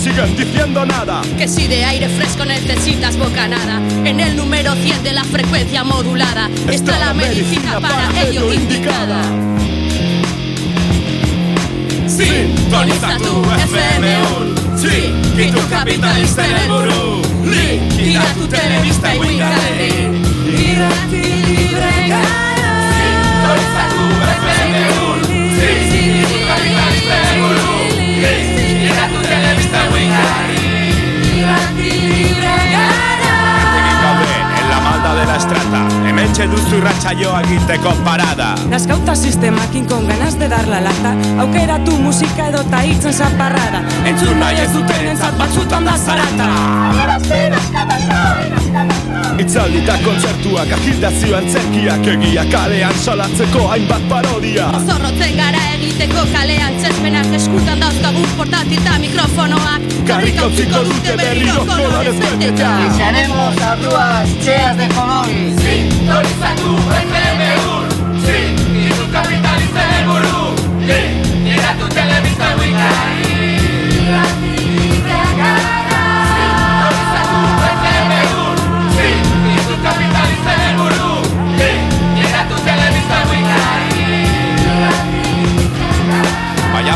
oficiales te siguen diciendo nada. Que si de aire fresco necesitas bocanada, en el número 100 de la frecuencia modulada está la medicina para ello indicada. Sintonizatu FM-un Zin, ditu kapitalisten helburu Li, Gigatu telebista iguikari Irrati libre gara Sintonizatu FM ur Zin, ditu kapitalisten helburu Li, llegatu telebista wikari Irrati libre gara Egin gaude, en la malda de la estrata Hemen duzu irratsaioa egiteko parada Naskauta sistemakin con ganas de dar la lata. Aukeratu musika edo ta hitzen zaparrada. Entzun nahi ez duten entzat batzutan da zarata. Itzaldi eta kontzertuak, agitazio antzerkiak, egia kalean salatzeko hainbat parodia. Zorrotzen gara egiteko kalean txezpenak eskutan dauzkagun portatil eta mikrofonoak Karrika utziko dute berriro kolorez beteta. Haremos arruas cheas de colores. Sintonizatu FM ur Zin, ditu kapitalisten helburu Li, llegatu telebista wikari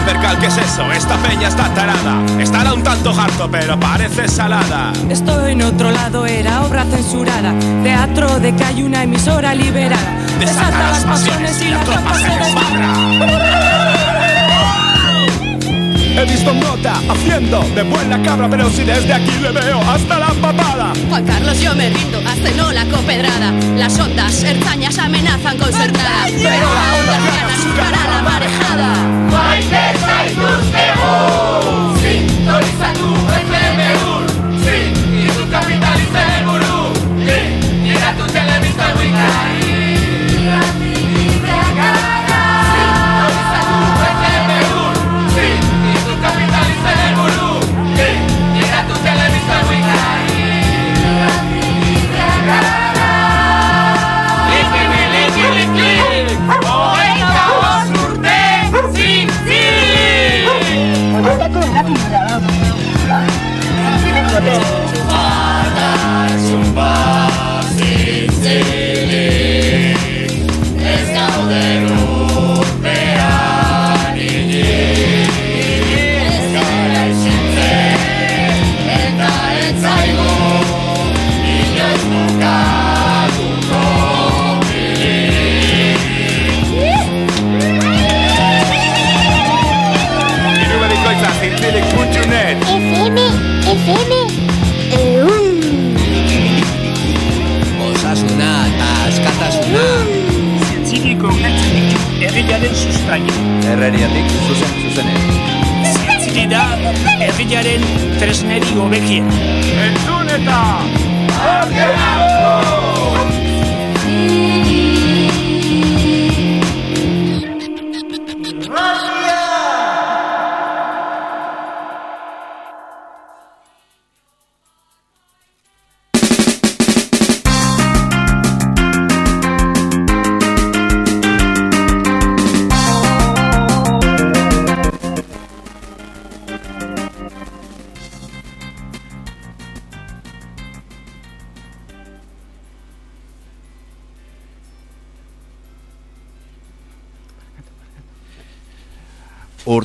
percal, ¿qué es eso? Esta peña está tarada Estará un tanto harto, pero parece salada Esto en otro lado era obra censurada Teatro de que hay una emisora liberada Desata las pasiones y la tropa se desmadra He visto un nota haciendo de buena cabra, pero si desde aquí le veo hasta la papada. Juan Carlos, yo me rindo, no la copedrada. Las ondas erzañas amenazan con ser nada. Pero la onda superará la marejada.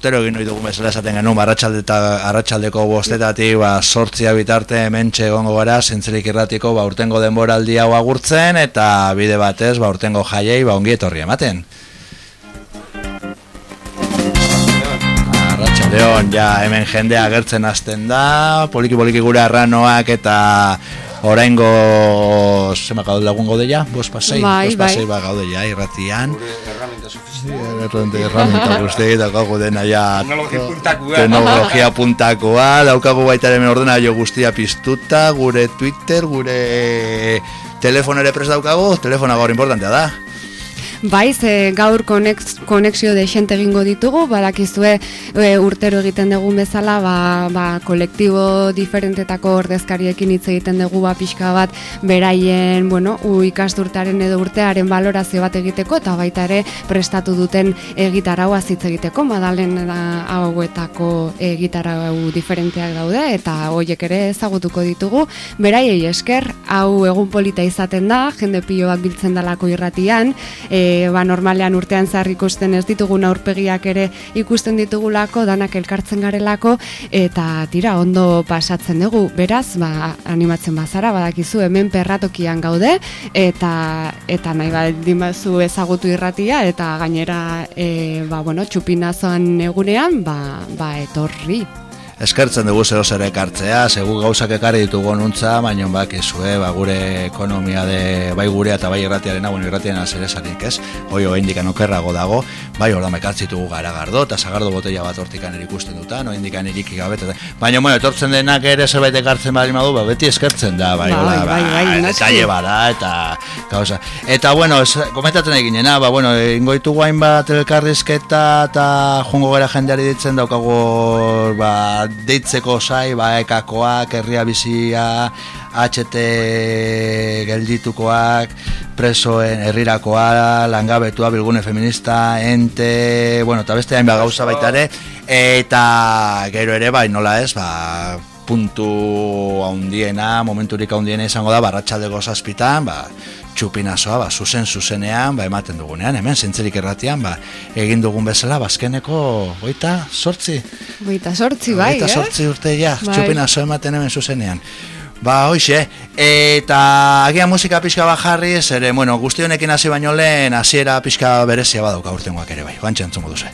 Urtero egin dugu bezala esaten genuen arratsalde eta arratsaldeko bostetatik ba sortzia bitarte hementxe egongo gara zintzelik irratiko ba urtengo denboraldi hau agurtzen eta bide batez ba urtengo jaiei ba ongi etorri ematen Arratxaldeon, ja hemen jendea agertzen hasten da, poliki poliki gure arranoak eta oraingo zema gaude lagun gaude ja, bos pasei, Bai, bos pasei bai. ba gaude ja irratian. Errante erramenta guzti, daukagu dena ja Teknologia puntakoa. Daukagu baita ere ordena jo guztia piztuta, gure Twitter, gure telefono ere prest daukagu, telefona gaur importantea da. Bai, ze gaur konex, konexio de xente egingo ditugu, badakizue e, urtero egiten dugun bezala, ba, ba, kolektibo diferentetako ordezkariekin hitz egiten dugu ba, pixka bat beraien, bueno, u ikasturtaren edo urtearen balorazio bat egiteko, eta baita ere prestatu duten egitarau hitz egiteko, madalen hauetako egitarau diferenteak daude, eta hoiek ere ezagutuko ditugu, beraiei esker, hau egun polita izaten da, jende piloak biltzen dalako irratian, e, ba, normalean urtean zehar ikusten ez ditugun aurpegiak ere ikusten ditugulako, danak elkartzen garelako, eta tira, ondo pasatzen dugu, beraz, ba, animatzen bazara, badakizu, hemen perratokian gaude, eta eta nahi baldin bazu ezagutu irratia, eta gainera, e, ba, bueno, txupinazoan egunean, ba, ba etorri. Eskertzen dugu zeo zer ekartzea, segu gauzak ekarri ditugu nuntza, baina bakizue, ba, gure ekonomia de bai gurea eta bai irratiaren bueno, irratiaren azerezanik, ez? Hoi indikan okerrago dago, bai hor da mekartzitugu garagardo, eta zagardo botella bat hortikan erikusten duta, no indikan iriki gabet, eta... baina, bueno, etortzen denak ere zerbait ekartzen bali madu, ba, beti eskertzen da, bai, Bai, bai, bai, noski. detalle bada, eta gauza. Eta, bueno, es, komentatzen egin ginena, ba, bueno, ingoitu guain bat elkarrizketa, eta jungo gara jendeari ditzen daukago, ba, deitzeko zai, ba, ekakoak, herria bizia, HT gelditukoak, presoen herrirakoa, langabetua, bilgune feminista, ente, bueno, eta beste hainbat gauza baita ere, eta gero ere, bai, nola ez, ba, puntu haundiena, momenturik haundiena izango da, barratxaldeko zazpitan, ba, txupinazoa, ba, zuzen zuzenean, ba, ematen dugunean, hemen, zintzerik erratian, ba, egin dugun bezala, bazkeneko, goita, sortzi, Boita sortzi, bai, Hogeita eh? sortzi urte ja, Bai. txupinazo ematen hemen zuzenean. Ba, hoxe, eta agian musika pixka bat jarriz, ere, bueno, guzti honekin hasi baino lehen, hasiera pixka berezia badauka urtengoak ere bai, bantxe entzungo duze.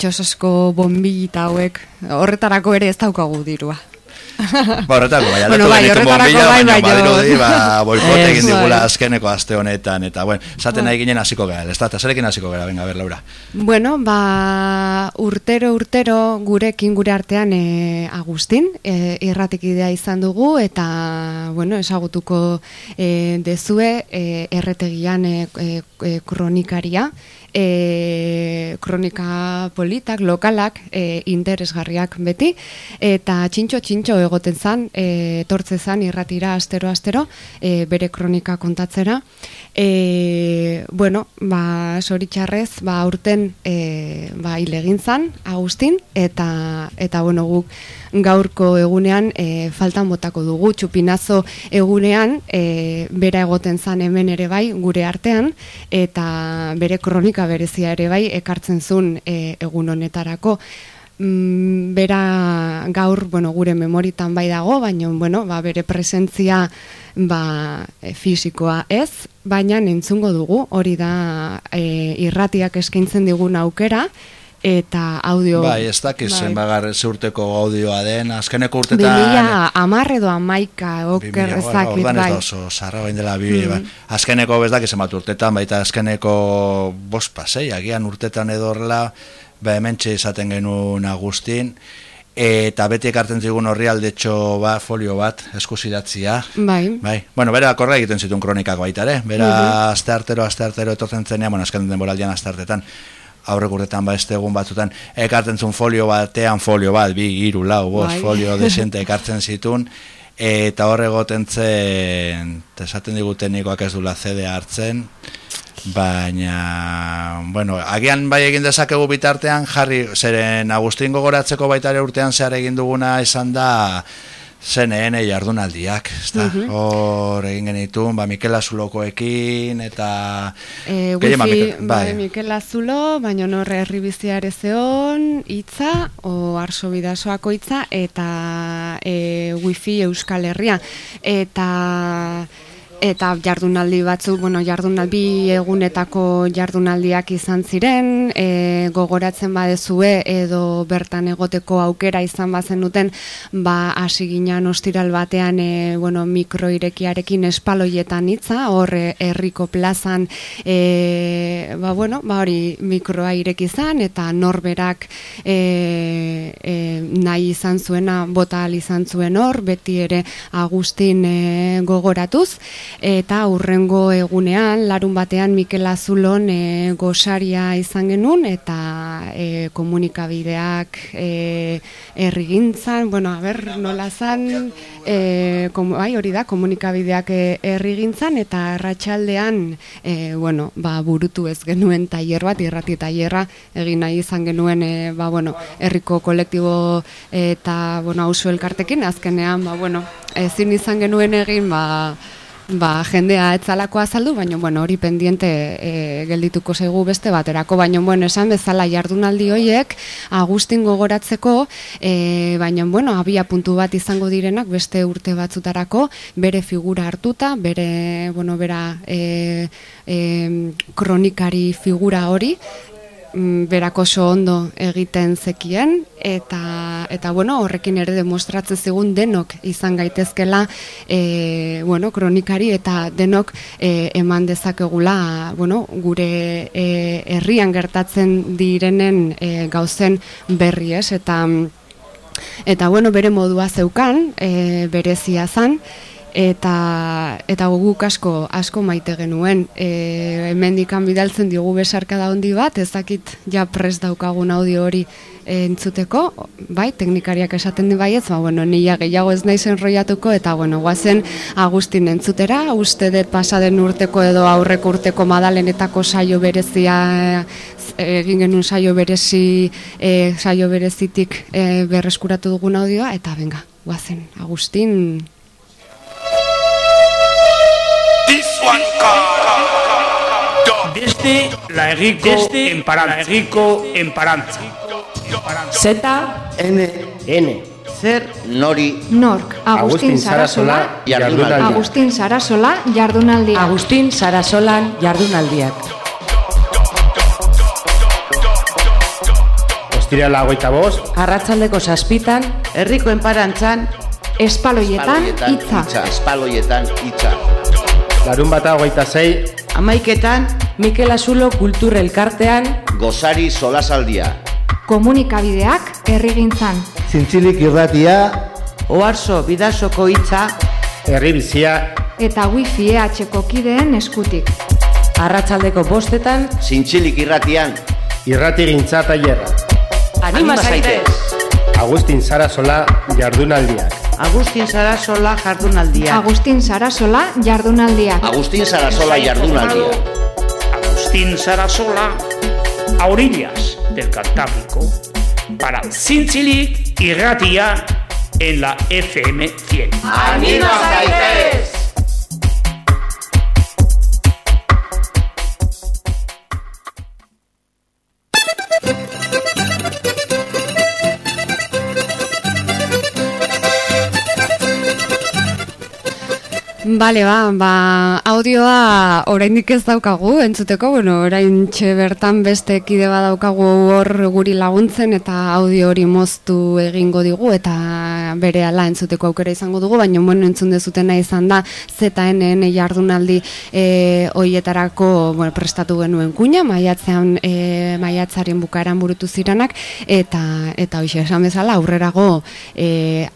Ditxososko bombillita hauek, horretarako ere ez daukagu dirua. Ba, horretako, bai, Bueno, bai, horretarako bai, baina baina- badirudi, ba, boikote egin digula bai. azkeneko aste honetan, eta, bueno, esaten Bai. nahi ginen hasiko gara, ez da, zerekin hasiko gara, venga, ber, Laura. Bueno, ba, urtero, urtero, gurekin gure artean e, Agustin, e, irratikidea izan dugu, eta, bueno, esagutuko e, dezue, e, erretegian e, e, kronikaria, e, kronika politak, lokalak, e, interesgarriak beti, eta txintxo txintxo egoten zan, e, etortze zan irratira astero astero, e, bere kronika kontatzera. E, bueno, ba, soritxarrez, ba, aurten e, ba, hil egin zan, Agustin, eta, eta bueno, guk gaurko egunean e, faltan botako dugu, txupinazo egunean, e, bera egoten zan hemen ere bai, gure artean, eta bere kronika berezia ere bai, ekartzen zuen e, egun honetarako. Mm, bera gaur, bueno, gure memoritan bai dago, baina, bueno, ba, bere presentzia ba, fisikoa ez, baina entzungo dugu, hori da e, irratiak eskaintzen digun aukera, eta audio... Bai, ez dakiz Bai. zenbagar urteko audioa den, azkeneko urtetan... 2000 amar edo amaika, oker 2000, ezakit, orduan ez bai. da oso zarra bain dela bi, Mm. bai. azkeneko bez dakiz zenbat urtetan, baita azkeneko bost pasei, agian urtetan edo horrela, ba hementxe izaten genuen Agustin, eta beti ekartzen zigun horri aldetxo bat, folio bat, eskusidatzia. Bai. Bai. Bueno, bera korra egiten zituen kronikak baita ere. Bera Mhm. aste artero, aste artero etortzen zenean, bueno, azken denboraldian aste artetan, aurrek urtetan ba este egun batzutan ekartzen zuen folio batean folio bat, bi, hiru, lau, bost Bai. folio desente ekartzen zituen eta hor egoten zen esaten diguten nikoak ez dula CD hartzen baina bueno, agian bai egin dezakegu bitartean jarri zeren Agustin gogoratzeko baita ere urtean zehar egin duguna izan da CNN jardunaldiak, ezta? Mhm. Hor egin genitun, ba Mikel Azulokoekin eta E, wifi, Mikel- bai, Mikel Azulo, baina horre herri biziare zeon, hitza, o arso bidasoako hitza, eta e, wifi Euskal Herria. Eta eta jardunaldi batzuk, bueno, jardunaldi egunetako jardunaldiak izan ziren, e, gogoratzen badezue edo bertan egoteko aukera izan bazen duten, ba hasi ginen ostiral batean e, bueno, mikroirekiarekin espaloietan hitza, hor e, herriko plazan e, ba, bueno, ba hori mikroa ireki izan eta norberak e, e, nahi izan zuena bota izan zuen hor, beti ere Agustin e, gogoratuz eta urrengo egunean, larun batean Mikel Azulon e, gosaria izan genuen eta e, komunikabideak e, errigintzan, bueno, a ber, nola zan, e, komu, bai, hori da, komunikabideak e, errigintzan eta arratsaldean e, bueno, ba, burutu ez genuen tailer bat, irrati tailerra egin nahi izan genuen, e, ba, bueno, herriko kolektibo eta, bueno, hausu elkartekin, azkenean, ba, bueno, ezin izan genuen egin, ba, ba, jendea etzalako azaldu, baina bueno, hori pendiente e, geldituko zaigu beste baterako, baina bueno, esan bezala jardunaldi hoiek Agustin gogoratzeko, e, baina bueno, abia puntu bat izango direnak beste urte batzutarako, bere figura hartuta, bere, bueno, bera e, e, kronikari figura hori, berak oso ondo egiten zekien eta eta bueno, horrekin ere demostratzen zigun denok izan gaitezkela e, bueno, kronikari eta denok e, eman dezakegula bueno, gure e, herrian gertatzen direnen e, gauzen berri ez? Eta eta bueno, bere modua zeukan, e, berezia zan, eta eta guk asko asko maite genuen. E, hemendikan bidaltzen diogu besarkada handi bat, ez dakit ja prest daukagun audio hori entzuteko, bai, teknikariak esaten di baietz, ba, bueno, nila gehiago ez naiz enroiatuko, eta, bueno, guazen Agustin entzutera, uste dut pasaden urteko edo aurreko urteko madalenetako saio berezia egin genuen saio berezi eh, saio berezitik eh, berreskuratu dugun audioa, eta benga, guazen, Agustin, Desde la erriko enparantza. La erriko enparantza. Z N. N. Zer? Nori. Nork. Agustin Sarasola jardunaldia. Agustin Sarasola jardunaldia. Agustin Sarasolan jardunaldiak. Ostirala hogeita bost, Arratzaldeko saspitan, Herriko enparantzan Espaloietan hitza Espaloietan hitza larun bata hogeita zei, Amaiketan Mikel Azulo Kultur Elkartean, Gozari solasaldia. Komunikabideak herrigintzan Zintzilik irratia. Oarso bidasoko hitza. Herri bizia, eta wifi EH-ko kideen eskutik. arratzaldeko bostetan, Zintzilik irratian. Irrati gintza tailerra. anima zaitez! Agustin Sarasola jardunaldiak. Agustin Sarasola jardunaldia Agustin Sarasola jardunaldiak. Agustin Sarasola jardunaldia Agustín Sarasola a orillas del Cantábrico para Zintzilik y Ratia en la FM 100. ¡Anima Bale, ba, ba, audioa oraindik ez daukagu, entzuteko, bueno, orain bertan beste kide badaukagu hor guri laguntzen eta audio hori moztu egingo digu eta bere ala entzuteko aukera izango dugu, baina bueno, entzun dezutena izan da ZNN jardunaldi e, oietarako bueno, prestatu genuen kuña, maiatzean e, maiatzaren bukaeran burutu ziranak eta eta hoxe esan bezala aurrerago e,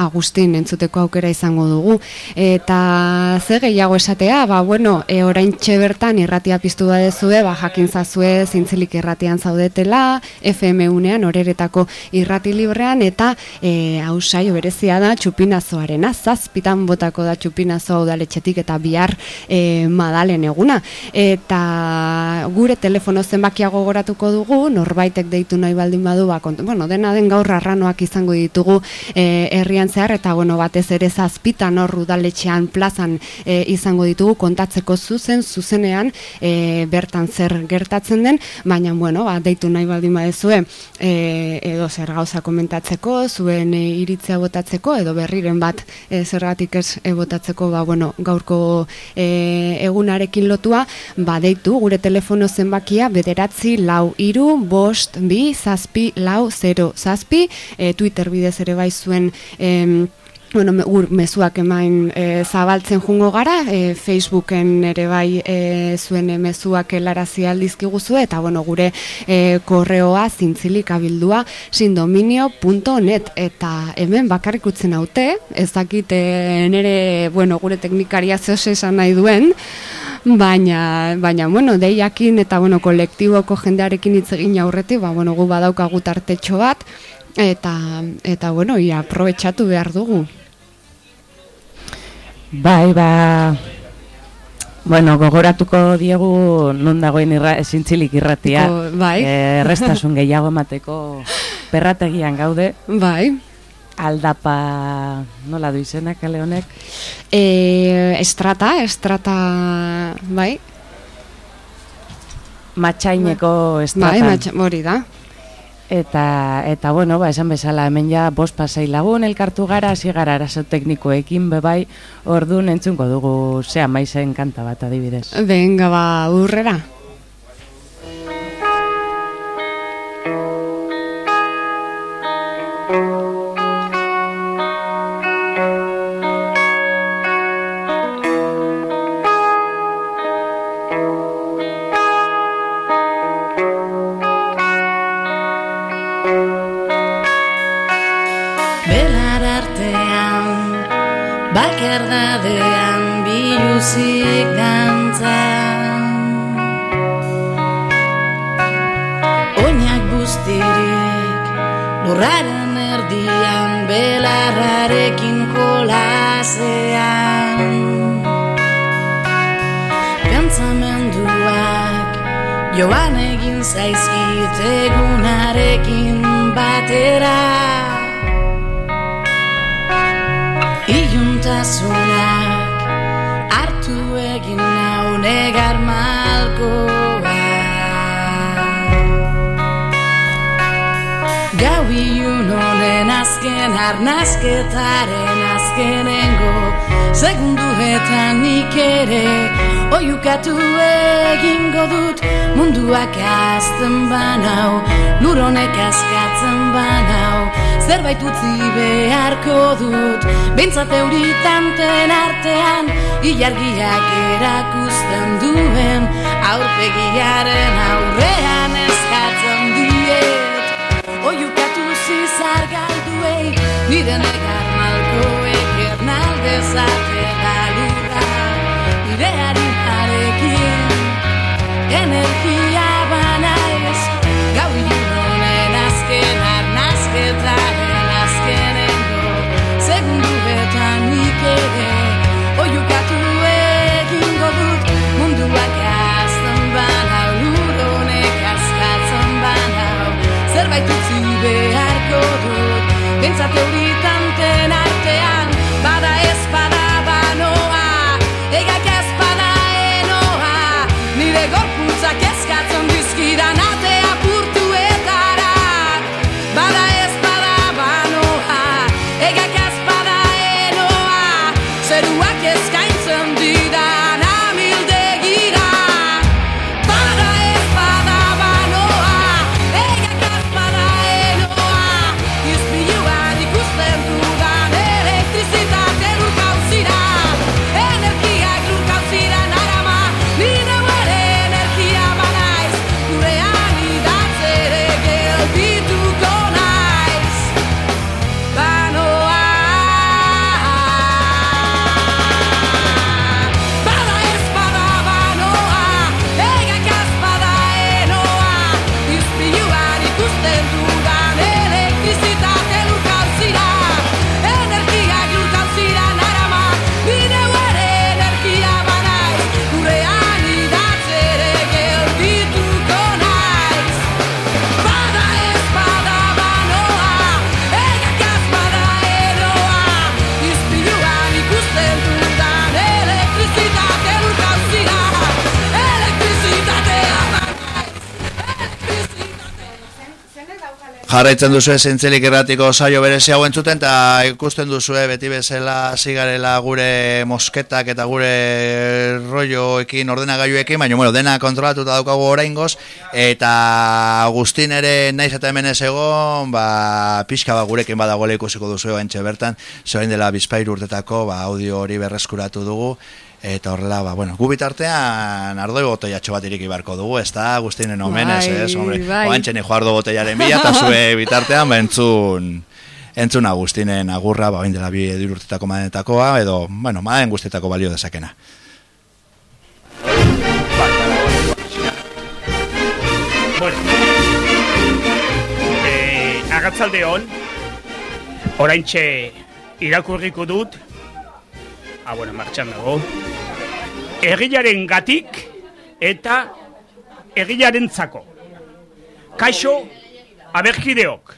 Agustin entzuteko aukera izango dugu. Eta ze gehiago esatea, ba, bueno, e, orain bertan irratia piztu badezue, ba, jakin zazue zintzilik irratian zaudetela, FM unean, oreretako irrati librean, eta e, hausaio berezia da txupinazoaren zazpitan botako da txupinazo udaletxetik eta bihar e, madalen eguna. Eta gure telefono zenbakiago goratuko dugu, norbaitek deitu nahi baldin badu, ba, bueno, dena den gaur arranoak izango ditugu e, herrian zehar eta bueno, batez ere zazpitan hor udaletxean plazan e, izango ditugu kontatzeko zuzen, zuzenean e, bertan zer gertatzen den, baina bueno, ba, deitu nahi baldin badezue e, edo zer gauza komentatzeko, zuen e, iritzea botatzeko edo berriren bat e, zergatik ez e, botatzeko, ba, bueno, gaurko e, egunarekin lotua, ba, deitu gure telefono zenbakia bederatzi lau iru, bost, bi, zazpi, lau, zero, zazpi, e, Twitter bidez ere bai zuen e, bueno, ur mezuak emain e, zabaltzen jungo gara, e, Facebooken ere bai e, zuen mezuak helarazi aldizkiguzu eta bueno, gure e, korreoa zintzilik abildua sindominio.net eta hemen bakarrik utzen haute, ez dakit nere, bueno, gure teknikaria zehoz esan nahi duen, baina, baina bueno, deiakin eta bueno, kolektiboko jendearekin hitz egin aurretik, ba, bueno, gu badaukagu tartetxo bat, eta eta bueno, ia aprobetxatu behar dugu. Bai, ba Bueno, gogoratuko diegu non dagoen irra, esintzilik irratia. bai. Eh, errestasun gehiago emateko perrategian gaude. Bai. Aldapa, nola du izenak kale honek? E, estrata, estrata, bai. Matxaineko bai, estrata. Bai, hori da. Eta, eta bueno, ba, esan bezala, hemen ja, bost pasai lagun, elkartu gara, hasi gara arazo teknikoekin, bebai, ordu entzungo dugu, zea maizen kanta bat adibidez. Venga, ba, urrera. zerdadean biluzik dantza Oinak guztirik lurraren erdian belarrarekin kolazean Pentsamenduak joan egin zaizkit egunarekin batera Pentsamenduak joan egin zaizkit egunarekin batera. Arnazketaren azkenengo segunduetan nik ere oiukatu egingo dut. Munduak azten banau luronek askatzen banau zerbait utzi beharko dut. Bintzat euritanten artean ilargiak erakusten duen aurpegiaren aurrean eskatzen diet. Oiukatu zizar galduei nire negar malkoek ernalde zate galura nire harinarekin energia ere oiukatu egingo dut. Munduak azten banau luronek askatzen banau. Zerbait utzi beharko dut. Pentsate hori Jarraitzen duzu zintzilik erratiko saio berezi hau entzuten eta ikusten duzu beti bezala zigarela gure mosketak eta gure rolloekin, ordenagailuekin, baina bueno, dena kontrolatuta daukagu oraingoz eta Agustin ere naiz eta hemen ez egon, ba, pixka ba gurekin badagoela ikusiko duzu entxe bertan, zorain dela bizpairu urtetako ba, audio hori berreskuratu dugu, Eta horrela, ba, bueno, gu bitartean ardoi botoiatxo bat iriki barko dugu, ez da, guztinen omenez, Bai, ez, hombre. bai. Oantxe ni joardo botellaren bila, eta zue bitartean, ba, entzun, entzun Agustinen agurra, ba, dela bi edurtetako madenetakoa, edo, bueno, maden guztetako balio dezakena. Bueno, eh, agatzalde hon, oraintxe irakurriko dut, ah, bueno, martxan dago, egilaren gatik eta egilaren zako. Kaixo, aberkideok,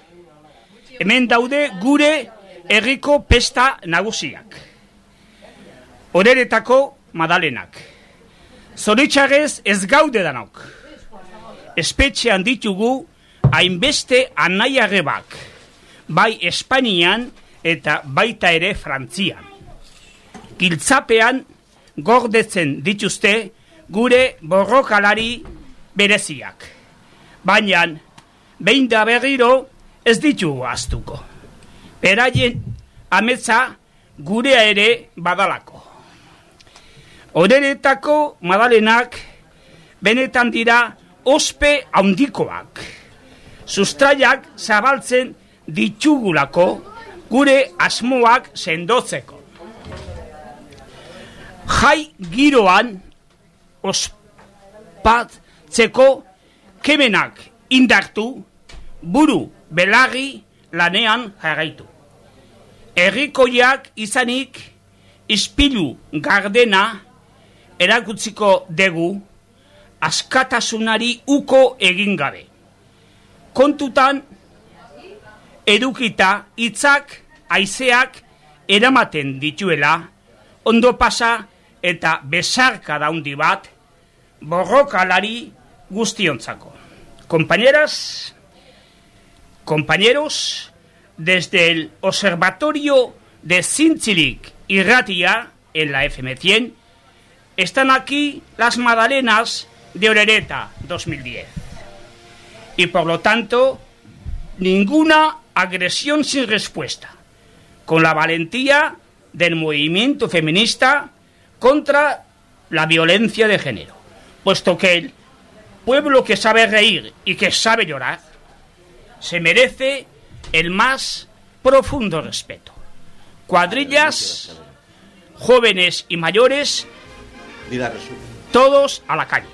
hemen daude gure herriko pesta nagusiak. Horeretako madalenak. Zoritxarrez ez gaude danok. Espetxean ditugu hainbeste anaiarrebak, bai Espainian eta baita ere Frantzian. Giltzapean gordetzen dituzte gure borrokalari bereziak. Baina, behin da berriro ez ditugu astuko. Beraien ametza gurea ere badalako. Horeretako madalenak benetan dira ospe handikoak. Sustraiak zabaltzen ditugulako gure asmoak sendotzeko. Jai giroan ospatzeko kemenak indartu, buru belagi lanean jarraitu. Herrikoiak izanik ispilu gardena erakutziko degu askatasunari uko egin gabe. Kontutan edukita hitzak haizeak eramaten dituela ondo pasa eta besarka daundi bat borrokalari guztiontzako. Compañeras, compañeros, desde el Observatorio de Zintzilik y Ratia en la FM100 están aquí las Madalenas de Orereta 2010. Y por lo tanto, ninguna agresión sin respuesta, con la valentía del movimiento feminista contra la violencia de género, puesto que el pueblo que sabe reír y que sabe llorar se merece el más profundo respeto. Cuadrillas, jóvenes y mayores, todos a la calle.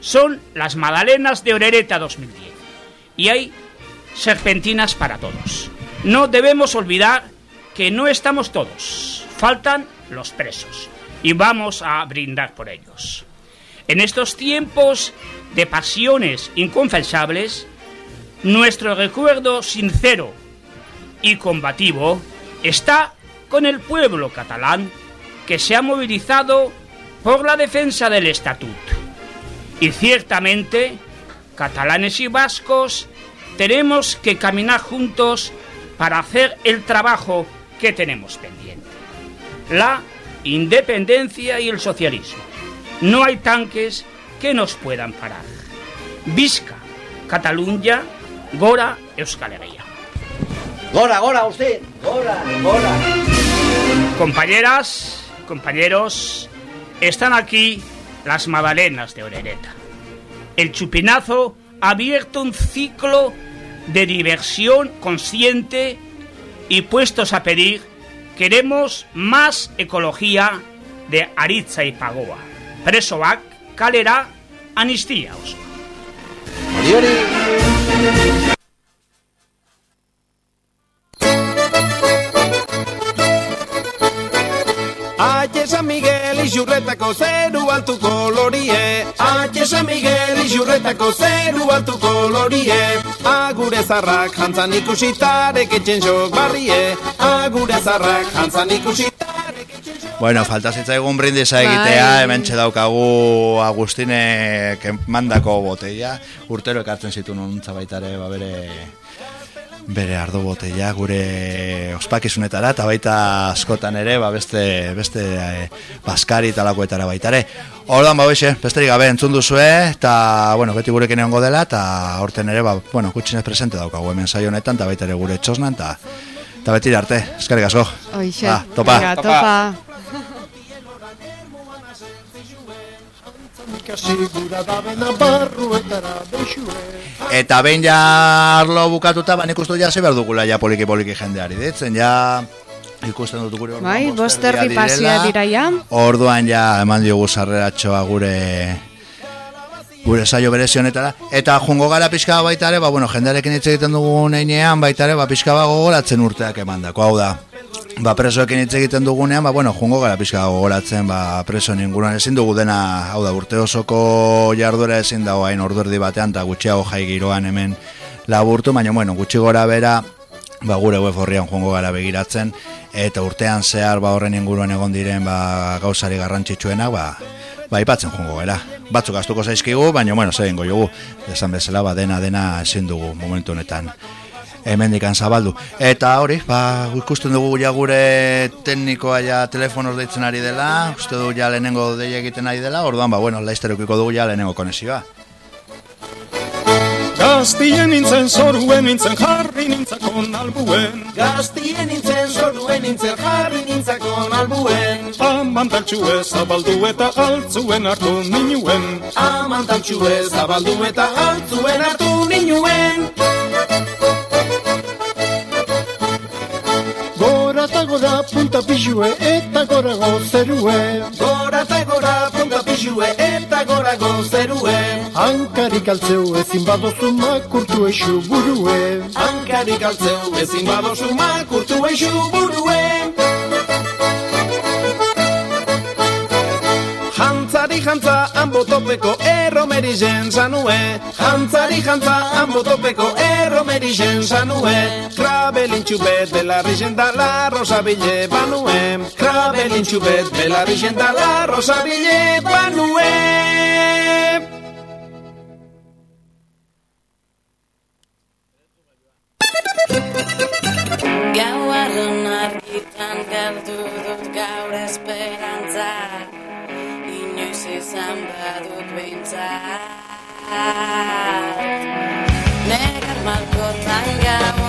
Son las Madalenas de Orereta 2010. Y hay serpentinas para todos. No debemos olvidar que no estamos todos. Faltan los presos. Y vamos a brindar por ellos. En estos tiempos de pasiones inconfesables, nuestro recuerdo sincero y combativo está con el pueblo catalán que se ha movilizado por la defensa del estatut. Y ciertamente, catalanes y vascos, tenemos que caminar juntos para hacer el trabajo que tenemos pendiente. La independencia y el socialismo. No hay tanques que nos puedan parar. Visca, Cataluña, Gora, Euskal Herria. Gora, gora, usted. Gora, gora. Compañeras, compañeros, están aquí las magdalenas de Orereta. El chupinazo ha abierto un ciclo de diversión consciente y puestos a pedir, queremos más ecología de Aritza y Pagoa. Presoak, kalera, amnistía. oso. Aie San Miguel izurretako zeru altu kolorie Aie San Miguel izurretako zeru altu kolorie Agure zarrak jantzan ikusitarek etxen barrie Agure zarrak jantzan ikusitarek Bueno, falta zitzaigun brindisa egitea, Bai. hemen daukagu Agustine mandako botella, urtero ekartzen zitu nuntza baitare, ba bere ardo botella gure ospakizunetara eta baita askotan ere ba beste beste eh, baskari talakoetara baita ere. Orduan ba hoxe, besterik gabe entzun duzue eta bueno, beti gurekin egongo dela eta aurten ere ba bueno, gutxinez presente daukagu hemen saio honetan eta baita ere gure txosnan eta eta beti arte. Eskerrik asko. Hoxe. Ba, topa. Venga, topa. Ikasi Eta behin ja arlo bukatuta, ba nik uste dut ja ze behar dugula ja poliki poliki jendeari. Ditzen, ja ikusten dut gure orduan Bai, bost boster erdia pasia dira ja. Orduan ja eman diogu sarreratxoa gure gure saio berezi honetara. Eta jungo gara pixka baita ere, ba bueno, jendearekin hitz egiten dugun einean baita ere, ba pixka bat gogoratzen urteak emandako, hau da. Ba presoekin hitz egiten dugunean, ba bueno, jungo gara pixka gogoratzen, ba presoen inguruan ezin dugu dena, hau da, urte osoko jarduera ezin dago hain orduerdi batean eta gutxiago jai giroan hemen laburtu, baina bueno, gutxi gora bera ba, gure web horrian joango gara begiratzen eta urtean zehar ba horren inguruan egon diren ba, gauzari garrantzitsuenak ba, ba ipatzen joango gara. Batzuk astuko zaizkigu, baina bueno, zer egingo jugu. Esan bezala ba dena dena ezin dugu momentu honetan hemendikan zabaldu. Eta hori, ba, ikusten dugu ja gure teknikoa ja telefonoz deitzen ari dela, uste du ja lehenengo deia egiten ari dela, orduan, ba, bueno, laizterukiko dugu ja lehenengo konexioa. Gaztien nintzen zoruen nintzen jarri nintzakon albuen Gaztien nintzen zoruen nintzen jarri nintzakon albuen Amantaltxu ez zabaldu eta altzuen hartu ninuen Amantaltxu ez zabaldu eta altzuen hartu ninuen punta pixue eta gora gozerue. Gora eta gora punta pixue eta gora gozerue. Hankarik altzeu ezin badozu makurtu eixu burue. Hankarik altzeu ezin badozu makurtu eixu burue Jantza anbotopeko erromeri jen zanue. Jantzari jantza anbotopeko erromeri jen zanue. Krabelintxu bet belarri jen da la rosabile banue. Krabelintxu bet belarri jen da la rosabile banue. Gauaren argitan galdu dut gaur esperantza. Inoiz izan badut behintzat. Negar malkotan gauontan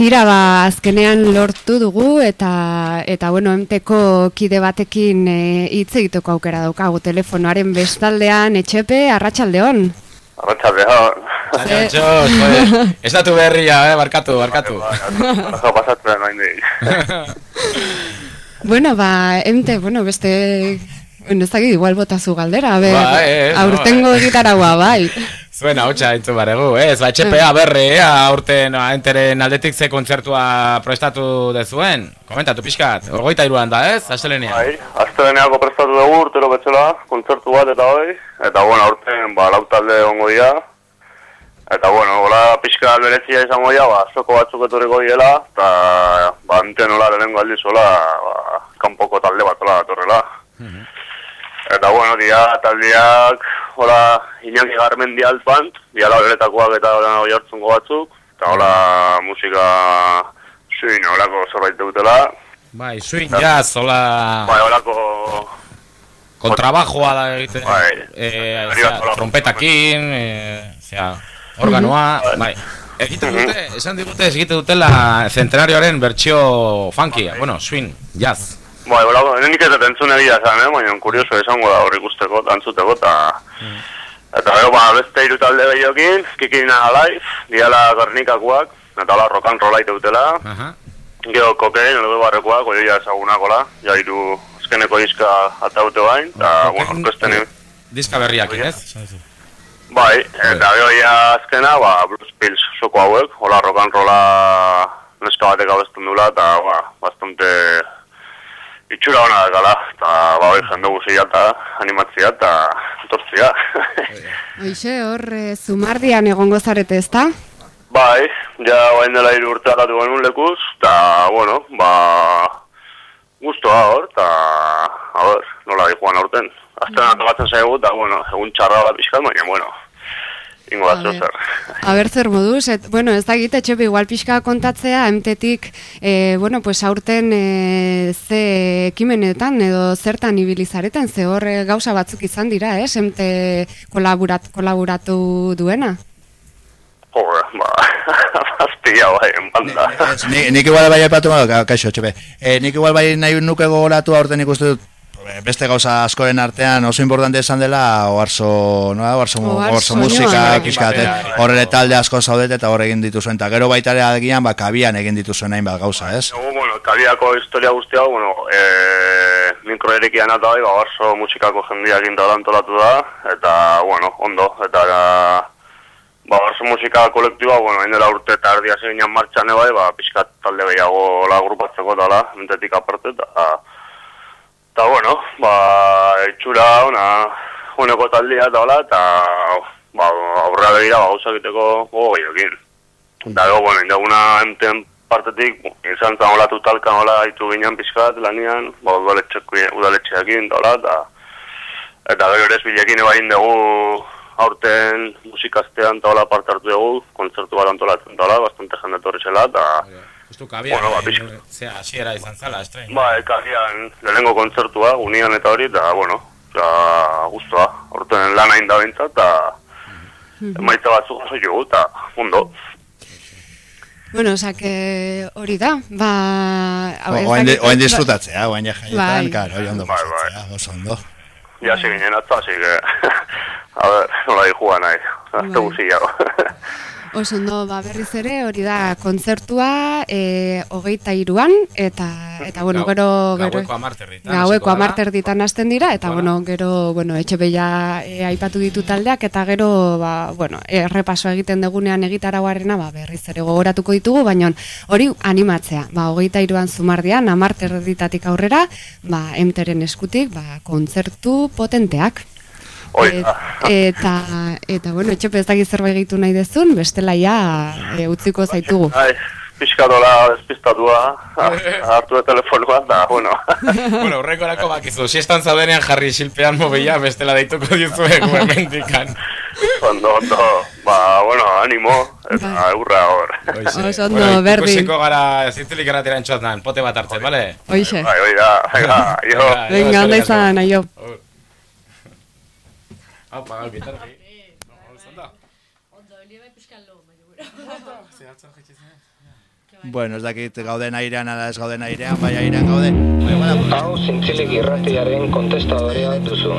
Tira ba, azkenean lortu dugu eta eta bueno, emteko kide batekin eh, hitz egiteko aukera daukagu telefonoaren bestaldean etxepe arratsaldeon. Arratxaldeon. Antxo, ez datu berria, eh, barkatu, barkatu. Bueno, ba, emte, bueno, beste Bueno, ez dakit, igual botazu galdera, a ber, ez, no, aurtengo eh. gitaragua, bai. Zuen hau txaintzu baregu, ez? Ba, etxepea berre, ea, aurten no, enteren aldetik ze kontzertua prestatu dezuen. Komentatu pixkat, orgoita iruan da, ez? Astelenean. Bai, asteleneako prestatu dugu urtero betxela, kontzertu bat eta hoi. Eta bueno, aurten, ba, lau talde ongo dira. Eta bueno, hola pixka berezia izango dira, ba, soko batzuk etorriko diela. Eta, ba, ente nola lehenengo aldiz hola, ba, kanpoko talde bat hola datorrela. Eta bueno, dia taldeak, hola, Iñaki Garmendi Altband, dia lauretakoak eta hola hoi hartzungo batzuk, eta hola musika suin holako zerbait dutela. Bai, swing jazz, hola... Bai, holako... Kontrabajoa da egiten, Bai. eh, zera, hola. trompetakin, eh, zera, organoa, bai. Egiten dute, esan digute, egiten dutela centenarioaren bertsio funky, bueno, swing, jazz. Bai, holako, nik ez entzun egia esan, eh? baina kurioso izango da hor ikusteko, tantzuteko, eta... Eta gero, ba, beste hiru talde behiokin, Kikina Alive, diala garnikakoak, eta hola rock and roll aite dutela. Aha. Gero kokein, edo barrekoak, oio ja ezagunakola, ja hiru azkeneko diska ataute bain, eta, bueno, orkesten Diska berriak, ez? Bai, eta gero ja azkena, ba, Blues Pills soko hauek, hola rock and rolla neska batek abesten dula, eta, ba, bastante itxura hona dakala, eta, ba, hori jende guzia eta animatzia eta etortzia. Hoixe, hor, eh, zumardian egongo zarete, ezta? bai, ja, bain dela hiru urte alatu genuen lekuz, eta, bueno, ba, guztua hor, eta, a ber, nola di joan aurten. Azten atokatzen zaigu, eta, bueno, egun txarra bat pixkat, baina, bueno, ingo ber. zer. Aber zer moduz, et, bueno, ez da egite txepe igual pixka kontatzea, emtetik, e, bueno, pues aurten e, ze ekimenetan edo zertan ibilizareten, ze hor eh, gauza batzuk izan dira, ez, emte kolaborat, kolaboratu duena. Joder, ba, azpia bai, banda. Ni, nik igual bai aipatu, ka- kaixo, txepe. E, nik igual bai nahi nuke gogoratu aurten ikuste dut eh, beste gauza askoren artean oso importante esan dela oarzo, no, oarzo, Oarso oarso musika, pixkat, eh? hor ere talde asko zaudet eta hor egin dituzuen, eta gero baita ere agian, ba, kabian egin dituzuen hainbat gauza, ez? Egu, bueno, kabiako historia guztia, bueno, e, mikroerekian eta bai, ba, oso musikako jendiak inda antolatu da, eta, bueno, ondo, eta, ba, oso musika kolektiba, bueno, hain dela urte eta erdia zeginan martxan bai, ba, pixkat talde gehiago la grupatzeko dala, mentetik aparte, eta, eta, bueno, ba, itxura, ona, uneko taldea eta hola, eta, ba, aurrera begira, ba, gauza egiteko gogo gehiokin. Da, gero, bueno, indaguna enten partetik, izan zan olatu talkan hola, itu ginen pixkat, lanian, ba, udaletxeak- udaletxeakin, da hola, eta, eta gero ere bilekin ebain dugu aurten musikaztean eta hola parte hartu dugu, kontzertu bat antolatzen da hola, bastante jende etorri zela, eta, Justu kabian, Bueno, ba, eh, pixka- zera, hasiera izan zala, estrein. ba, ekagian lehenengo kontzertua, unian eta hori, eta, bueno, eta guztua, aurten lan hain da bintzat, eta emaitza batzuk jaso jugu, eta, ondo. Bueno, osea, que hori da, ba... hau, ez Oain, oain disfrutatzea, oain ja jaietan, Bai. karo, hori ondo pasatzea, oso ondo. Ya se ginen atza, así que... A ver, nola di juan nahi. Azte Bai. Oso ondo, ba, berriz ere, hori da, kontzertua, e, hogeita iruan, eta, eta bueno, gero... gero gaueko hamarterditan Gaueko hamarterditan hasten dira, eta, bueno, gero, bueno, etxe beia e, aipatu ditu taldeak, eta gero, ba, bueno, errepaso egiten degunean egitarauarena, ba, berriz ere gogoratuko ditugu, baina hori animatzea, ba, hogeita iruan zumardian, hamarterditatik aurrera, ba, emteren eskutik, ba, kontzertu potenteak. Hoi, Et- eta, eta, bueno, etxepe ez dakit zerbait gehitu nahi dezun, bestela ja e, utziko zaitugu. Ai, pixkatola despistatua, hartu de telefonua, da, bueno. bueno, horrekorako bakizu, siestan zaudenean jarri silpean mobila, bestela deituko dizuegu hemendikan. Ondo, ondo, ba, bueno, animo, eta eurra hor. Oso ondo, berdin. Ikusiko gara zintzilik erratira entxotnan, pote bat hartzen, bale? Hoixe. Bai, oi da, venga, jo. Venga, onda izan, aio. Hau, paga, gitarri. Bueno, ez dakit gauden airean ala ez gauden airean, bai airean gaude. Bai, bueno, Hau zintzilik irratiaren kontestadorea duzu.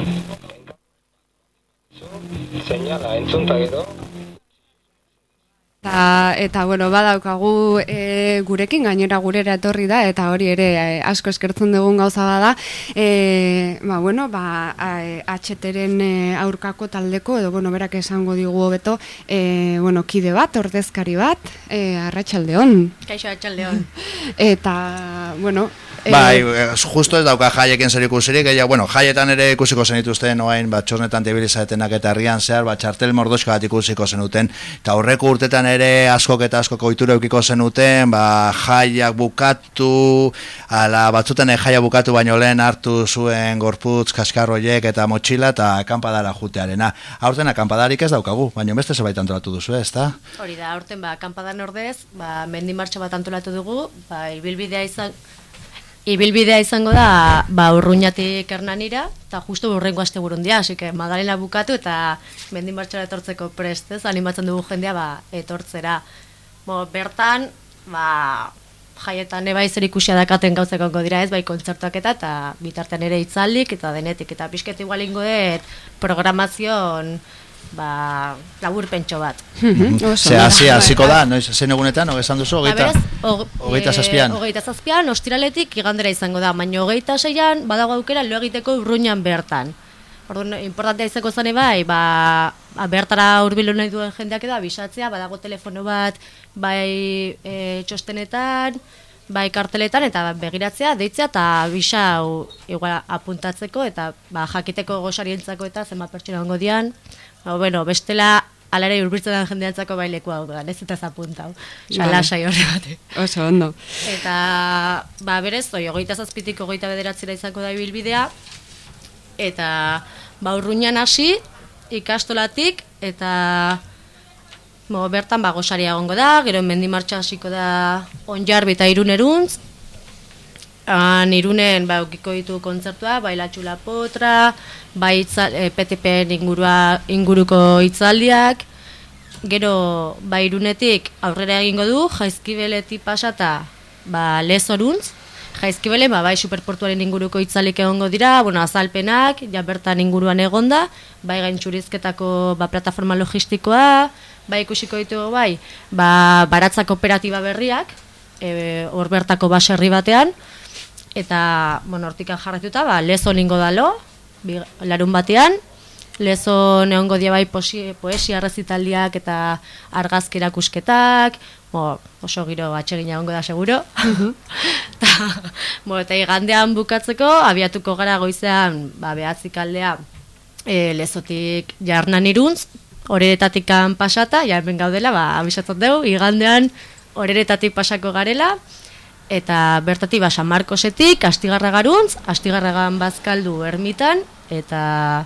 Seinala entzunta gero, Eta, eta bueno, badaukagu e, gurekin gainera gurera etorri da eta hori ere e, asko eskertzen dugun gauza bada. E, ba, bueno, ba, a- atxeteren e, aurkako taldeko edo bueno, berak esango digu hobeto, e, bueno, kide bat, ordezkari bat, e, arratsaldeon. Kaixo atxaldeon. Eta, bueno, e, Bai, eh, justo ez dauka jaiekin zer ikusirik, egia, bueno, jaietan ere ikusiko zenituzten oain, bat txosnetan tibilizaetenak eta herrian zehar, bat txartel mordoska bat ikusiko zenuten, eta horreko urtetan ere askok eta askok ohitura eukiko zenuten, ba, jaiak bukatu, ala batzuten eh, jaia bukatu baino lehen hartu zuen gorputz, kaskarroiek eta motxila eta akampadara jutearena. Aurten akampadarik ez daukagu, baina beste zerbait antolatu duzu, ez da? Hori da, aurten ba, kanpadan ordez, ba, mendi martxa bat antolatu dugu, ba, ibilbidea izan, Ibilbidea izango da, ba, urruñatik hernanira, eta justu urrengo aste burundia, así que Madalena bukatu eta mendin martxara etortzeko prest, ez, animatzen dugu jendea, ba, etortzera. Bo, bertan, ba, jaietan eba izer ikusia dakaten gauzak dira ez, bai kontzertuak eta, eta bitartean ere itzalik, eta denetik, eta pixket igual ingo dut programazion, ba, labur pentso bat. Ze hasi hasiko da, noiz zen egunetan, hogei esan duzu, Ba, hogeita, hogeita eh, zazpian. Hogeita zazpian, ostiraletik igandera izango da, baina hogeita seian badago aukera lo egiteko urruñan bertan. Orduan, importantea izango zane bai, ba, ba, bertara hurbildu nahi duen jendeak da, bisatzea, badago telefono bat, bai e, txostenetan, bai karteletan, eta begiratzea, deitzea, eta bisau igual apuntatzeko, eta ba, jakiteko gosarientzako eta zenbat pertsona ongo dian. Ba, bueno, bestela, alare urbiltzen den jendeantzako bai leku hau ez eta ez apuntau. Osa, Vale. lasai horregatik. Oso ondo. Eta, ba, berez, oi, hogeita zazpitik hogeita bederatzera izango da ibilbidea, eta, ba, urruñan hasi, ikastolatik, eta, bo, bertan, ba, gosaria egongo da, gero mendi martxa hasiko da onjarbi eta iruneruntz, Han irunen ba, ukiko ditu kontzertua, bai latxula potra, bai e, PTP ingurua, inguruko hitzaldiak, gero bai irunetik aurrera egingo du, jaizkibeletik pasata ba, lezoruntz, jaizkibele ba, bai superportuaren inguruko hitzalik egongo dira, bueno, azalpenak, ja bertan inguruan egonda, bai gaintxurizketako ba, plataforma logistikoa, bai ikusiko ditugu bai, ba, baratza kooperatiba berriak, e, hor bertako baserri batean, eta, bueno, hortikan jarraituta, ba, lezo ningo dalo, larun batean, lezo neongo dia bai posi, poesia rezitaldiak eta argazki erakusketak, bo, oso giro atsegina egongo da seguro. Ta, bo, eta igandean bukatzeko, abiatuko gara goizean, ba, behatzik aldea, e, lezotik jarnan iruntz, horeretatik pasata, ja hemen gaudela, ba, abisatzen dugu, igandean horeretatik pasako garela, eta bertatik ba San Marcosetik Astigarra garuntz, Astigarragan bazkaldu ermitan eta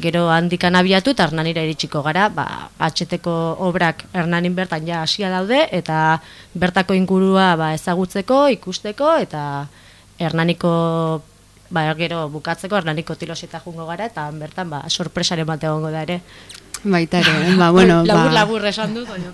gero handikan abiatu eta Hernanira iritsiko gara, ba atxeteko obrak Hernanin bertan ja hasia daude eta bertako ingurua ba ezagutzeko, ikusteko eta Hernaniko ba gero bukatzeko Hernaniko tiloseta jungo gara eta bertan ba sorpresaren bat egongo da ere. Baita ere, ba, bueno, labur, ba, labur esan dut, baina.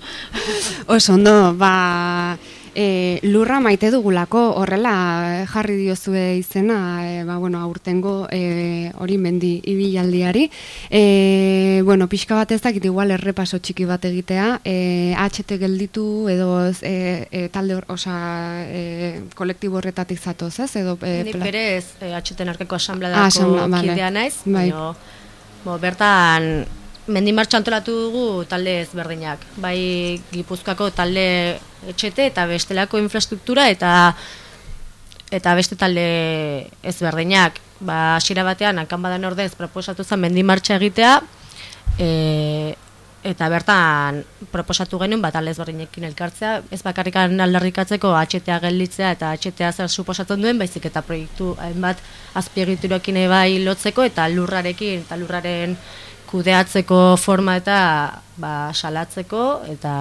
Oso ondo, ba, e, lurra maite dugulako horrela jarri diozue izena, e, ba, bueno, aurtengo e, hori mendi ibilaldiari. E, bueno, pixka bat ez dakit igual errepaso txiki bat egitea, e, HT gelditu edo e, e, talde hor, osa, e, kolektibo horretatik zatoz, ez? Edo, e, Ni pla- berez, eh, atxeten arkeko Ah, asambladako asamblea, bale. kidea naiz, Bai. baina bo, bertan mendi martxa antolatu dugu talde ezberdinak. Bai Gipuzkoako talde etxete eta bestelako infrastruktura eta eta beste talde ezberdinak. Ba, hasiera batean, hankan ordez proposatu zen mendi martxa egitea, e, eta bertan proposatu genuen bat talde ezberdinekin elkartzea, ez bakarrikan aldarrikatzeko HTA gelditzea eta HTA zer suposatzen duen, baizik eta proiektu hainbat azpiegiturekin bai lotzeko eta lurrarekin eta lurraren kudeatzeko forma eta ba, salatzeko eta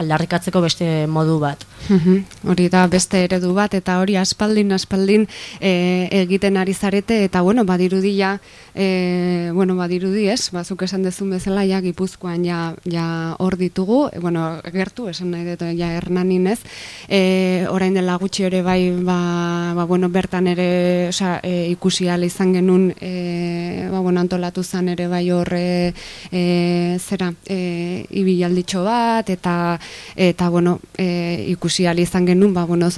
aldarrikatzeko beste modu bat. Mhm, Hori da beste eredu bat eta hori aspaldin aspaldin e, egiten ari zarete eta bueno, badirudia e, bueno, badirudi, ez? Bazuk esan dezun bezala ja Gipuzkoan ja ja hor ditugu, e, bueno, gertu esan nahi dut ja Hernanin, ez? E, orain dela gutxi ere bai ba, ba, bueno, bertan ere, osea, e, ikusi ahal izan genuen e, ba, bueno, antolatu zan ere bai hor e, zera, e, ibialditxo bat eta eta bueno, e, ikusi ahal izan genuen, ba, bueno,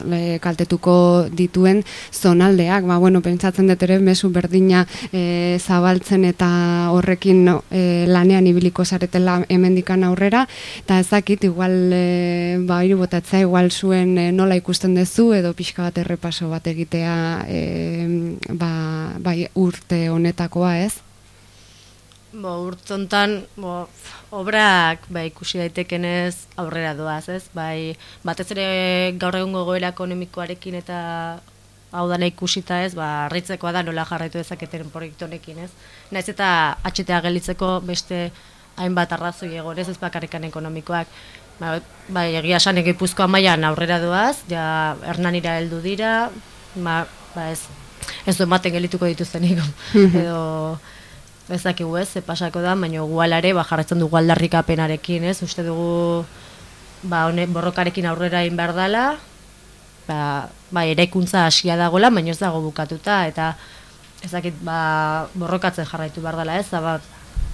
kaltetuko dituen zonaldeak, ba, bueno, pentsatzen dut ere mesu berdina e, zabaltzen eta horrekin e, lanean ibiliko zaretela hemendikan aurrera, eta ezakit, igual, e, ba, hiri botatzea, igual zuen e, nola ikusten duzu, edo pixka bat errepaso bat egitea e, ba, bai, urte honetakoa, ez? Bo, urtzontan, bo, obrak ba, ikusi daitekenez aurrera doaz, ez? Bai, batez ere gaur egungo goera ekonomikoarekin eta hau dana ikusita ez, ba, harritzekoa da nola jarraitu dezaketen proiektu honekin, ez? Naiz eta atxetea gelitzeko beste hainbat arrazoi egon, ez ez bakarrikan ekonomikoak. Ba, bai, egia esan egipuzkoa mailan aurrera doaz, ja hernanira heldu dira, ba, ba ez, ez du ematen gelituko dituztenik, edo ez dakigu ez, pasako da, baina gualare, ba, jarretzen dugu aldarrikapenarekin, ez, uste dugu, ba, hone, borrokarekin aurrera egin behar dela, ba, ba, eraikuntza hasia dagola, baina ez dago bukatuta, eta ez dakit, ba, borrokatzen jarraitu behar dela, ez, ba,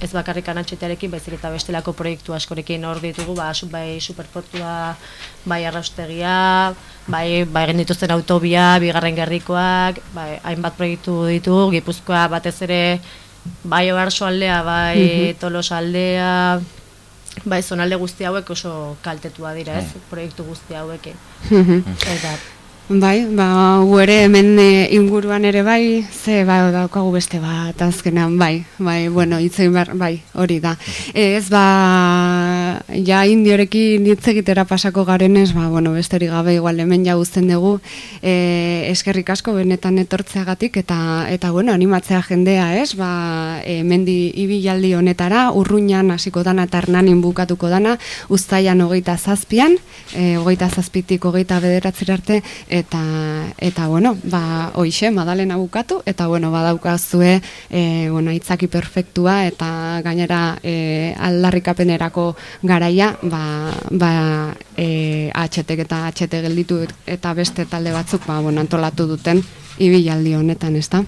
ez bakarrik anatxetearekin, baizik eta bestelako proiektu askorekin hor ditugu, ba, bai superportua, bai arraustegia, bai, bai egin dituzten autobia, bigarren gerrikoak, bai, hainbat proiektu ditugu, Gipuzkoa batez ere, bai oarso aldea, bai Mhm. tolos aldea, bai zonalde guzti hauek oso kaltetua dira, ez, proiektu guzti hauekin. Mhm. Eta, Bai, ba, gu ere hemen e, inguruan ere bai, ze ba, daukagu beste bat, azkenean, bai, bai, bueno, itzein behar, bai, hori da. E, ez ba, ja indiorekin hitz egitera pasako garenez, ba, bueno, besterik gabe igual hemen ja uzten dugu, e, eskerrik asko benetan etortzeagatik, eta, eta bueno, animatzea jendea, ez, ba, e, mendi ibilaldi honetara, urruñan hasiko dana eta hernanin bukatuko dana, hogeita zazpian, e, hogeita zazpitik hogeita bederatzera arte, eta, eta bueno, ba, hoixe, madalena bukatu, eta bueno, badaukazue, e, bueno, itzaki perfektua, eta gainera e, aldarrikapenerako garaia, ba, ba e, atxetek eta atxete gelditu eta beste talde batzuk, ba, bueno, antolatu duten ibilaldi honetan, ezta?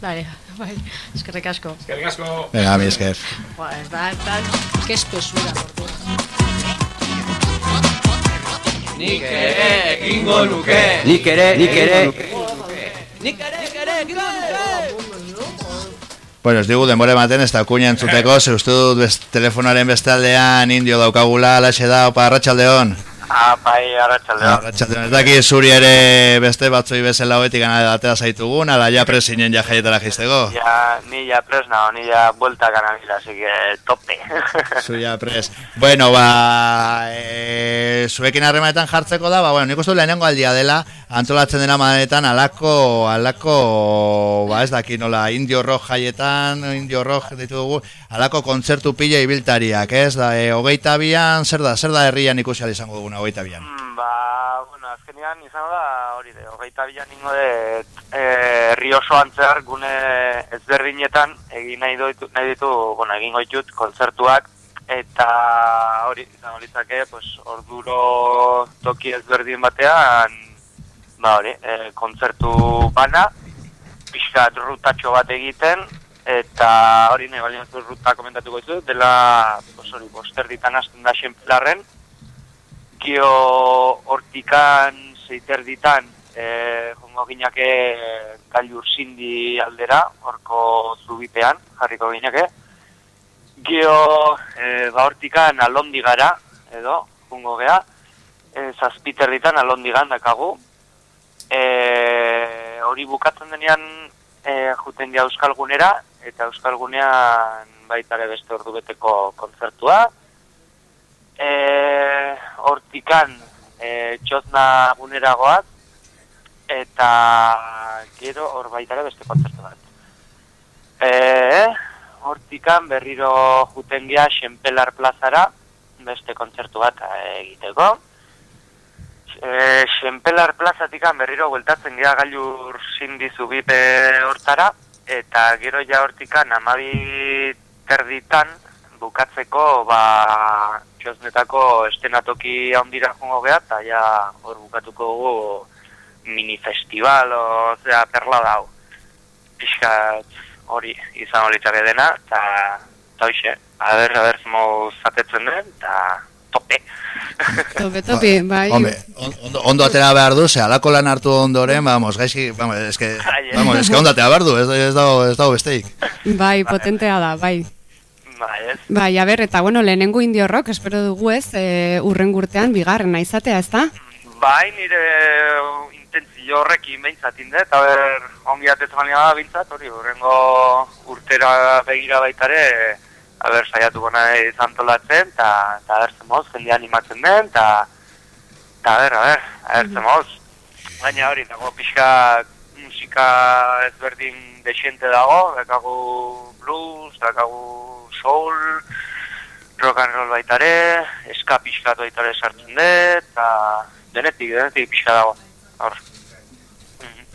bai, bai, eskerrik asko. Eskerrik asko. Venga, mi esker. Ba, ez da, da, que espesura, por Dios. Nik ere egingo nuke. Nik ere, nik ere. Nik ere, nik ere egingo nuke. Bueno, ez digu denbora ematen ez da kuña entzuteko, ze uste dut telefonaren bestaldean indio daukagula, alaxe da, opa, arratsaldeon. Ah, bai, arratsaldeon. Arratxaldeon, ez daki zuri ere beste batzoi bezala hoetik gana atera zaitugun, ala ja presinen ja jaietara jistego. Ya, ni ya presna, ni ya vuelta ganabila, así que tope. Zuia pres. Bueno, ba, e, zuekin harremanetan jartzeko da, ba, bueno, nik uste lehenengo aldia dela, antolatzen dena madenetan, alako, alako, ba, ez daki nola, indio rock jaietan, indio rock ditugu, alako kontzertu pila ibiltariak, ez, da, e, hogeita bian, zer da, zer da herrian ikusi izango duguna, hogeita bian. ba, bueno, azkenean izango da, hori de, hogeita bilan ningo de, e, rioso antzer gune ezberdinetan, egin nahi ditu, nahi ditu, bueno, egingo ditut kontzertuak, eta hori, izango litzake, pues, orduro toki ezberdin batean, ba hori, e, kontzertu bana, pixkat rutatxo bat egiten, eta hori nahi balien ruta komentatuko ditu, dela, pues hori, boster hasten da xenpelarren, gio hortikan, zeiter ditan, e, jongo ginake gailur zindi aldera, horko zubipean, jarriko ginake, gio e, ba hortikan alondi gara, edo, jungo gea, e, zazpiter ditan alondigan dakagu, e, hori bukatzen denean e, juten dia Euskalgunera, eta Euskalgunean baita ere beste ordu beteko kontzertua. E, hortikan e, txozna guneragoak, eta gero hor baita ere beste kontzertu bat. E, hortikan berriro juten gea Xenpelar plazara, beste kontzertu bat egiteko. E, Xenpelar plazatikan berriro bueltatzen gira gailur sindizu bipe hortara, eta gero ja hortikan amabi terditan bukatzeko ba, txosnetako estenatoki handira jongo geha, eta ja hor bukatuko dugu mini festival, o, zera, perla dau. Piskat hori izan horitzake dena, eta hoxe, a ber, a ber, zemo zatetzen den, eta tope. Tope, tope, bai. Hombre, ondo, ondo atera behar du, ze alako lan hartu ondoren, vamos, gaizki, vamos, es que, vamos, es que ondo atera behar du, ez, ez dago, ez dago besteik. Bai, potentea da, bai. Bai, ez? Bai, a ber, eta bueno, lehenengo indio rock, espero dugu ez, e, urren gurtean, bigarren izatea, ez da? Bai, nire intentzio horrekin behintzat inde, eta ber, ongi atetzen behintzat, hori, urrengo urtera begira baitare, a ber, saiatuko nahi zantolatzen, eta, eta ber, zemoz, jende animatzen den, eta, eta ber, a ber, a ber, zemoz. Baina hori, dago pixka musika ezberdin desiente dago, dakagu blues, dakagu soul, rock and roll baitare, eska pixkat baitare sartzen dut, eta denetik, denetik pixka dago. Hor.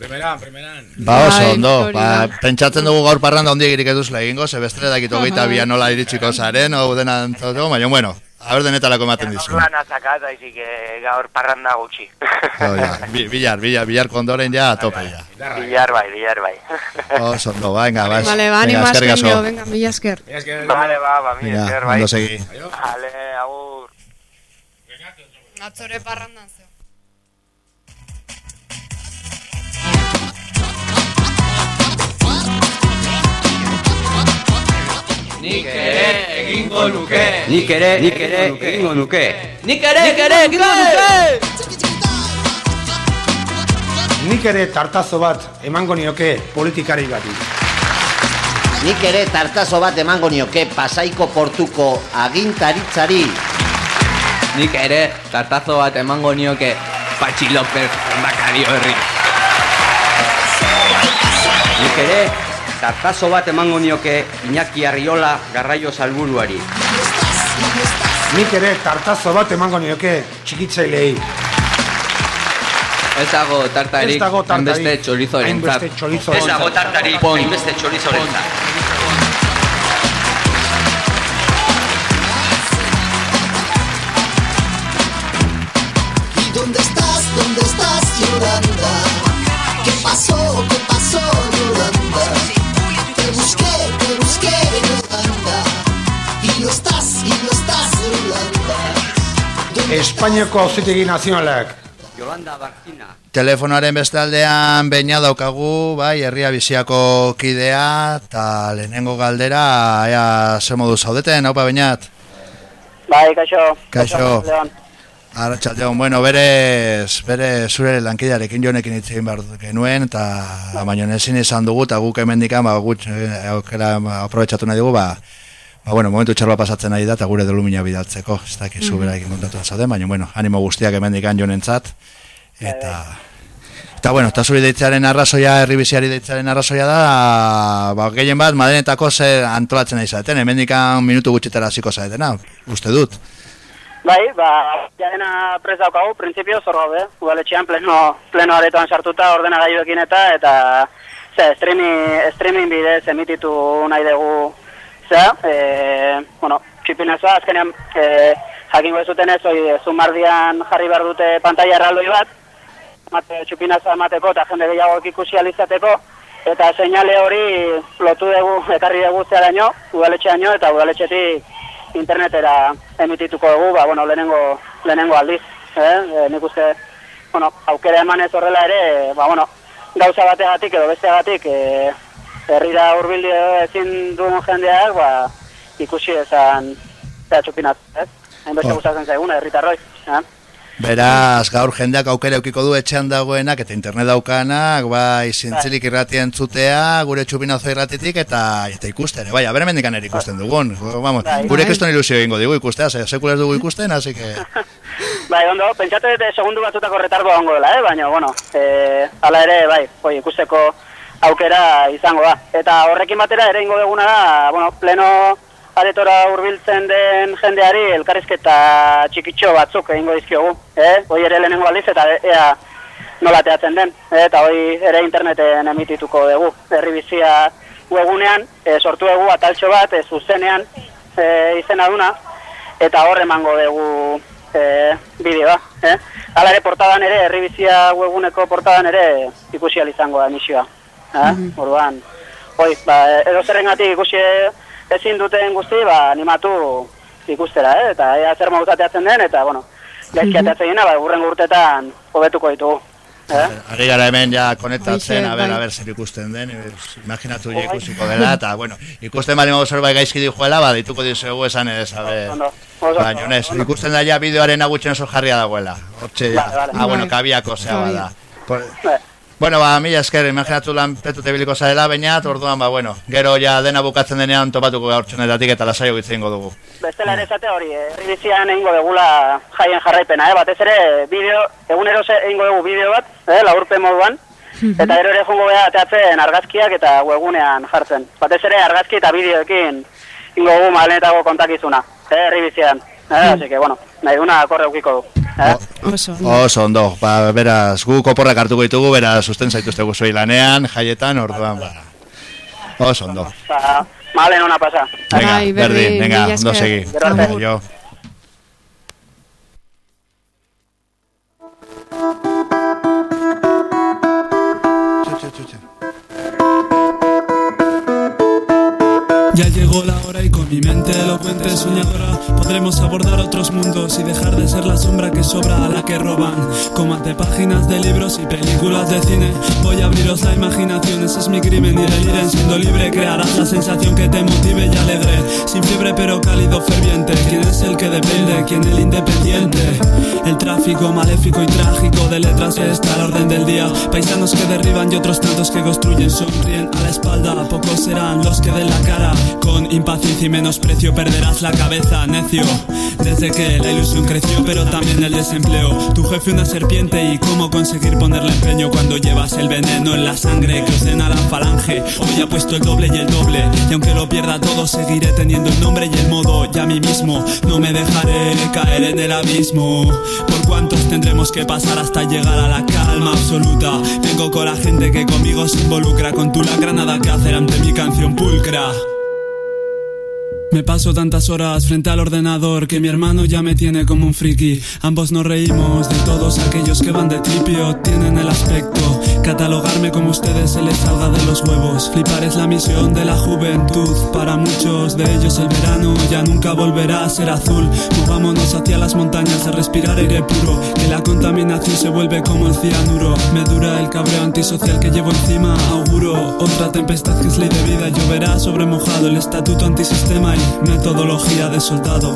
Primeran, primeran. Ba, oso, ondo, ba, pentsatzen dugu gaur parranda ondiek irik eduzla egingo, ze bestre dakit hogeita bia nola iritsiko zaren, o dena entzateko, baina, bueno, a ber denetalako ematen dizu. Lan azakat, aizik gaur parranda gutxi. Oh, ja, bi- Billar, billar, billar kondoren ja, a tope ja. Billar bai, billar bai. Oso, ondo, ba, venga, ba, Vale, animo eskerrik asken asko. jo, venga, mila esker. Vale, ba, ba, mi Venga, esker, bai. ondo segi. Vale, agur. Atzore parrandan zeo. Nik ere egingo nuke. Nik ere, nik ere, egingo nuke. Nik ere, nik ere egingo nuke. Nik ere tartazo bat emango nioke politikari bati. Nik ere tartazo bat emango nioke pasaiko portuko agintaritzari. Nik ere tartazo bat emango nioke Patxi López Bakario herri. Nik ere tartazo bat emango nioke Iñaki Arriola garraio salburuari. Nik ere tartazo bat emango nioke txikitzailei. Ez dago tartarik, hainbeste txorizorentzat. Ez dago tartarik, hainbeste txorizorentzat. Espainiako auzitegi nazionalak. Yolanda Barcina. Telefonoaren beste aldean beina daukagu, bai, herria biziako kidea, eta lehenengo galdera, ea, ze modu zaudeten, haupa bainat? Bai, kaixo. Kaixo. Leon. Arratxaldeon, bueno, berez, bere zure lankidearekin jonekin hitz egin behar genuen, eta baino ezin izan dugu, eta guk hemendikan, ba, gutx, eh, aukera aprobetsatu nahi dugu, ba, ba, bueno, momentu txarba pasatzen nahi da, eta gure dolumina bidaltzeko, ez dakizu Mhm. berarekin kontatu zauden, baina, bueno, animo guztiak hemendikan jonentzat, eta... Eta bueno, eta zuri deitzearen arrazoia, herribiziari deitzearen arrazoia da, ba, gehien bat, madenetako zer antolatzen nahi zaeten, hemendikan minutu gutxitara hasiko zaetena, uste dut. Bai, ba, jadena prez daukagu, printzipio zor gaude, udaletxean pleno, pleno aretoan sartuta ordenagailuekin eta, eta, ze, streaming, streaming bidez emititu nahi dugu, ze, e, bueno, txipinezua, azkenean, e, jakingo ez zuten ez, oi, zumardian jarri behar dute pantalla erraldoi bat, mate, txupinaza emateko eta jende gehiago ikusi alizateko, eta seinale hori lotu dugu, ekarri dugu zeraino, udaletxeaino, eta udaletxetik internetera emitituko dugu, ba, bueno, lehenengo, lehenengo aldiz, eh? E, nik uste, bueno, aukera emanez horrela ere, ba, bueno, gauza bategatik edo besteagatik, e, herrira hurbildu ezin duen jendeak, ba, ikusi ezan, zera txupinaz, ez? Hainbeste Oh. gustatzen zaiguna, herritarroi, eh? Beraz, gaur jendeak aukera eukiko du etxean dagoenak eta internet daukanak, bai, zintzilik irratia entzutea, gure txupinazo irratitik eta eta ikusten, bai, abere mendikan ere ikusten dugun. Vamos, Bai. gure keston ilusio egingo digu ikustea, ze sekula ez dugu ikusten, así que... Bai, ondo, pentsatu dut eh, segundu batzutako retardo ongo dela, eh? baina, bueno, e, ala ere, bai, oi, ikusteko aukera izango da. Eta horrekin batera ere ingo duguna da, bueno, pleno aretora hurbiltzen den jendeari elkarrizketa txikitxo batzuk egingo dizkiogu, eh? Hoi ere lehenengo aldiz eta ea nola teatzen den, eh? eta hoi ere interneten emitituko dugu. Herri bizia webunean e, sortu dugu ataltxo bat e, zuzenean e, izena duna eta hor emango dugu e, bideoa, eh? Hala ere portadan ere, herri bizia webuneko portadan ere ikusi izango da emisioa. Eh? Orduan, hoi, ba, edo zerrengatik ikusi ezin duten guzti, ba, animatu ikustera, eh? eta ea zer moduz ateatzen den, eta, bueno, gaizki ateatzen dena, ba, urrengo urtetan hobetuko ditugu. Eh? Ari gara hemen ja konektatzen, a ber, bai. a ber, zer ikusten den, eh, imaginatu ja ikusiko dela, eta, bueno, ikusten bali modu zerbait gaizki dijuela, ba, dituko dizuegu esan ez, a ber, baina, nes, ikusten da ja bideoaren agutxen oso jarria dagoela, hortxe ja, Vale, vale. ah, bueno, Bai. kabiako zea Bai. bada. Por- Bueno, ba, mila esker, imaginatu lan petute biliko zarela, bainat, orduan, ba, bueno, gero ja dena bukatzen denean topatuko gaurtxonetatik eta lasaio gitzen dugu. Bestela ere esate hori, eh, herri bizian egingo degula jaien jarraipena, eh? batez ere bideo, egunero egingo dugu bideo bat, eh? laburpen moduan, eta gero ere jongo beha ateatzen argazkiak eta webunean jartzen. Batez ere argazki eta bideoekin ingo dugu malenetako kontakizuna, eh? herri bizian. Eh? Así que, bueno, nahi duna korre eukiko du. Eh? Oso. Oso ondo, ba, beraz, gu koporrak hartuko ditugu, beraz, susten zaituzte guzoi lanean, jaietan, orduan, ba, oso ondo. Ba, malen ona pasa. Venga, Bai, berdin, venga, mila ondo segi. Jo. Ya llegó la hora mi mente elocuente soñadora podremos abordar otros mundos y dejar de ser la sombra que sobra a la que roban. Como ante páginas de libros y películas de cine, voy a abriros la imaginación, ese es mi crimen y deliren siendo libre crearás la sensación que te motive y alegre. Sin fiebre pero cálido ferviente, ¿quién es el que depende? ¿Quién el independiente? El tráfico maléfico y trágico de letras está al orden del día. Paisanos que derriban y otros tantos que construyen sonríen a la espalda. Pocos serán los que den la cara. Con impaciencia y menosprecio perderás la cabeza, necio. Desde que la ilusión creció, pero también el desempleo. Tu jefe una serpiente y cómo conseguir ponerle empeño cuando llevas el veneno en la sangre que ordena la falange. Hoy ha puesto el doble y el doble. Y aunque lo pierda todo, seguiré teniendo el nombre y el modo. Y a mí mismo no me dejaré caer en el abismo. Por cuántos tendremos que pasar hasta llegar a la calma absoluta. Vengo con la gente que conmigo se involucra. Con tu lacra nada que hacer ante mi canción pulcra. Me paso tantas horas frente al ordenador que mi hermano ya me tiene como un friki. Ambos nos reímos de todos aquellos que van de tripio, tienen el aspecto. Catalogarme como ustedes se les salga de los huevos. Flipar es la misión de la juventud. Para muchos de ellos el verano ya nunca volverá a ser azul. Movámonos hacia las montañas a respirar aire puro. Que la contaminación se vuelve como el cianuro. Me dura el cabreo antisocial que llevo encima. Auguro otra tempestad que es ley de vida. Lloverá sobre mojado el estatuto antisistema metodología de soldado.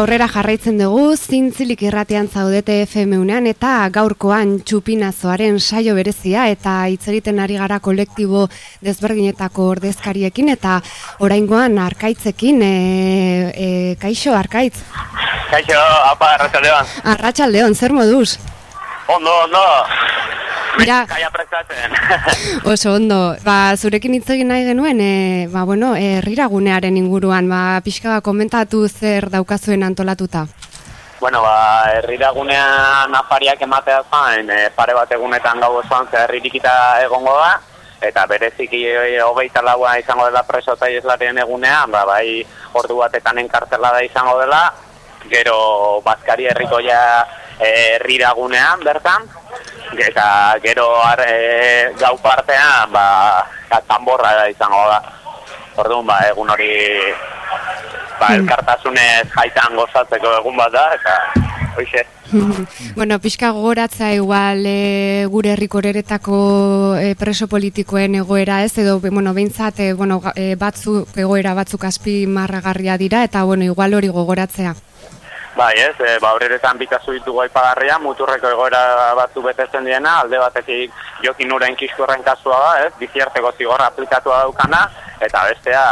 Aurrera jarraitzen dugu, zintzilik irratean zaudete FM unean eta gaurkoan txupinazoaren saio berezia eta hitz egiten ari gara kolektibo desberdinetako ordezkariekin eta oraingoan arkaitzekin, e, e, kaixo arkaitz, Kaixo, apa, arratsaldean. arratsaldeon zer moduz? Ondo, ondo. Prestatzen. Oso ondo, ba, zurekin hitz egin nahi genuen, e, ba, bueno, herriragunearen inguruan, ba, pixka komentatu zer daukazuen antolatuta. bueno, ba, herriragunean afariak ematea zain, e, pare bat egunetan gau osoan ze herririkita egongo da, eta bereziki hogeita laua izango dela preso eta ieslarien egunean, ba, bai ordu batetan enkartelada izango dela, gero Bazkari herrikoia e, herriragunean bertan, eta gero ar, e, gau partean, ba, tamborra izango da. Orduan, ba, egun hori ba, elkartasunez jaitan gozatzeko egun bat da, eta hoxe. bueno, pixka gogoratza igual e, gure herrikoreretako e, preso politikoen egoera ez, edo, bueno, behintzat, e, bueno, e, batzuk, egoera batzuk azpi marragarria dira, eta, bueno, igual hori gogoratzea. Bai, ez, e, ba, horretan bikazu ditugu aipagarria, muturreko egoera batzu betetzen diena, alde batetik jokin uren kiskorren kasua da, ez, biziarteko zigorra aplikatua daukana, eta bestea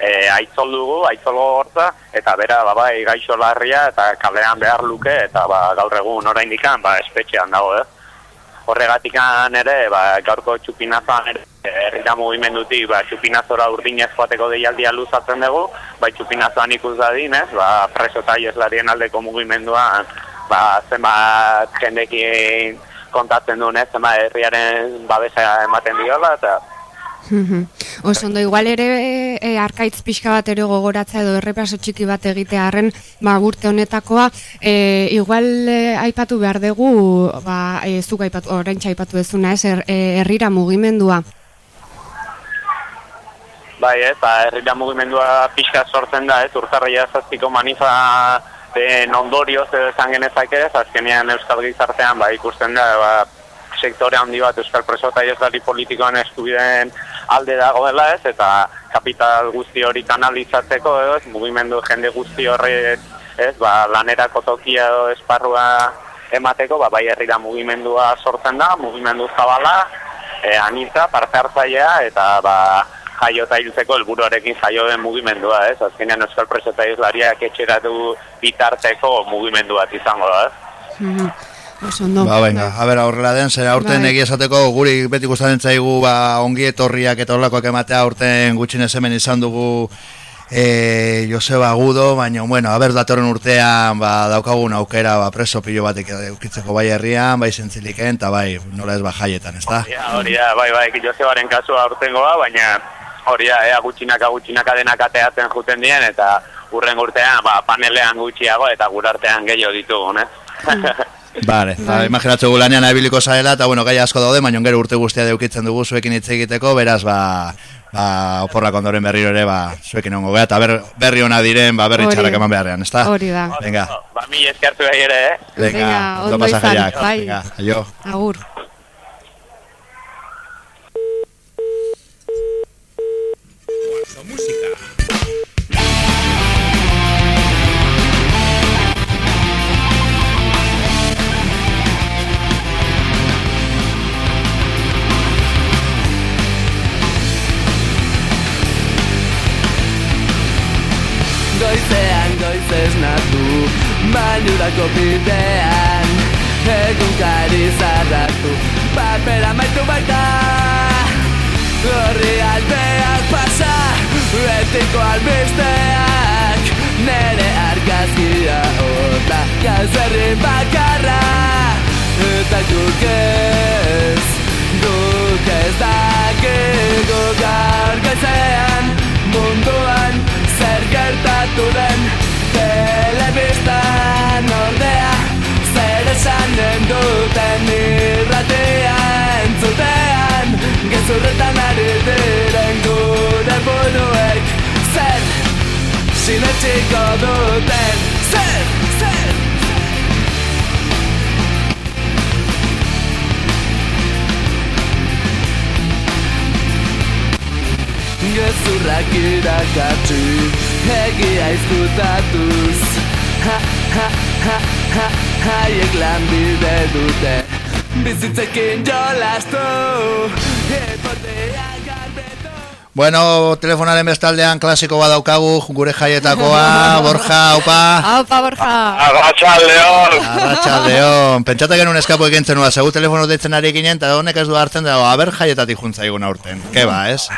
e, aitzol dugu, aitzol gogortza, eta bera, ba, bai, gaixo larria, eta kalean behar luke, eta ba, gaur egun oraindikan, ba, espetxean dago, ez. Horregatikan ere, ba, gaurko txupinazan ere, herrira mugimendutik, ba, txupinazora urdinez joateko deialdia luzatzen dugu, bai txupinazoan ikus dadin, ez, ba, preso eta ieslarien aldeko mugimenduan, ba, zenbat jendekin kontatzen duen, ez, zenbat herriaren babesa ematen diola, eta Oso ondo, igual ere e, arkaitz pixka bat ere gogoratza edo errepaso txiki bat egitea harren, ba, urte honetakoa, e, igual e, aipatu behar dugu, ba, e, zuk aipatu, orain aipatu dezuna, ez, er, e, herrira mugimendua. Bai, ez, ba, herrira mugimendua pixka sortzen da, ez, urtarria zazpiko manifa den ondorioz edo esan genezake ez, azkenean Euskal Gizartean, ba, ikusten da, ba, sektore handi bat Euskal Preso eta Ieslari politikoan eskubideen alde dagoela ez, eta kapital guzti hori kanalizatzeko edo, ez, mugimendu jende guzti horre ez, ba, lanerako tokia edo esparrua emateko, ba, bai herrira mugimendua sortzen da, mugimendu zabala, e, anitza, parte hartzailea, eta ba, jaio eta hiltzeko helburuarekin jaio den mugimendua, ez? Azkenean Euskal Preso eta Islariak etxeratu bitarteko mugimendu bat izango da, ez? Mhm. Oso ondo. Ba, venga, a ber, aurrela den, zera aurten Bai. egia esateko guri beti gustatzen zaigu ba, ongi etorriak eta horlakoak ematea aurten gutxinez hemen izan dugu e, Joseba Agudo, baina, bueno, a ber, datorren urtean ba, daukagun aukera ba, preso pilo batek eukitzeko bai herrian, bai zentziliken, eta bai, nola ez ba jaietan, ezta? Ja, hori da, bai, bai, Josebaren kasua aurtengoa, baina hori da, ea gutxinaka gutxinaka denak ateatzen juten dien, eta urren urtean, ba, panelean gutxiago, eta gurartean gehiago ditugu, ne? Vale, ba, imaginatzen gu lanean abiliko zaela, eta bueno, gai asko daude, baina gero urte guztia deukitzen dugu zuekin hitz egiteko, beraz, ba, ba, oporrak ondoren berriro ere, ba, zuekin ongo gea, eta ber, berri ona diren, ba, berri Hori. txarrak eman beharrean, ezta? Hori da. Venga, Ba, mi eskertu gai ere, eh? venga, Venga, ondo izan, bai. Venga, aio. Agur. Goizean goiz esnatu Bainurako bidean. Egunkari zarratu Papera maitu baita. Horri aldeak pasa Betiko albisteak. Nere argazkia Ota gauzerri bakarra. Eta guk ez Guk ez dakigu gaur goizean. Munduan zer gertatu den Telebistan ordea Zer esanen duten irratia entzutean Gezurretan ari diren gure buruek Zer sinetxiko duten Zer, zer Gezurrak irakatsi Egia izkutatuz ha, ha, ha, ha, haiek lanbide dute Bizitzekin jolastu Bueno, telefonaren bestaldean klasiko badaukagu gure jaietakoa, Borja, opa. Aupa, Borja. Arratxaldeon. Arratxaldeon. Pentsata genuen eskapu egin zenua, segu telefono deitzen ari ginen, eta honek ez du hartzen dago, aber jaietatik juntzaigun aurten. Ke ba, ez?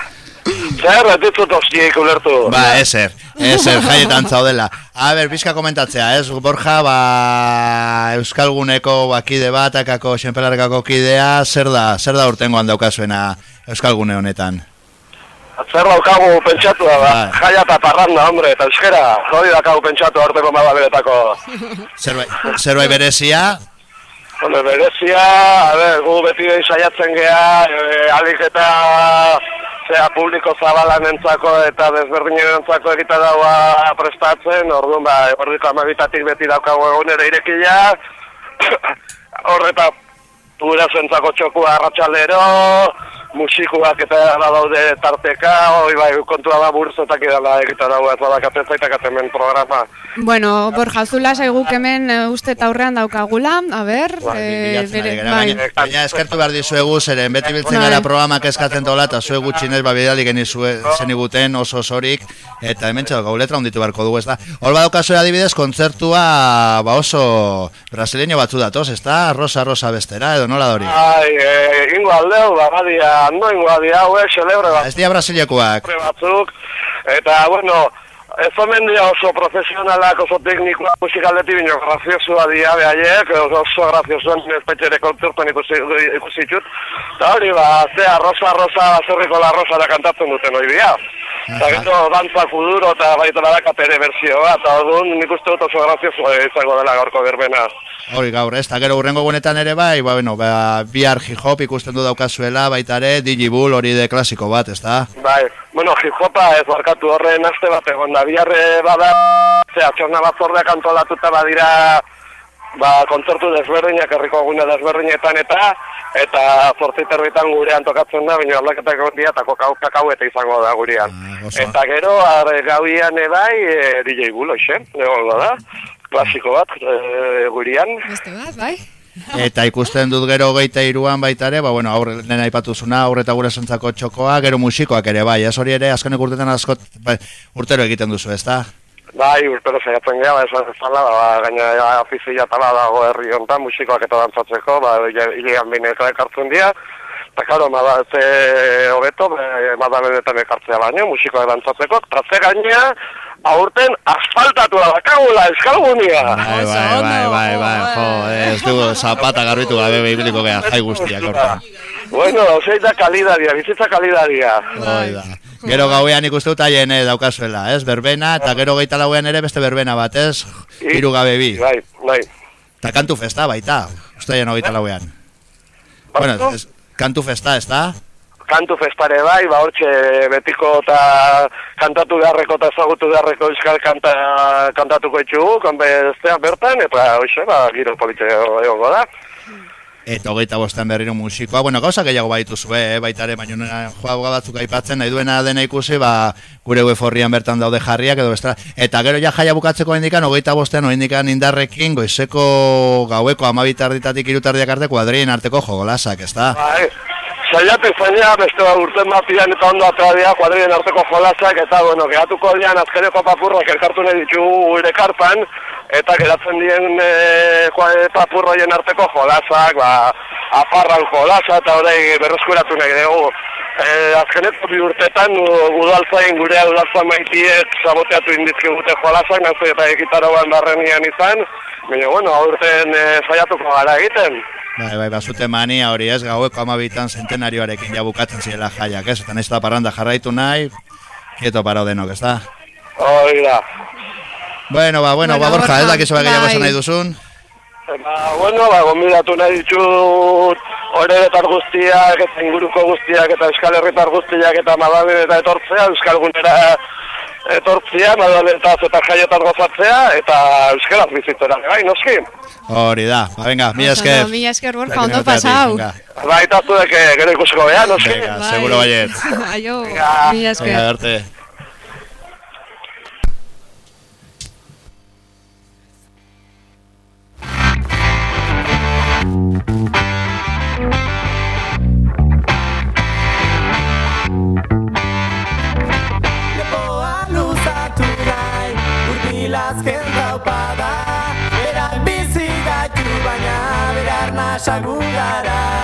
Zer, ez ditut oskiek ulertu. Ba, ezer, ezer, jaietan zaudela. A ber, pizka komentatzea, ez? Borja, ba, Euskalguneko bakide bat, akako, senpelarkako kidea, zer da, zer da urtengoan daukasuena Euskalgune honetan? Zer daukagu pentsatu da, ba. jaia eta parranda, hombre, eta euskera, jodi daukagu pentsatu aurteko madaberetako. Zerbait, zerbait berezia, Hombre, berezia, a ber, gu beti behin saiatzen gea, e, alik eta zera publiko zabalan entzako eta desberdinen entzako egita daua prestatzen, orduan, ba, ordiko amabitatik beti daukagu egunero irekila, horreta gura zentzako txokua arratsaldero, musikuak eta badaude tarteka, hoi bai, kontua da burzotak edala egita daua, ez badakatzen zaitak hemen programa. Bueno, Borja, zula saiguk hemen eh, uste eta aurrean daukagula, a ber, eh, bere- gara, bai. baina, eskertu behar dizuegu, zeren beti biltzen Bai. gara programak eskatzen tola, eta zuek gutxinez, ba, bidali genizue zeniguten oso osorik, eta hemen txau, gau letra onditu beharko dugu, ez da. Hor badaukazu adibidez, kontzertua, ba oso brasileño batzu datoz, ez da? Rosa, rosa bestera, edo nola dori? Ai, e, ingo aldeu, ba, badia, no ingo badia, hauek, celebre bat. Ez dira brasilekoak. batzuk, eta, bueno, ez omen dira oso profesionalak, oso teknikoak musikaldeti bino graziosua dira behaiek, oso graziosuan espetxere kontzertuan ikusi, ikusi ditut. Eta hori, ba, zea, rosa, rosa, baserriko la rosa da kantatzen duten hori dira. Eta gero, dantza kuduro eta baita badakat ere bersioa, eta orduan nik uste dut oso graziosua izango dela gaurko berbena. Hori gaur, ez, eta gero urrengo gunetan ere bai, ba, bueno, ba, bihar hip-hop ikusten du daukazuela, baita ere, Digibull hori de klasiko bat, ez da? Bai, bueno, hip-hopa ez barkatu horren aste bat egon da, biharre bada, zera, txorna batzordeak antolatuta badira, ba, kontzertu desberdinak, herriko gune desberdinetan eta, eta zortziterbitan gurean tokatzen da, baina aldaketak dira eta kokau, kakau eta izango da gurean. eta gero, ar, gauian ebai, e, DJ Bull, oixe, egongo da, klasiko bat, e, gurean. Beste bat, bai? Eta ikusten dut gero geita iruan baita ere, ba, bueno, aurre, nena aipatuzuna, aurre eta gure zentzako txokoa, gero musikoak ere, bai, ez hori ere, azkenek urtetan askot, bai, urtero egiten duzu, ez da? Bai, urtero saiatzen gara, esan ezala, ba, gaina afizia tala dago herri honetan, musikoak eta dantzatzeko, ba, hilean bineko ekartzen dira, eta karo, ma da, ze hobeto, be, ma da benetan ekartzea baino, musikoak dantzatzeko, eta ze gainea, aurten asfaltatua dakagula, eskalgunia. Bai, bai, bai, bai, bai, jo, ez dugu zapata garbitu gabe behibiliko geha, jai guztiak, hortan. Bueno, ozei da kalidadia, bizitza kalidadia. Hoi da. Gero gauean ikuste dut haien eh, daukazuela, ez? Berbena, eta gero geita lauean ere beste berbena bat, ez? Hiru gabe bi. Bai, bai. Eta kantu festa baita, uste haien hogeita lauean. Bueno, ez, kantu festa, ez da? Kantu festare bai, ba hortxe betiko eta kantatu beharreko eta ezagutu beharreko euskal kanta, kantatuko etxugu, konbeztea bertan, eta hoxe, ba, giro politxe egongo da. Eta hogeita bostean berriro musikoa, bueno, gauza gehiago baitu zue, eh, baita ere, baina joa batzuk aipatzen, nahi duena dena ikusi, ba, gure web horrian bertan daude jarriak, edo bestela. Eta gero ja jaia bukatzeko indikan, hogeita bostean, indikan indarrekin, goizeko gaueko amabitarditatik irutardiak arte, kuadrien arteko jogolasak, ez da? Bai, saiatu zaina, beste ba, urten mapian eta ondo atradea, kuadrien arteko jolasak, eta, bueno, gehatuko dian azkeneko papurrak elkartu nahi ditugu gure karpan, eta geratzen dien e, papurroien arteko jolasak, ba, afarran jolasa, eta horrei berreskuratu nahi dugu. E, azkeneko bi urtetan udaltzain gure udaltzain maitiek saboteatu indizkigute jolasak, nazu eta egitaroan barrenian izan, baina, bueno, aurten e, saiatuko gara egiten. Bai, bai, bazute mania hori ez, gaueko amabitan centenarioarekin ja bukatzen zirela jaiak, ez? Eta nahiz eta parranda jarraitu nahi, kieto parau denok, ez da? Hoi da. Bueno, ba, bueno, Bueno, ba, Borja, ez dakizu ba, gehiago bai. esan nahi duzun? Ba, bueno, ba, gombidatu nahi ditut horretar guztiak eta inguruko guztiak eta euskal herritar guztiak eta madalen eta etortzea, euskal gunera etortzea, madaletaz eta jaietan gozatzea eta euskaraz bizitzera, bai, noski? Hori da, ba, venga, mi esker. Ondo, Mila esker, Borja, Venga, ondo pasau. Ba, eta zuek eh, gero ikusiko beha, noski? Venga, seguro baiet. Aio, mila esker. Venga, arte. Sagu gara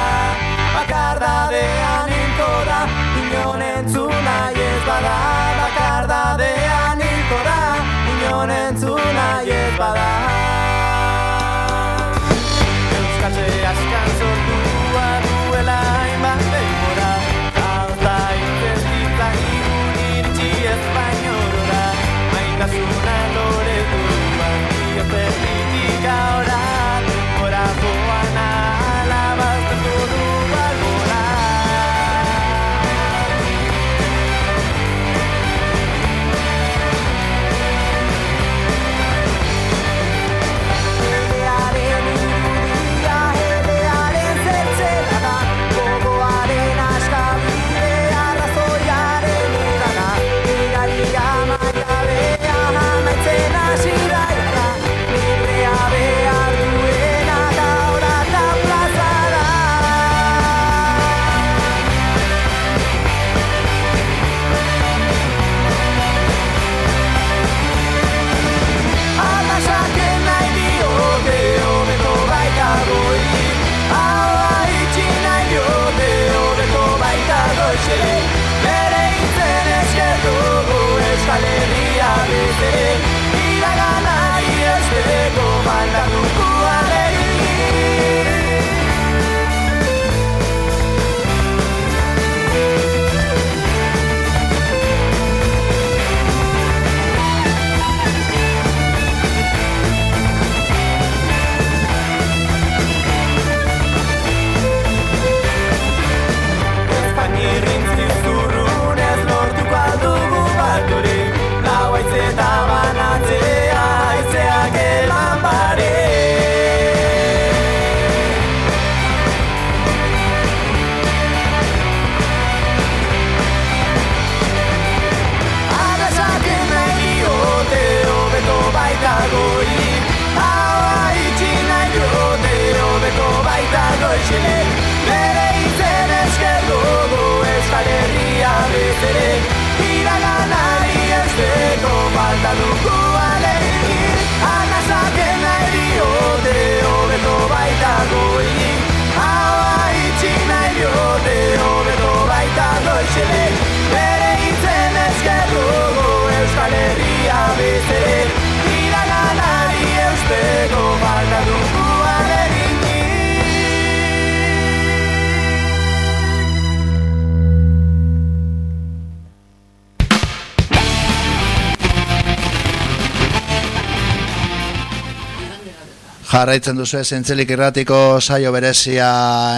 Jarraitzen duzu zentzelik irratiko saio berezia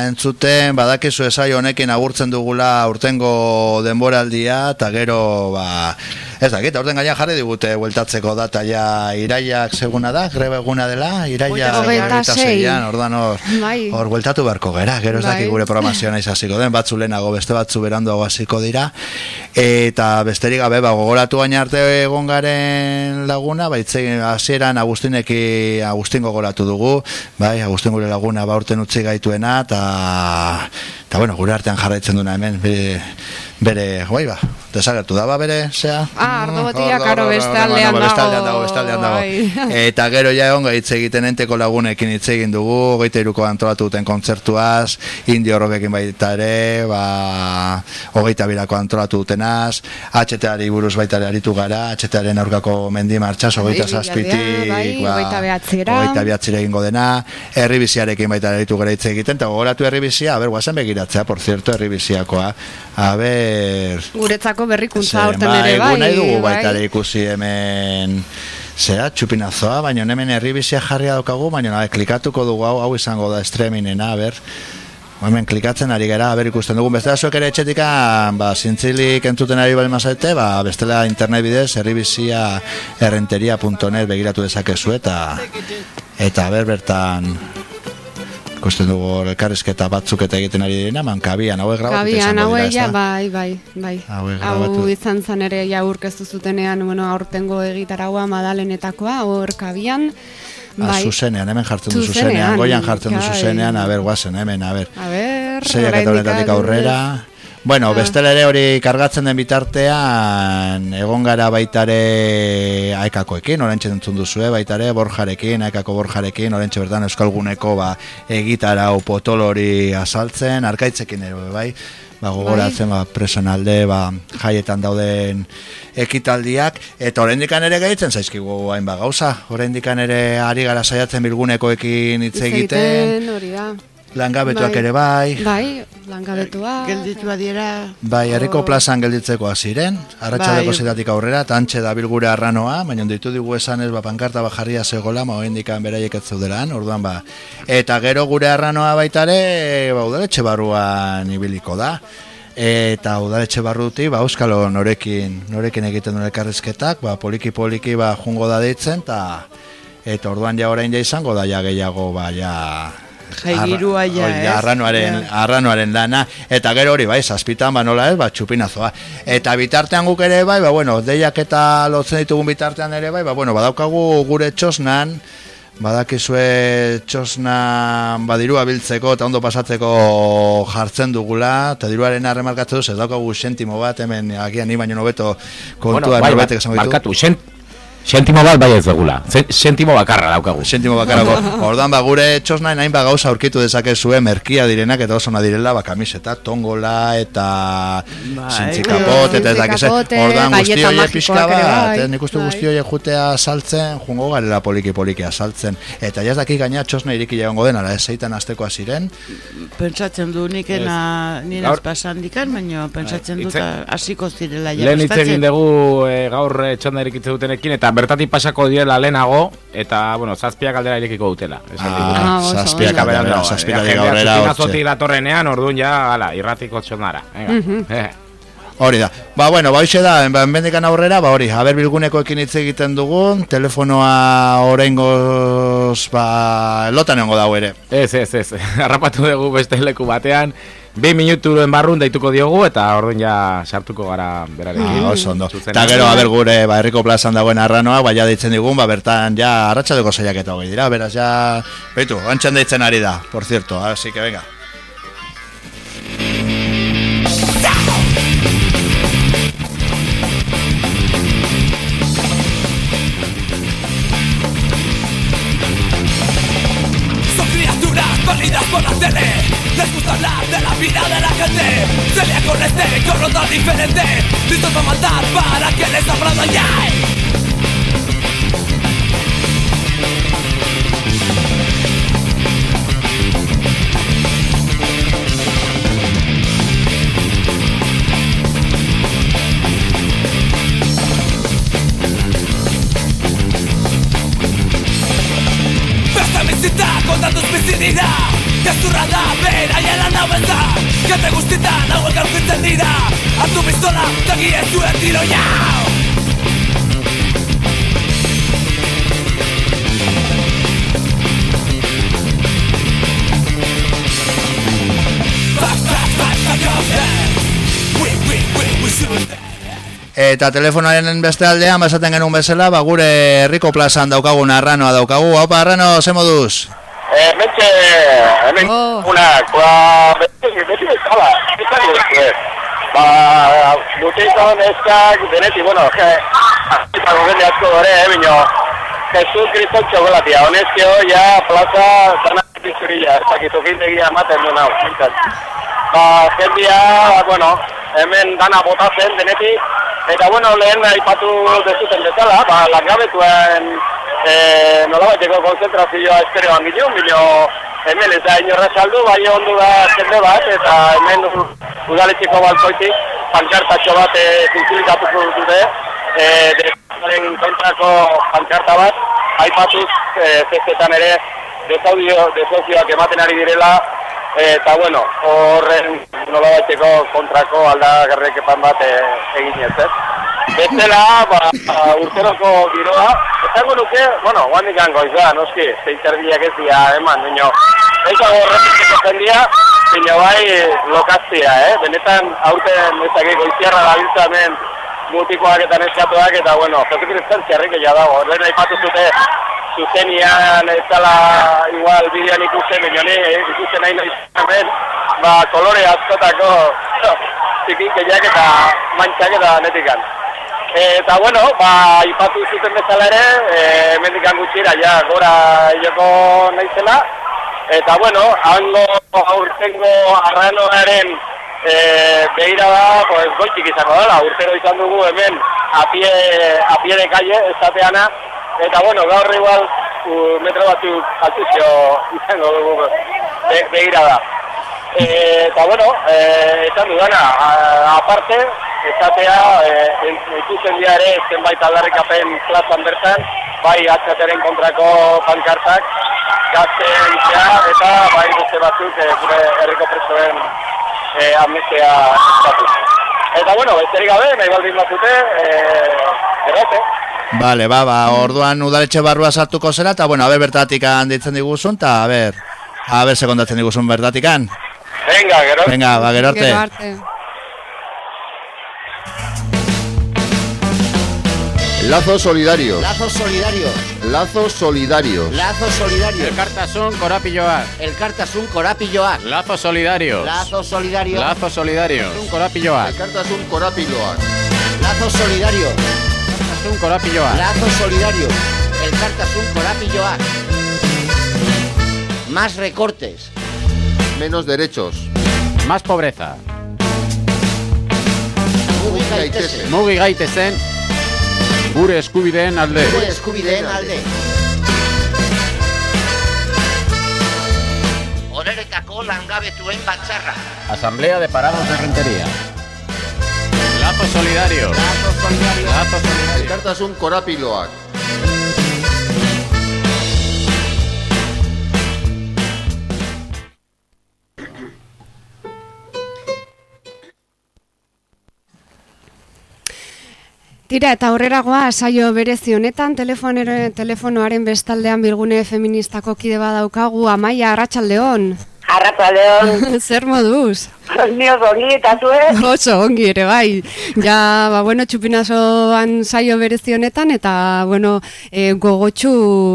entzuten, badakizu saio honekin agurtzen dugula urtengo denboraldia, eta gero, ba, ez dakit, aurten gaina jarri digute bueltatzeko data ja iraiak seguna da, greba eguna dela, iraiak Hogeita zeian, ordan hor, Bai. hor bueltatu beharko gera, gero ez Bai. dakit gure programazioa naiz hasiko den, batzu lehenago, beste batzu beranduago hasiko dira, eta besterik gabe, ba, gogoratu gaina arte egon garen laguna, baitzen hasieran Agustineki, Agustin gogoratu dugu, bai, Agustin gure laguna ba urten utzi gaituena, eta, eta bueno, gure artean jarraitzen duna hemen, bere, bere bai ba, desagertu da, ba, bere, zea? Ah, ardo botia, Ordo, karo, ordo, beste ordo, aldean ordo, beste aldean dago. dago, beste aldean dago. Bai. Eta gero ja egon hitz egiten enteko lagunekin hitz egin dugu, hogeita iruko antolatu duten kontzertuaz, indio horrokekin baita ere, ba, hogeita birako antolatu dutenaz, HTari buruz baita ere aritu gara, HTaren aurkako mendi martxaz, hogeita Bai, zazpitik, bai, hogeita behatzira. hogeita behatzira egingo dena, herribiziarekin baita ere aritu gara hitz egiten, eta gogoratu herribizia, ber, guazen begiratzea, por cierto, herribiziakoa, a ber, Guretzako berrikuntza bai, ere bai. gu nahi dugu baita bai. ikusi hemen. Zera, txupinazoa, baina hemen herribizia jarria daukagu, baina nabe, klikatuko dugu hau, hau izango da estreminena, ber, hemen klikatzen ari gara, ber ikusten dugu, bestela zuek ere etxetikan, ba, zintzilik entzuten ari bali mazaete, ba, bestela internet bidez, herribizia errenteria.net begiratu dezakezu eta eta ber bertan ikusten dugu hor elkarrizketa batzuk eta egiten ari direna, man kabian, hauek grabatuta Kabian, izango hau dira, ja, bai, bai, bai. Hauek Hau grabatu. izan zen ere ja urkeztu zutenean, bueno, aurtengo egitaragoa madalenetakoa, hor kabian. Ah, Bai. zuzenean, hemen jartzen du Zuzenean, goian jartzen du zuzenean, a ber, guazen, hemen, a ber. A ber, Zeiak eta adibidez. aurrera, Bueno, bestela ere hori kargatzen den bitartean egon gara baitare aekakoekin, orentxe entzun duzue, baitare borjarekin, aekako borjarekin, orentxe bertan euskalguneko ba, egitarau potolori azaltzen, arkaitzekin ere bai, ba, gogoratzen ba, presoen alde ba, jaietan dauden ekitaldiak, eta oraindikan ere gehitzen zaizkigu hain ba, gauza, oraindikan ere ari gara saiatzen bilgunekoekin hitz egiten, hori da. Langabetuak ere bai, Bai, langabetua. Gelditu adiera. Bai, herriko plazan gelditzeko ziren, arratsaldeko Bai. zetatik aurrera, eta antxe da bilgure arranoa, baina ditu digu esan ez, ba, pankarta bajarria zegoela, ma indikan beraiek ez zeudelan, orduan ba. Eta gero gure arranoa baitare, ba, udaletxe barruan ibiliko da. Eta udaletxe barruti, ba, euskalo norekin, norekin egiten duen elkarrizketak, ba, poliki-poliki, ba, jungo da deitzen, eta eta orduan ja orain ja izango da ja gehiago, ba, ja, Jaigirua ja, ez? Arranoaren, Ja. arranoaren lana, eta gero hori, bai, zazpitan, ba, nola ez, ba, txupinazoa. Eta bitartean guk ere, bai, ba, bueno, deiak eta lotzen ditugun bitartean ere, bai, ba, bueno, badaukagu gure txosnan, badakizue txosna badirua biltzeko eta ondo pasatzeko jartzen dugula, eta diruaren arremarkatzen duz, ez daukagu sentimo bat, hemen, agian ni baino nobeto kontua bai, norbetek esango ditu. markatu, sentimo bat bai ez dugula. Sentimo bakarra daukagu. Sentimo bakarako. Ordan ba gure txosnain hain gauza aurkitu dezakezue merkia direnak eta oso ona direla ba kamiseta, tongola eta zintzikapot eta ez dakize. Zintzikapote, Ordan guzti magikoak ere bat, bai. eh, nik uste Bai. guzti horiek jutea saltzen, jungo garela poliki poliki saltzen. Eta jaz daki gaina txosna iriki egongo den, ala ez zeitan aztekoa ziren. Pentsatzen du nikena Gaur- pasan dikan, baina pentsatzen dut hitze- hasiko zirela ja Lehen hitz egin dugu e, gaur e, txanda irikitze dutenekin eta bertatik pasako direla lehenago eta, bueno, zazpiak aldera irekiko dutela. Esan Ah, digute. Ah, oso zazpiak aldera, Berandu, zazpiak hortxe. datorrenean, orduan ja, ala, irratiko txondara. Mhm. Eh. Hori da. Ba, bueno, ba, hoxe da, ba, enbendikan aurrera, ba, hori, haber bilgunekoekin hitz egiten dugun, telefonoa oraingoz, ba, lotan egongo dago ere. Ez, ez, ez. Harrapatu dugu beste leku batean. Bi minuturen barrun deituko diogu eta orduan ja sartuko gara berarekin. Ah, oso ondo. Eta gero, aber gure, ba, herriko plazan dagoen arranoa, ba, ja deitzen digun, ba, bertan, ja, arratsaldeko saiak eta hogei dira, beraz, ja, beitu, antxan deitzen ari da, por cierto, así que venga. Diferente. Listos para matar para que les aplaudan ya Beste bizitza kontatuz bizi dira Gezurra da bera jela nau bezan Kate guztietan hauek aurkitzen dira Hartu pistola, tagi ez zuen tiro jau Eta telefonoaren beste aldean, basaten genuen bezala, ba, gure herriko plazan daukagun arranoa daukagu. Haupa, arrano, ze moduz? Eh, metxe, hemen Oh. unak, ba, beti, beti bezala, izan duzue. Ba, mutiko neskak, deneti, bueno, je, azitako jende asko dore, eh, bino, Jesus Kristo txokolatia, honezkio, ja, plaza, dana bizurilla, ez dakitu gindegia ematen duen hau, zintzat. Ba, jendia, ba, bueno, hemen dana botatzen, deneti, eta, bueno, lehen aipatu dezuten bezala, ba, langabetuen, eh, nolabaiteko konzentrazioa estereoan gino, bino, hemen ez da inorra saldu, bai ondu da jende bat, eta hemen udaletxeko balkoitik, pankartatxo bat e, zintzilikatuko dute, e, desaren kontrako pankarta bat, aipatuz, e, zestetan ere, desaudio, desozioak ematen ari direla, eta bueno, horren nolabaiteko kontrako aldagarrekepan bat e, egin ez, ez? Bestela, ba, urteroko giroa, esango nuke, bueno, guandik goiza, noski, zeiterdiak ez dira, eman, baina, Eta horretzeko jendia, baina bai lokazia, eh? Benetan, aurten ezak goiziarra da biltza hemen mutikoak eta neskatuak, eta bueno, Jesu Kristan txarrik ja dago. Lehen aipatu zute, zuzenian ez dela igual bideoan ikusten, baina ni ikusten nahi nahi hemen, ba, kolore askotako txiki, gehiak eta mantxak eta netikan. Eta bueno, ba, ipatu zuten bezala ere, e, mendikan gutxira, ja, gora joko naizela. Eta bueno, hango aurtengo arranoaren e, behira da, pues, goitik izango dela. Urtero izan dugu hemen apie, apie de calle, esateana. Eta bueno, gaur igual u, metro batzuk altuzio izango dugu be, behira da. E, eta bueno, e, esan dudana, aparte, esatea, e, ikusten dira ere zenbait aldarrikapen plazan bertan, bai atxateren kontrako pankartak, gazten zea, eta bai beste batzuk e, gure herriko presoen e, amnestia eskatu. Eta bueno, besterik gabe, nahi baldin bazute, e, errate. Vale, ba, ba, orduan udaletxe barrua sartuko zera, eta bueno, a ber bertatik handitzen diguzun, eta a ber, a ber sekondatzen diguzun bertatikan. Venga, gero. Venga, ba, gero arte. Gero arte. Lazos solidarios. Lazos solidarios. Lazos solidarios. Lazos solidarios. El Cartasun Corapilloac. El Cartasun Corapilloac. Lazos solidarios. Lazos solidarios. Lazos solidarios. Lazos Corapilloac. El Cartasun Corapilloac. Lazos solidarios. Cartasun Corapilloac. Lazos solidarios. El Cartasun Corapilloac. Más recortes. Menos derechos. Más pobreza. Mugi gaitezen. Mugi gaitezen. Gure eskubideen alde. Gure eskubideen alde. Oreretako langabetuen batzarra. Asamblea de Parados de Rentería. Lazo solidario. Lazos solidarios. Lazo solidario. Elkartasun korapiloak. Tira, eta aurreragoa saio berezi honetan, telefonero- telefonoaren bestaldean bilgune feministako kide badaukagu, Amaia Arratsaldeon. Arratsaldeon. Zer moduz? Ni oso ongi eta zue? Oso ongi ere bai. Ja, ba, bueno, txupinazoan saio berezi honetan eta bueno, e, gogotsu,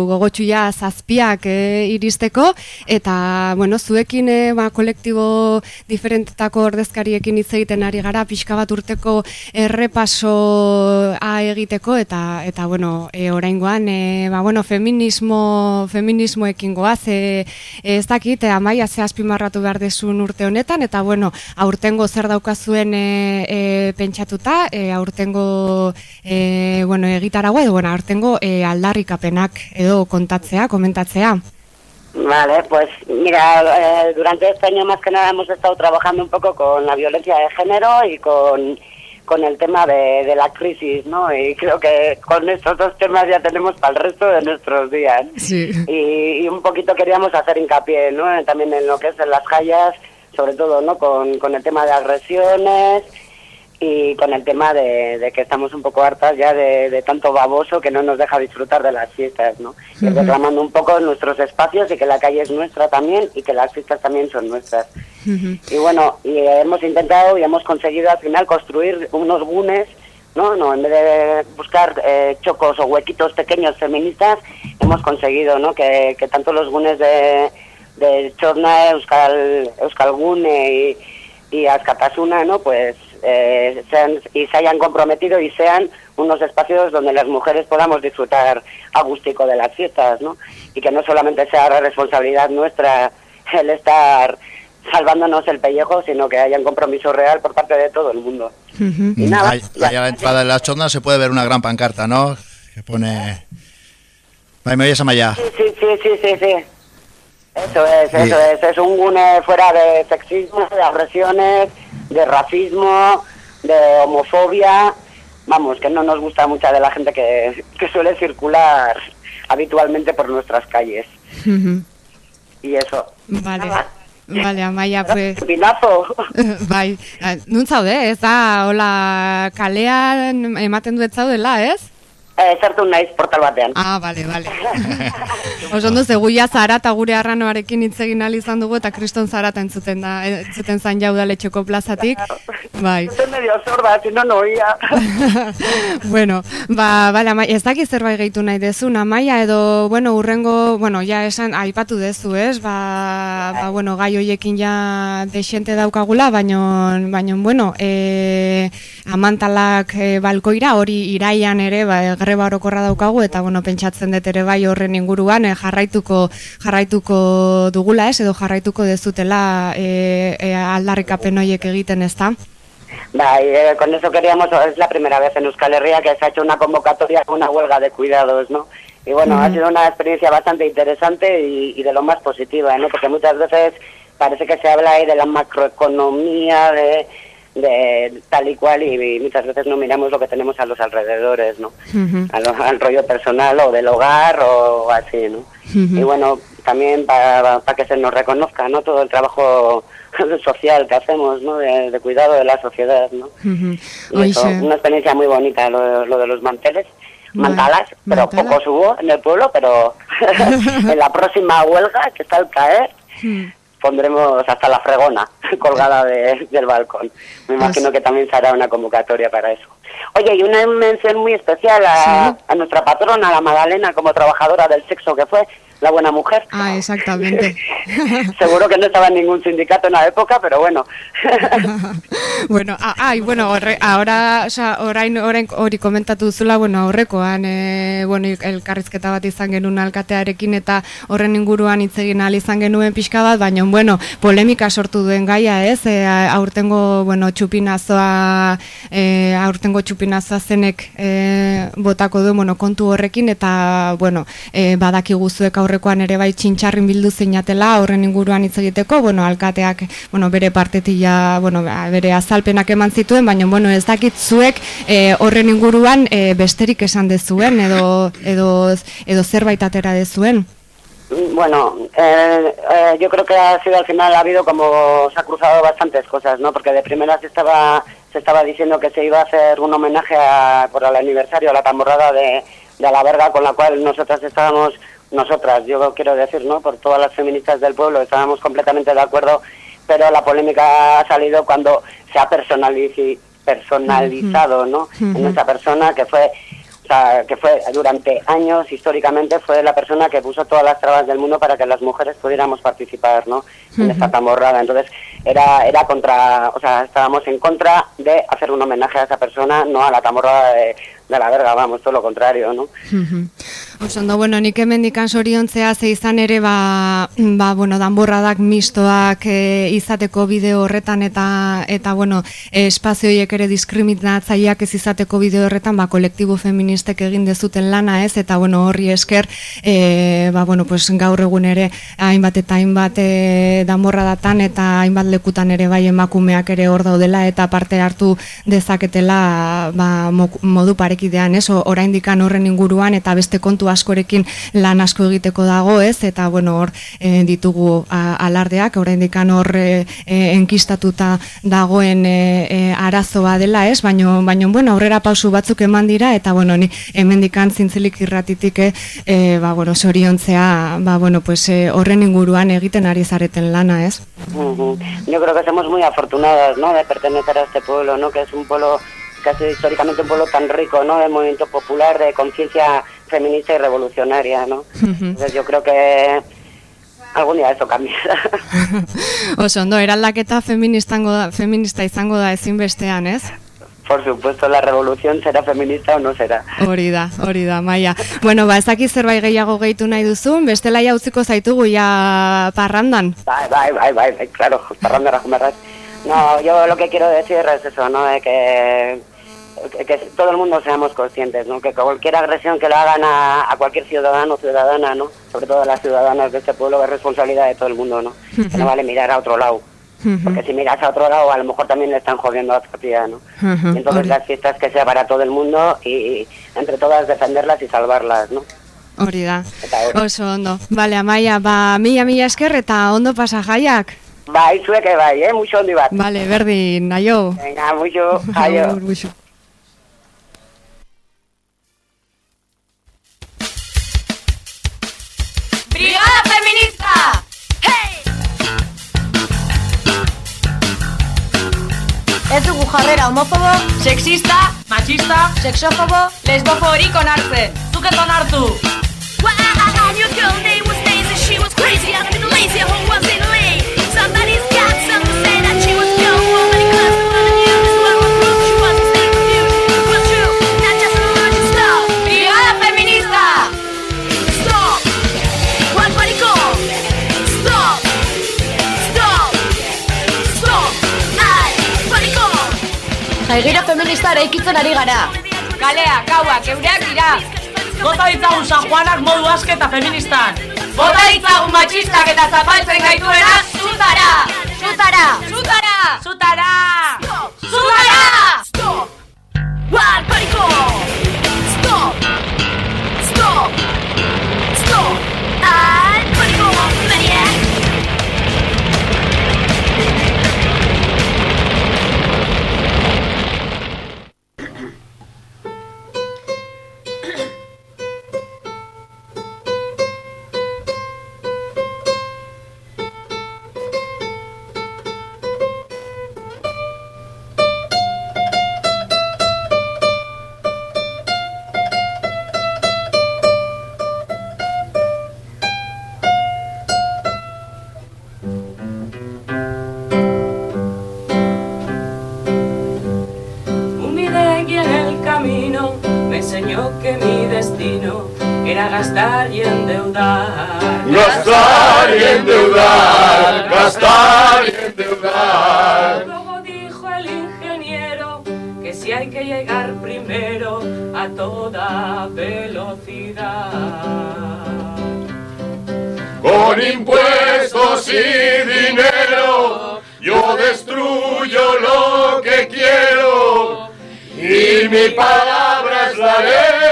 gogotsu ja zazpiak e, iristeko eta bueno, zuekin e, ba, kolektibo diferentetako ordezkariekin hitz egiten ari gara pixka bat urteko errepasoa egiteko eta eta bueno, e, oraingoan e, ba, bueno, feminismo feminismoekin goaz e, ez dakit, e, amaia ze azpimarratu behar dezun urte honetan eta bueno, aurtengo zer daukazuen e, e, pentsatuta, e, aurtengo e, bueno, egitaragua edo bueno, aurtengo e, aldarrikapenak edo kontatzea, komentatzea. Vale, pues mira, eh, durante este año más que nada hemos estado trabajando un poco con la violencia de género y con, con el tema de, de la crisis, ¿no? Y creo que con estos dos temas ya tenemos para el resto de nuestros días. Sí. Y, y un poquito queríamos hacer hincapié, ¿no? También en lo que es en las calles, sobre todo, ¿no? Con, con el tema de agresiones y con el tema de, de que estamos un poco hartas ya de, de tanto baboso que no nos deja disfrutar de las fiestas, ¿no? Y reclamando un poco nuestros espacios y que la calle es nuestra también y que las fiestas también son nuestras. Y bueno, y hemos intentado y hemos conseguido al final construir unos gunes, ¿no? no en vez de buscar eh, chocos o huequitos pequeños feministas, hemos conseguido ¿no? que, que tanto los gunes de, de Chorna, Euskal, Euskal Gune y, y Azkatasuna, ¿no? pues eh, sean, y se hayan comprometido y sean unos espacios donde las mujeres podamos disfrutar a gustico de las fiestas, ¿no? Y que no solamente sea responsabilidad nuestra el estar salvándonos el pellejo, sino que haya un compromiso real por parte de todo el mundo. Y nada, Ahí, ahí a la entrada de las chondas se puede ver una gran pancarta, ¿no? Que pone... Vale, me oyes Amaya. Sí, sí, sí, sí, sí, sí. Eso es, eso es. Es un gune fuera de sexismo, de agresiones, de racismo, de homofobia. Vamos, que no nos gusta mucha de la gente que, que suele circular habitualmente por nuestras calles. Y eso. Vale. Vale, Amaia, pues... Pinazo. bai, ah, nun zaude, ez da, hola, kalean ematen du ez zaudela, ez? Eh, sartu naiz portal batean. Ah, bale, bale. Oso ondo, ze guia zara eta gure arranoarekin hitz egin izan dugu eta kriston zarata entzuten da, entzuten zan jau udaletxeko plazatik. Bai. Estoy medio sorda, si no, no oía. bueno, ba, bale, ama, ez daki zerbait gehitu nahi dezu, amaia edo, bueno, urrengo, bueno, ja esan, aipatu dezu, ez? Ba, ba bueno, gai hoiekin ja desente daukagula, baino, baino, bueno, e, amantalak e, balkoira, hori iraian ere, ba, greba orokorra daukagu, eta, bueno, pentsatzen dut ere bai horren inguruan, e, jarraituko, jarraituko dugula, ez? Edo jarraituko dezutela e, e, aldarrikapen hoiek egiten, ez da? Bai, eh, con eso queríamos, es la primera vez en Euskal Herria que se ha hecho una convocatoria, una huelga de cuidados, ¿no? Y bueno, ha Ujú. sido una experiencia bastante interesante y, y de lo más positiva, ¿no? Porque muchas veces parece que se habla ahí de la macroeconomía, de, de tal y cual, y, y muchas veces no miramos lo que tenemos a los alrededores, ¿no? a lo- al rollo personal o del hogar o así, ¿no? Y bueno, también para que se nos reconozca, ¿no? Todo el trabajo social que hacemos, ¿no? De, de cuidado de la sociedad, ¿no? Y eso, una experiencia muy bonita lo, lo de los manteles. Mantalas, pero Mantalas. pocos hubo en el pueblo, pero en la próxima huelga, que está al caer, pondremos hasta la fregona colgada de- del balcón. Me imagino que también se hará una convocatoria para eso. Oye, y una mención muy especial a, a nuestra patrona, la Magdalena, como trabajadora del sexo que fue, la buena mujer. Ah, exactamente. Seguro que no estaba en ningún sindicato en la época, pero bueno. bueno, ah, ah, bueno, horre, ahora, osea, orain, orain hori komentatu duzula, bueno, aurrekoan, e, bueno, elkarrizketa bat izan genuen alkatearekin eta horren inguruan hitz egin ahal izan genuen pixka bat, baina, bueno, polemika sortu duen gaia, ez? E, aurtengo, bueno, txupinazoa, e, aurtengo txupinazoa zenek e, botako du, bueno, kontu horrekin, eta, bueno, e, badakigu zuek aurrekoan ere bai txintxarrin bildu zeinatela horren inguruan hitz egiteko, bueno, alkateak, bueno, bere partetila, bueno, ba, bere azalpenak eman zituen, baina, bueno, ez dakit zuek e, horren inguruan e, besterik esan dezuen, edo, edo, edo zerbait atera dezuen. Bueno, eh, eh, yo creo que ha sido al final, ha habido como, se ha cruzado bastantes cosas, ¿no? Porque de primera se estaba, se estaba diciendo que se iba a hacer un homenaje a, por el aniversario, a la tamborrada de, de la verga, con la cual nosotras estábamos, nosotras, yo quiero decir, ¿no? Por todas las feministas del pueblo, estábamos completamente de acuerdo, pero la polémica ha salido cuando se ha personalizado, ¿no? En esta persona que fue que fue durante años, históricamente, fue la persona que puso todas las trabas del mundo para que las mujeres pudiéramos participar, ¿no? En esta tamborrada. Entonces, era, era contra, o sea, estábamos en contra de hacer un homenaje a esa persona, no a la tamborrada de, de la verga, vamos, todo lo contrario, ¿no? Oso ondo, bueno, nik hemendikan soriontzea ze izan ere ba, ba bueno, danborradak mistoak e, izateko bideo horretan eta eta bueno, espazioiek ere diskriminatzaileak ez izateko bideo horretan ba kolektibo feministek egin dezuten lana, ez? Eta bueno, horri esker e, ba, bueno, pues, gaur egun ere hainbat eta hainbat e, danborradatan eta hainbat lekutan ere bai emakumeak ere hor daudela eta parte hartu dezaketela ba, mo- modu parekidean, ez? Oraindikan horren inguruan eta beste kontu askorekin lan asko egiteko dago, ez? Eta bueno, hor e, ditugu a, alardeak, oraindikan hor e, e, enkistatuta dagoen e, e, arazoa dela, ez? Baino baino bueno, aurrera pausu batzuk eman dira eta bueno, ni hemendikan zintzilik irratitik e, e, ba bueno, soriontzea, ba bueno, pues e, horren inguruan egiten ari zareten lana, ez? Ujú. Yo creo que somos muy afortunadas, ¿no? De pertenecer a este pueblo, ¿no? Que es un pueblo que ha sido históricamente un pueblo tan rico, ¿no? De movimiento popular, de conciencia feminista y revolucionaria, ¿no? Entonces yo creo que algún día eso cambiará. Oso ondo, eraldaketa feministango da, feminista izango da ezinbestean, ez? Por supuesto, la revolución será feminista o no será. Hori da, hori da, maia. Bueno, ba, ezaki zerbait gehiago gehitu nahi duzun, bestela ja utziko zaitugu ja parrandan. Bye, bye, bye, bye, bye, claro, parranda rajumerras. No, yo lo que quiero decir es eso, ¿no? De que, que, que todo el mundo seamos conscientes, ¿no? Que cualquier agresión que le hagan a, a cualquier ciudadano o ciudadana, ¿no? Sobre todo a las ciudadanas de este pueblo es responsabilidad de todo el mundo, ¿no? Que no vale mirar a otro lado. Porque si miras a otro lado, a lo mejor también le están jodiendo a otra tía, ¿no? Y entonces las fiestas que sea para todo el mundo y, y entre todas defenderlas y salvarlas, ¿no? Hori da. Oso ondo. Vale, amaia, ba, mila mila esker eta ondo pasa jaiak. Bai, zuek bai, eh, mucho ondi bat. Vale, berdin, aio. Venga, mucho, aio. Brigada feminista. Hey! Ez dugu jarrera homofobo, sexista, machista, sexofobo, lesbofo hori konartzen. Zuk onartu. Girl name was Daisy, she was crazy, Jaigira feminista eraikitzen ari gara. Kaleak, gauak, eureak dira. Bota ditzagun San Juanak modu aske eta feministan. Bota ditzagun matxistak eta zapaltzen gaituenak zutara! Zutara! Zutara! Zutara! Zutara! Stop! One destruyo lo que quiero y mi palabra es la ley.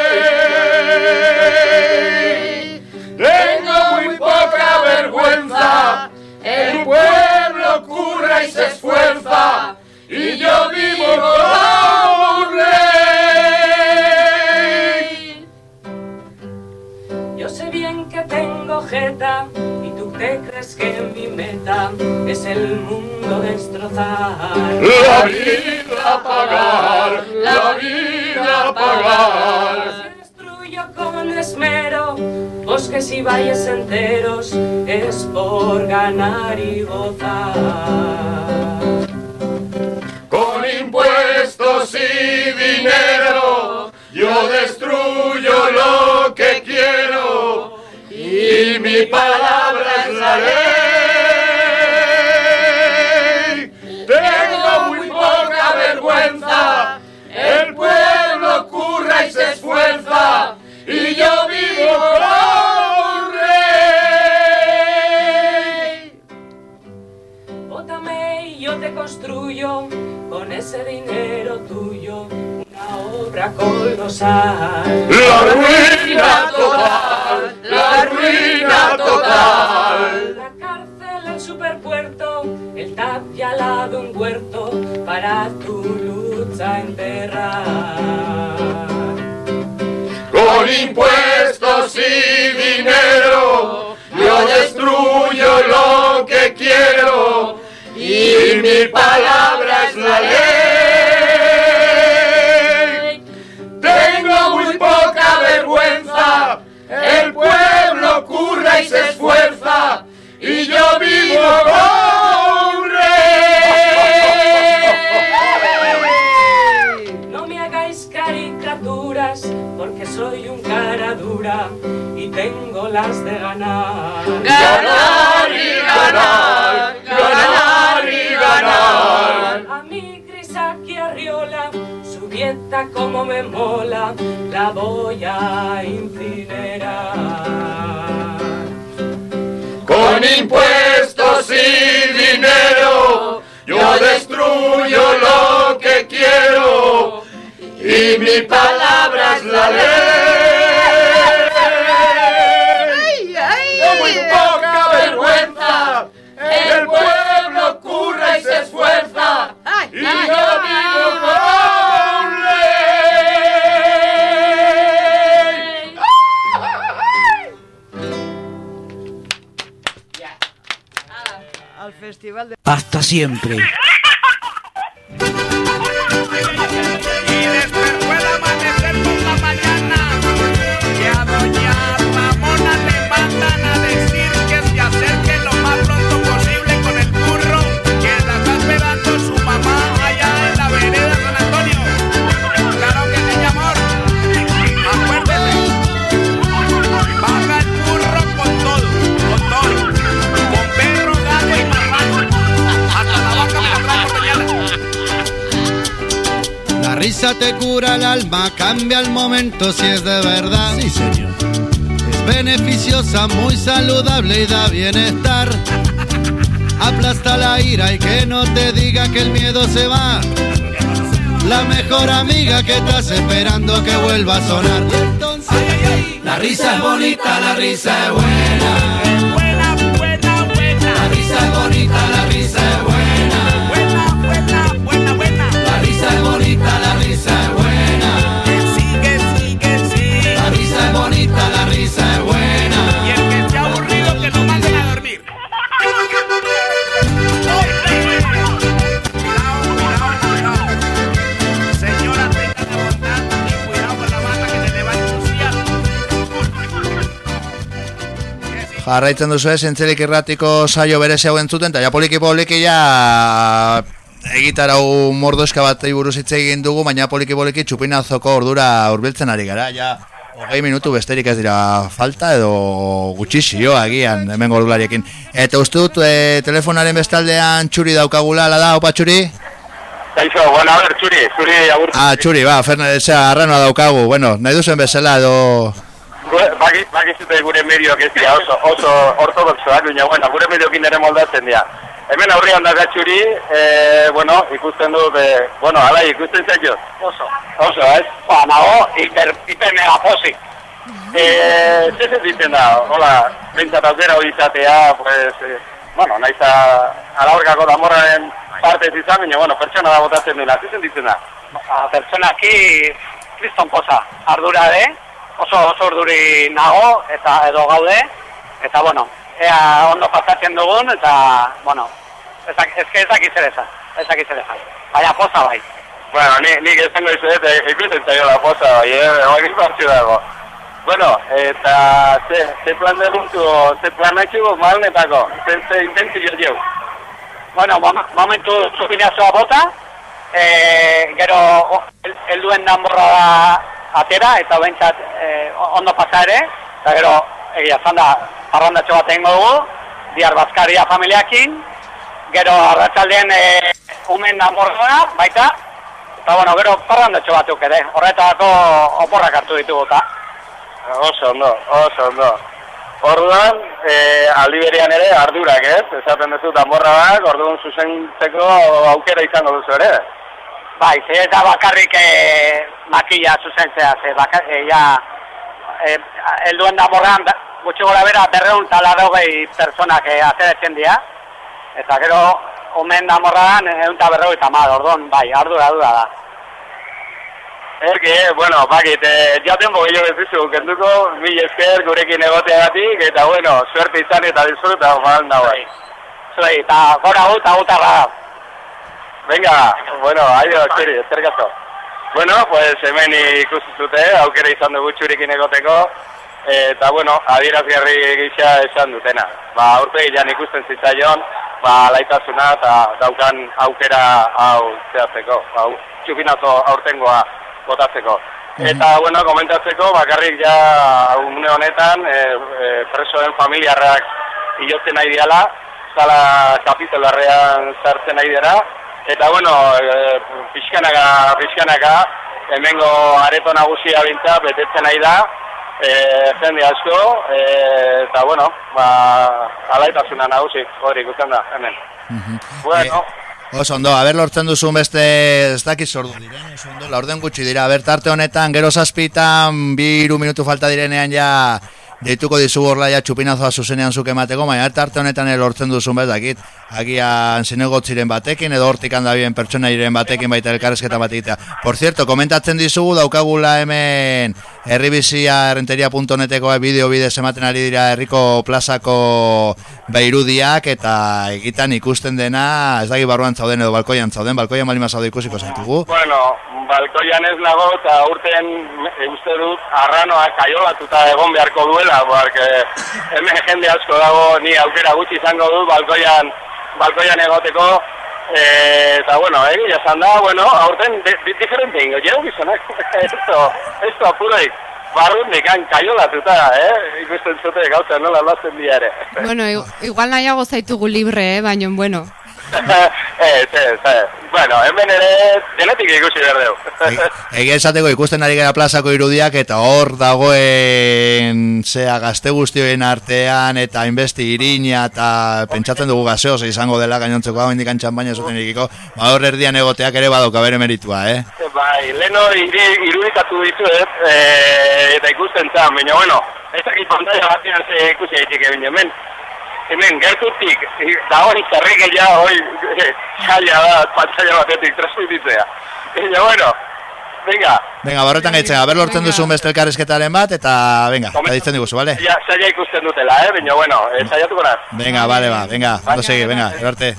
Tengo muy poca vergüenza, el pueblo curra y se esfuerza y yo vivo como un rey. Yo sé bien que tengo jeta y tú te crees que mi meta es el mundo destrozar. La vida a pagar, la vida a pagar. Destruyo con esmero bosques y valles enteros, es por ganar y gozar. Con impuestos y dinero yo destruyo lo que quiero y mi palabra es la ley. Se esfuerza y yo vivo como un rey. Bótame y yo te construyo con ese dinero tuyo una obra colosal. La ruina total, la ruina total. La cárcel, el superpuerto, el tapia al lado un huerto para tu lucha enterrar. Con impuestos y dinero yo destruyo lo que quiero y mi palabra es la ley. Tengo muy poca vergüenza, el pueblo curra y se esfuerza y yo vivo como y tengo las de ganar. Ganar y ganar, ganar y ganar. A mi Grisaki Arriola, su dieta como me mola, la voy a incinerar. Con impuestos y dinero yo destruyo lo que quiero y mi palabra es la ley. Y yo vivo como un Al festival de... Hasta siempre. Risa te cura el alma, cambia el momento si es de verdad. Sí, señor. Es beneficiosa, muy saludable y da bienestar. Aplasta la ira y que no te diga que el miedo se va. La mejor amiga que estás esperando que vuelva a sonar. Y entonces, La risa es bonita, la risa es buena. Buena, buena, buena. La risa es bonita, la Jarraitzen duzu ez, entzelik irratiko saio berezi hau entzuten, eta ja poliki poliki ja egitarau mordoska bat buruz hitz egin dugu, baina poliki poliki txupinazoko ordura hurbiltzen ari gara, ja hogei minutu besterik ez dira falta edo gutxizio agian hemen gordulariekin. Eta uste dut e, telefonaren bestaldean txuri daukagula, ala da, opa txuri? Kaixo, bueno, a ver, txuri, txuri agur. Ah, txuri, ba, Fernandez, arranoa daukagu, bueno, nahi duzen bezala edo... Baki, bakizute gure medioak ez dira oso, oso ortodoxoak, baina, bueno, gure mediokin ere moldatzen dira. Hemen aurrian da txuri, eh, bueno, ikusten dut, eh, bueno, ala, ikusten zaio. Oso. Oso, ez? Ba, nago, hiper, hiper mega posi. Eh, ze sentitzen da, hola, bintzat aukera hori izatea, pues, eh, bueno, naiza alaurkako damorraren partez izan, baina, bueno, pertsona da botatzen duena, ze sentitzen da? Ba, pertsonaki kriston poza, ardura de, oso oso urduri nago eta edo gaude, eta bueno, ea ondo pasatzen dugun, eta, bueno, ezak, ezke ezak zer esan, ezak zer esan. Baina poza bai. Bueno, ni, nik esango izu dut, eh, ikusten zaio la poza, bai, eh, hori partio dago. Bueno, eta ze, ze plan de luntu, ze plan atxugo malnetako, ze, ze intentzio jau. Bueno, mom momentu zupinazioa bota, e, gero helduen danborra da atera, eta bentsat e, ondo pasa ere, eta gero egia zan da, parrandatxo bat egingo dugu, diar bazkaria familiakin, gero arratzaldean e, umen danborra baita, eta bueno, gero parrandatxo batzuk ere, horretako oporrak hartu ditugu eta. Oso ondo, oso ondo. Orduan, eh, aldi berean ere ardurak, ez? Esaten duzu danborrak, orduan zuzentzeko aukera izango duzu ere. Bai, ze ez da bakarrik e, makilla zuzentzea, ze bakar, e, ja, e, helduen da morgan, gutxi gora bera, berreun talarrogei personak e, ateratzen dira, eta gero, omen da morgan, egun eta berrogei tamar, orduan, bai, ardura, ardura da. Erki, eh, bueno, bakit, eh, jaten gehiago ez dizu, kenduko, mil esker gurekin egoteagatik, eta bueno, suerte izan eta disfruta, mal nago. Zuei, eta gora gu, eta gutarra da. Venga, bueno, aio, txuri, eskerrik asko. Bueno, pues hemen ikusi zute, aukera izan dugu txurikin egoteko, eta bueno, adierazgarri gisa esan dutena. Ba, aurpegian ikusten zitzaion, ba, laitasuna eta daukan aukera hau zehazteko, ba, txupinazo aurtengoa botatzeko. Eta, bueno, komentatzeko, bakarrik ja une honetan, e, e, presoen familiarrak hilotzen nahi diala, zala kapitelarrean sartzen nahi dira, eta, bueno, e, pixkanaka, pixkanaka, hemengo areto nagusia bintza, betetzen nahi da, e, jende asko, e, eta, bueno, ba, alaitasuna nagusi, hori ikusten da, hemen. Bueno, Oso ondo, haber lortzen duzun beste ez dakiz ordu diren, oso ondo, la orden gutxi dira, haber tarte honetan, gero zazpitan, bi iru minutu falta direnean ja, deituko dizu gorla ja txupinazoa zuzenean zuke emateko, baina tarte honetan ere lortzen duzun bez dakit, agian zinegotziren batekin, edo hortik handa bien pertsonairen batekin baita elkarrezketa bat egitea. Por cierto, komentatzen dizugu, daukagula hemen herribizia errenteria.neteko bideo bidez ematen ari dira herriko plazako beirudiak eta egitan ikusten dena, ez dagi barruan zauden edo balkoian zauden, balkoian balima zaude ikusiko zaitugu. Bueno, balkoian ez nago eta urten uste dut arranoa kaiolatuta egon beharko duela, porque hemen jende asko dago ni aukera gutxi izango dut balkoian balkoian egoteko e, eta bueno, egia esan da, bueno, aurten de, diferente ingo, jau gizonak, esto, esto apuroi, barrundik han kaiolatuta, eh, ikusten zute gauza nola lazen dira ere. Bueno, igual nahiago zaitugu libre, eh? baina, bueno. Ez, ez, ez. bueno, hemen ere denetik ikusi behar dugu. Egia esateko ikusten ari gara plazako irudiak eta hor dagoen zea gazte guztioen artean eta inbesti irina eta pentsatzen dugu gaseoz izango dela gainontzeko hau indikan txampaina zuten ikiko ba hor erdian egoteak ere badauka bere meritua, eh? Bai, leno iri, irudikatu dizuet, e, eta ikusten zan, baina bueno, ez dakit pantalla batean ze ikusi haitik egin hemen. Hemen, gertutik, dagoen zerrikeia, hoi, jaila da, pantalla batetik transmititzea. Baina bueno, venga, Venga, barretan gaitzen, haber lortzen duzun beste elkarrezketaren bat eta venga, eta ditzen diguzu, vale? ja, zaila ikusten dutela, eh? baina bueno, eh, saiatuko naz. Venga, vale, va, venga, ondo segi, venga, erte.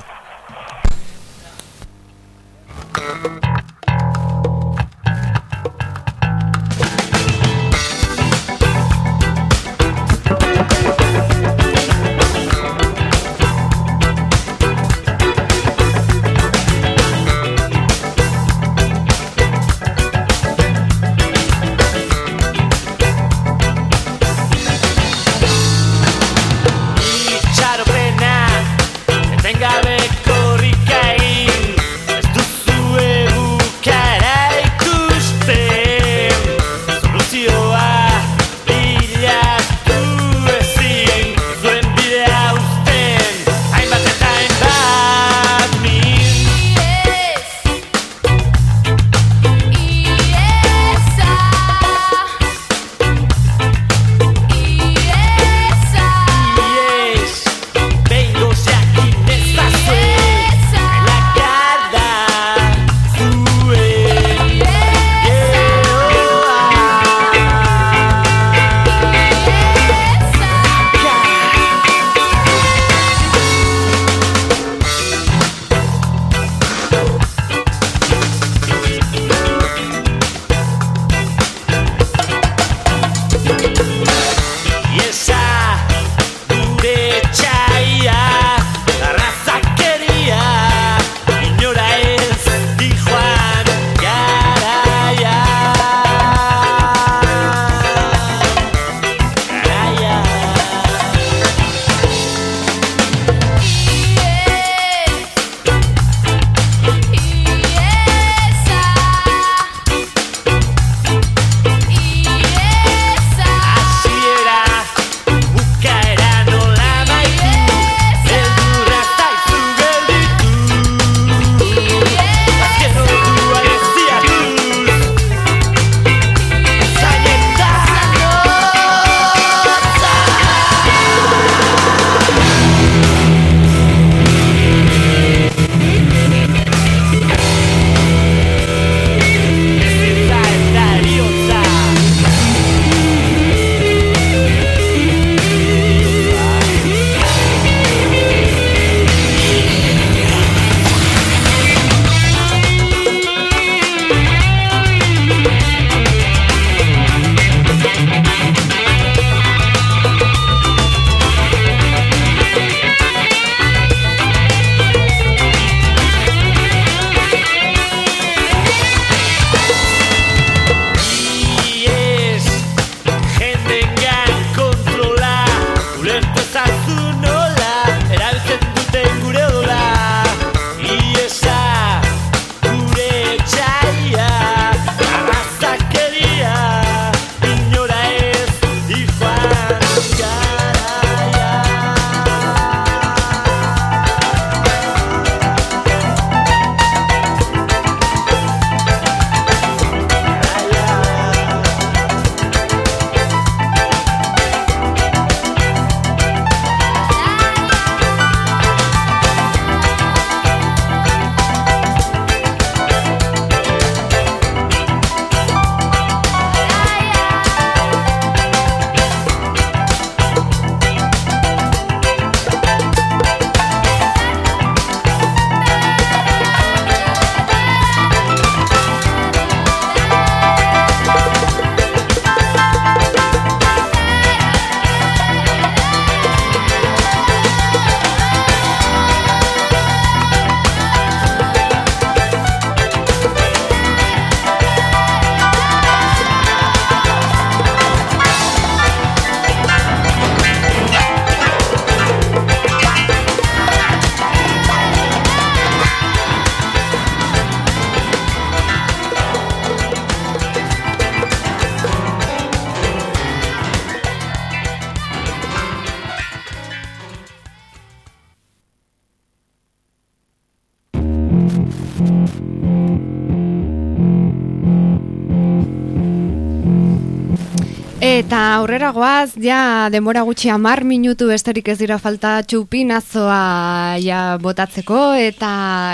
Eta aurrera goaz, ja denbora gutxi amar minutu besterik ez dira falta txupinazoa ja botatzeko, eta,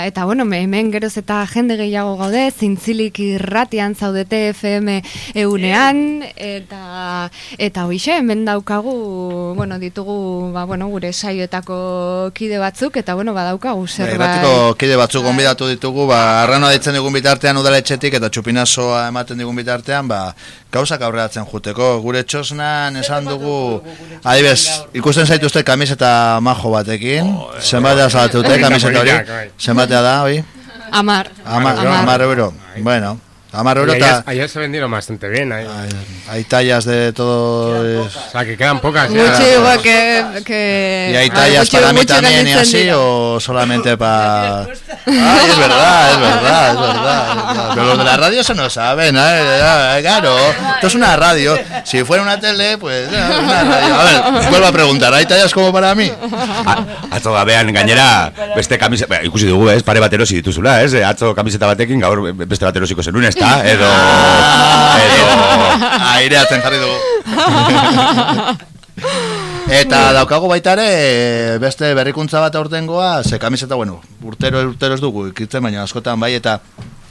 eta bueno, me- hemen geroz eta jende gehiago gaude, zintzilik irratian zaudete FM eunean, eta, eta hoixe, hemen daukagu, bueno, ditugu, ba, bueno, gure saioetako kide batzuk, eta bueno, badaukagu Bai, zerbait. Irratiko kide batzuk gonbidatu ditugu, ba, arranoa ditzen digun bitartean udaletxetik eta txupinazoa ematen digun bitartean, ba, gauzak aurreratzen juteko. Gure txosnan esan dugu, adibes, ikusten zaituzte kamiseta majo batekin, zenbatea zabatute kamiseta hori, zenbatea da, hori? Amar. Amar, amar. bueno, amar euro. Y eta ayer, ayer se vendieron bastante bien. Hay, hay tallas de todo... o sea, que quedan pocas. ya. Gutxi igual que... que ¿Y hay Ah, tallas para mí también y así o solamente para...? Ay, es verdad, es verdad, es verdad. Pero los de la radio eso no saben, ¿eh? Claro, esto es una radio. Si fuera una tele, pues una radio. A ver, vuelvo a preguntar, ¿hay tallas como para mí? Atzo gabean gainera beste kamiseta, ikusi dugu, ez, pare bat erosi dituzula, ez? Atzo kamiseta batekin gaur beste bat erosiko zenun, ez da? Edo... edo... Aireatzen jarri dugu. Eta daukagu baita ere beste berrikuntza bat aurtengoa, ze kamiseta, bueno, urtero urtero ez dugu ikitzen, baina askotan bai, eta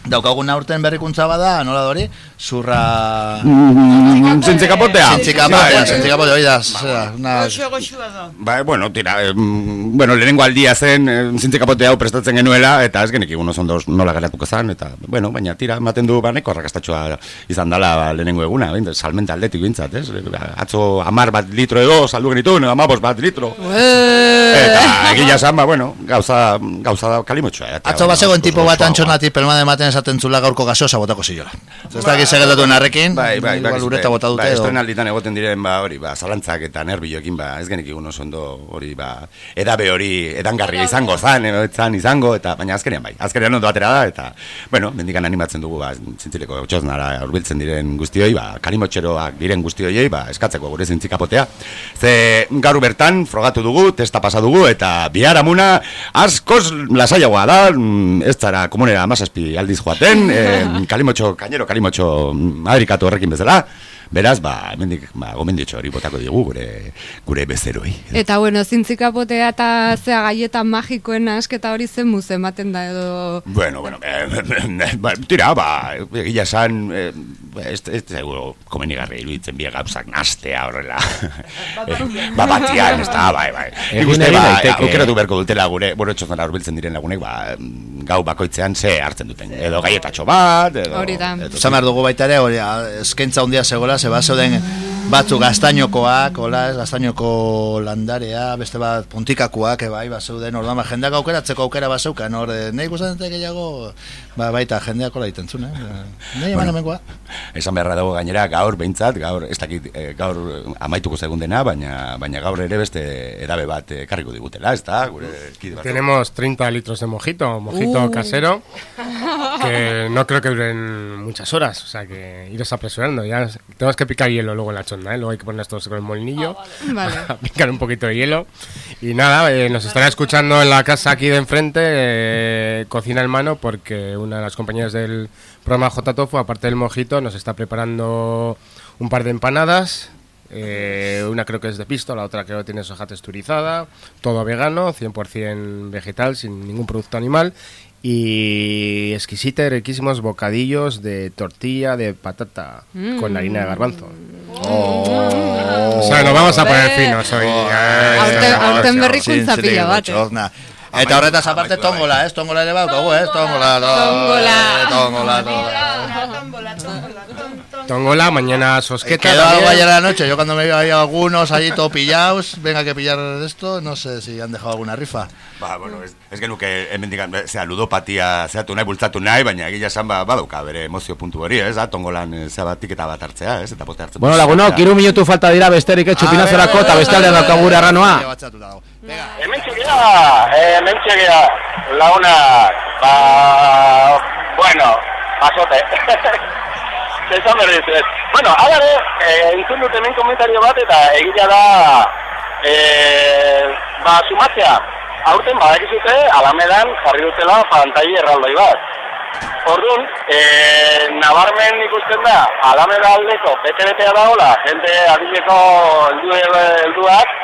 daukaguna urten berrikuntza bada, nola da hori? Zurra... Mm, Zintzikapotea. Zintzikapotea, Bai. zintzikapotea, hori da, zera, una... Goxo, goxua da. Ba, bueno, tira, eh, bueno, lehenengo aldia zen, zintzikapote hau prestatzen genuela, eta ez genek oso ondo nola geratuko zen, eta, bueno, baina tira, ematen du, ba, neko arrakastatxoa izan dala ba, lehenengo eguna, behin, salmenta aldetik bintzat, ez? Atzo amar bat litro edo, saldu genituen, amabos bat litro. Eta egia esan, ba, bueno, gauza, gauza da kalimotxoa. Atzo bazegoen tipo bat antxonatik pelman ematen esaten zula gaurko gasosa botako ziola. Ez dakit segetatu narrekin, Bai, bai, bai, ureta bota dute Ba, estrenalditan egoten diren, ba, hori, ba, zalantzak eta nervioekin, ba, ez genik oso ondo, hori, ba, edabe hori edangarria izango zan, zan izango, eta, baina azkenean bai, azkenean ondo atera da, eta, bueno, mendikan animatzen dugu, ba, zintzileko txosnara urbiltzen diren guztioi, ba, kalimotxeroak diren guztioi, ba, eskatzeko gure zintzikapotea. Ze, gaur bertan, frogatu dugu, testa pasa dugu, eta bihar amuna, askoz lasaiagoa da, mm, ez zara komunera amazazpi aldiz joaten, eh, kalimotxo, kainero kalimotxo madrikatu horrekin bezala, beraz, ba, hemendik ba, gomenditxo hori botako digu gure, gure bezeroi. Eta bueno, zintzikapotea eta zea gaieta magikoen asketa hori zen muz ematen da edo... Bueno, bueno, eh, ba, tira, ba, egia esan, eh, ez, ez zego komenigarri iruditzen bie gauzak nastea horrela. Eh, ba, batian, ez da, bai, bai. Nik Egin uste, ba, aukeratu beharko dutela gure, bueno, txozara urbiltzen diren lagunek, ba, gau bakoitzean ze hartzen duten. Edo gaietatxo bat, edo... Hori da. Esan behar dugu baita ere, hori, a, eskaintza handia zegoela, ze bat zeuden batzu gaztainokoak, hola, ez, gaztainoko landarea, beste bat puntikakoak, e, bai, bat zeuden, orduan, ba, jendeak aukeratzeko aukera bat zeukan, hor, eh, nahi guztan dute gehiago, ba, baita, jendeak hola iten zuen, eh? Nahi eman Bueno. Esan beharra dago gainera gaur behintzat, gaur ez dakit eh, gaur amaituko segun dena, baina baina gaur ere beste edabe bat eh, ekarriko digutela, ez da? Gure kide batzuk. Tenemos 30 litros de mojito, mojito Uh. casero, que no creo que duren muchas horas, o sea que iros apresurando. Ya tenemos que picar hielo luego en la ¿eh? luego hay que poner estos con el molinillo, Vale. para picar un poquito de hielo. Y nada, eh, nos estará escuchando en la casa aquí de enfrente, eh, cocina en mano, porque una de las compañeras del programa J Tofu, aparte del mojito, nos está preparando un par de empanadas. eh, una creo que es de pisto, la otra creo que tiene soja texturizada, todo vegano, 100% vegetal, sin ningún producto animal. Y exquisita y riquísimos bocadillos de tortilla de patata con harina de garbanzo. O sea, nos vamos a poner finos hoy. Eh, Aurten- bat, eh. Eta horretaz aparte tongola, ez? Tongola ere baukagu, ez? Tongola, Tongola. tongola, tongola. Tongola, mañana sosqueta. Quedó algo ayer a la noche. Yo cuando me ahí algunos allí todo pillados, venga que pillar esto, no sé si han dejado alguna rifa. Ba, bueno, ez, ez genuke hemen digan, zea, ludopatia zeatu nahi, bultzatu nahi, baina egia esan ba, badauka bere emozio puntu hori, ez da, tongolan eh, zea bat tiketa bat hartzea, ez, eta pote hartzen. Bueno, lagunok, hiru minutu falta dira besterik ez txupinazorako eta beste aldean daukagu gure arranoa. Hemen txegia, eh, hemen txegia, lagunak, ba, bueno, pasote. Esan berriz, ez. Bueno, agare, eh, entzun dut hemen komentario bat eta egia da, eh, ba, sumatzea, aurten badakizute alamedan jarri dutela pantai erraldoi bat. Orduan, e, nabarmen ikusten da, alameda aldeko bete-betea dagoela, jende adileko heldu, helduak,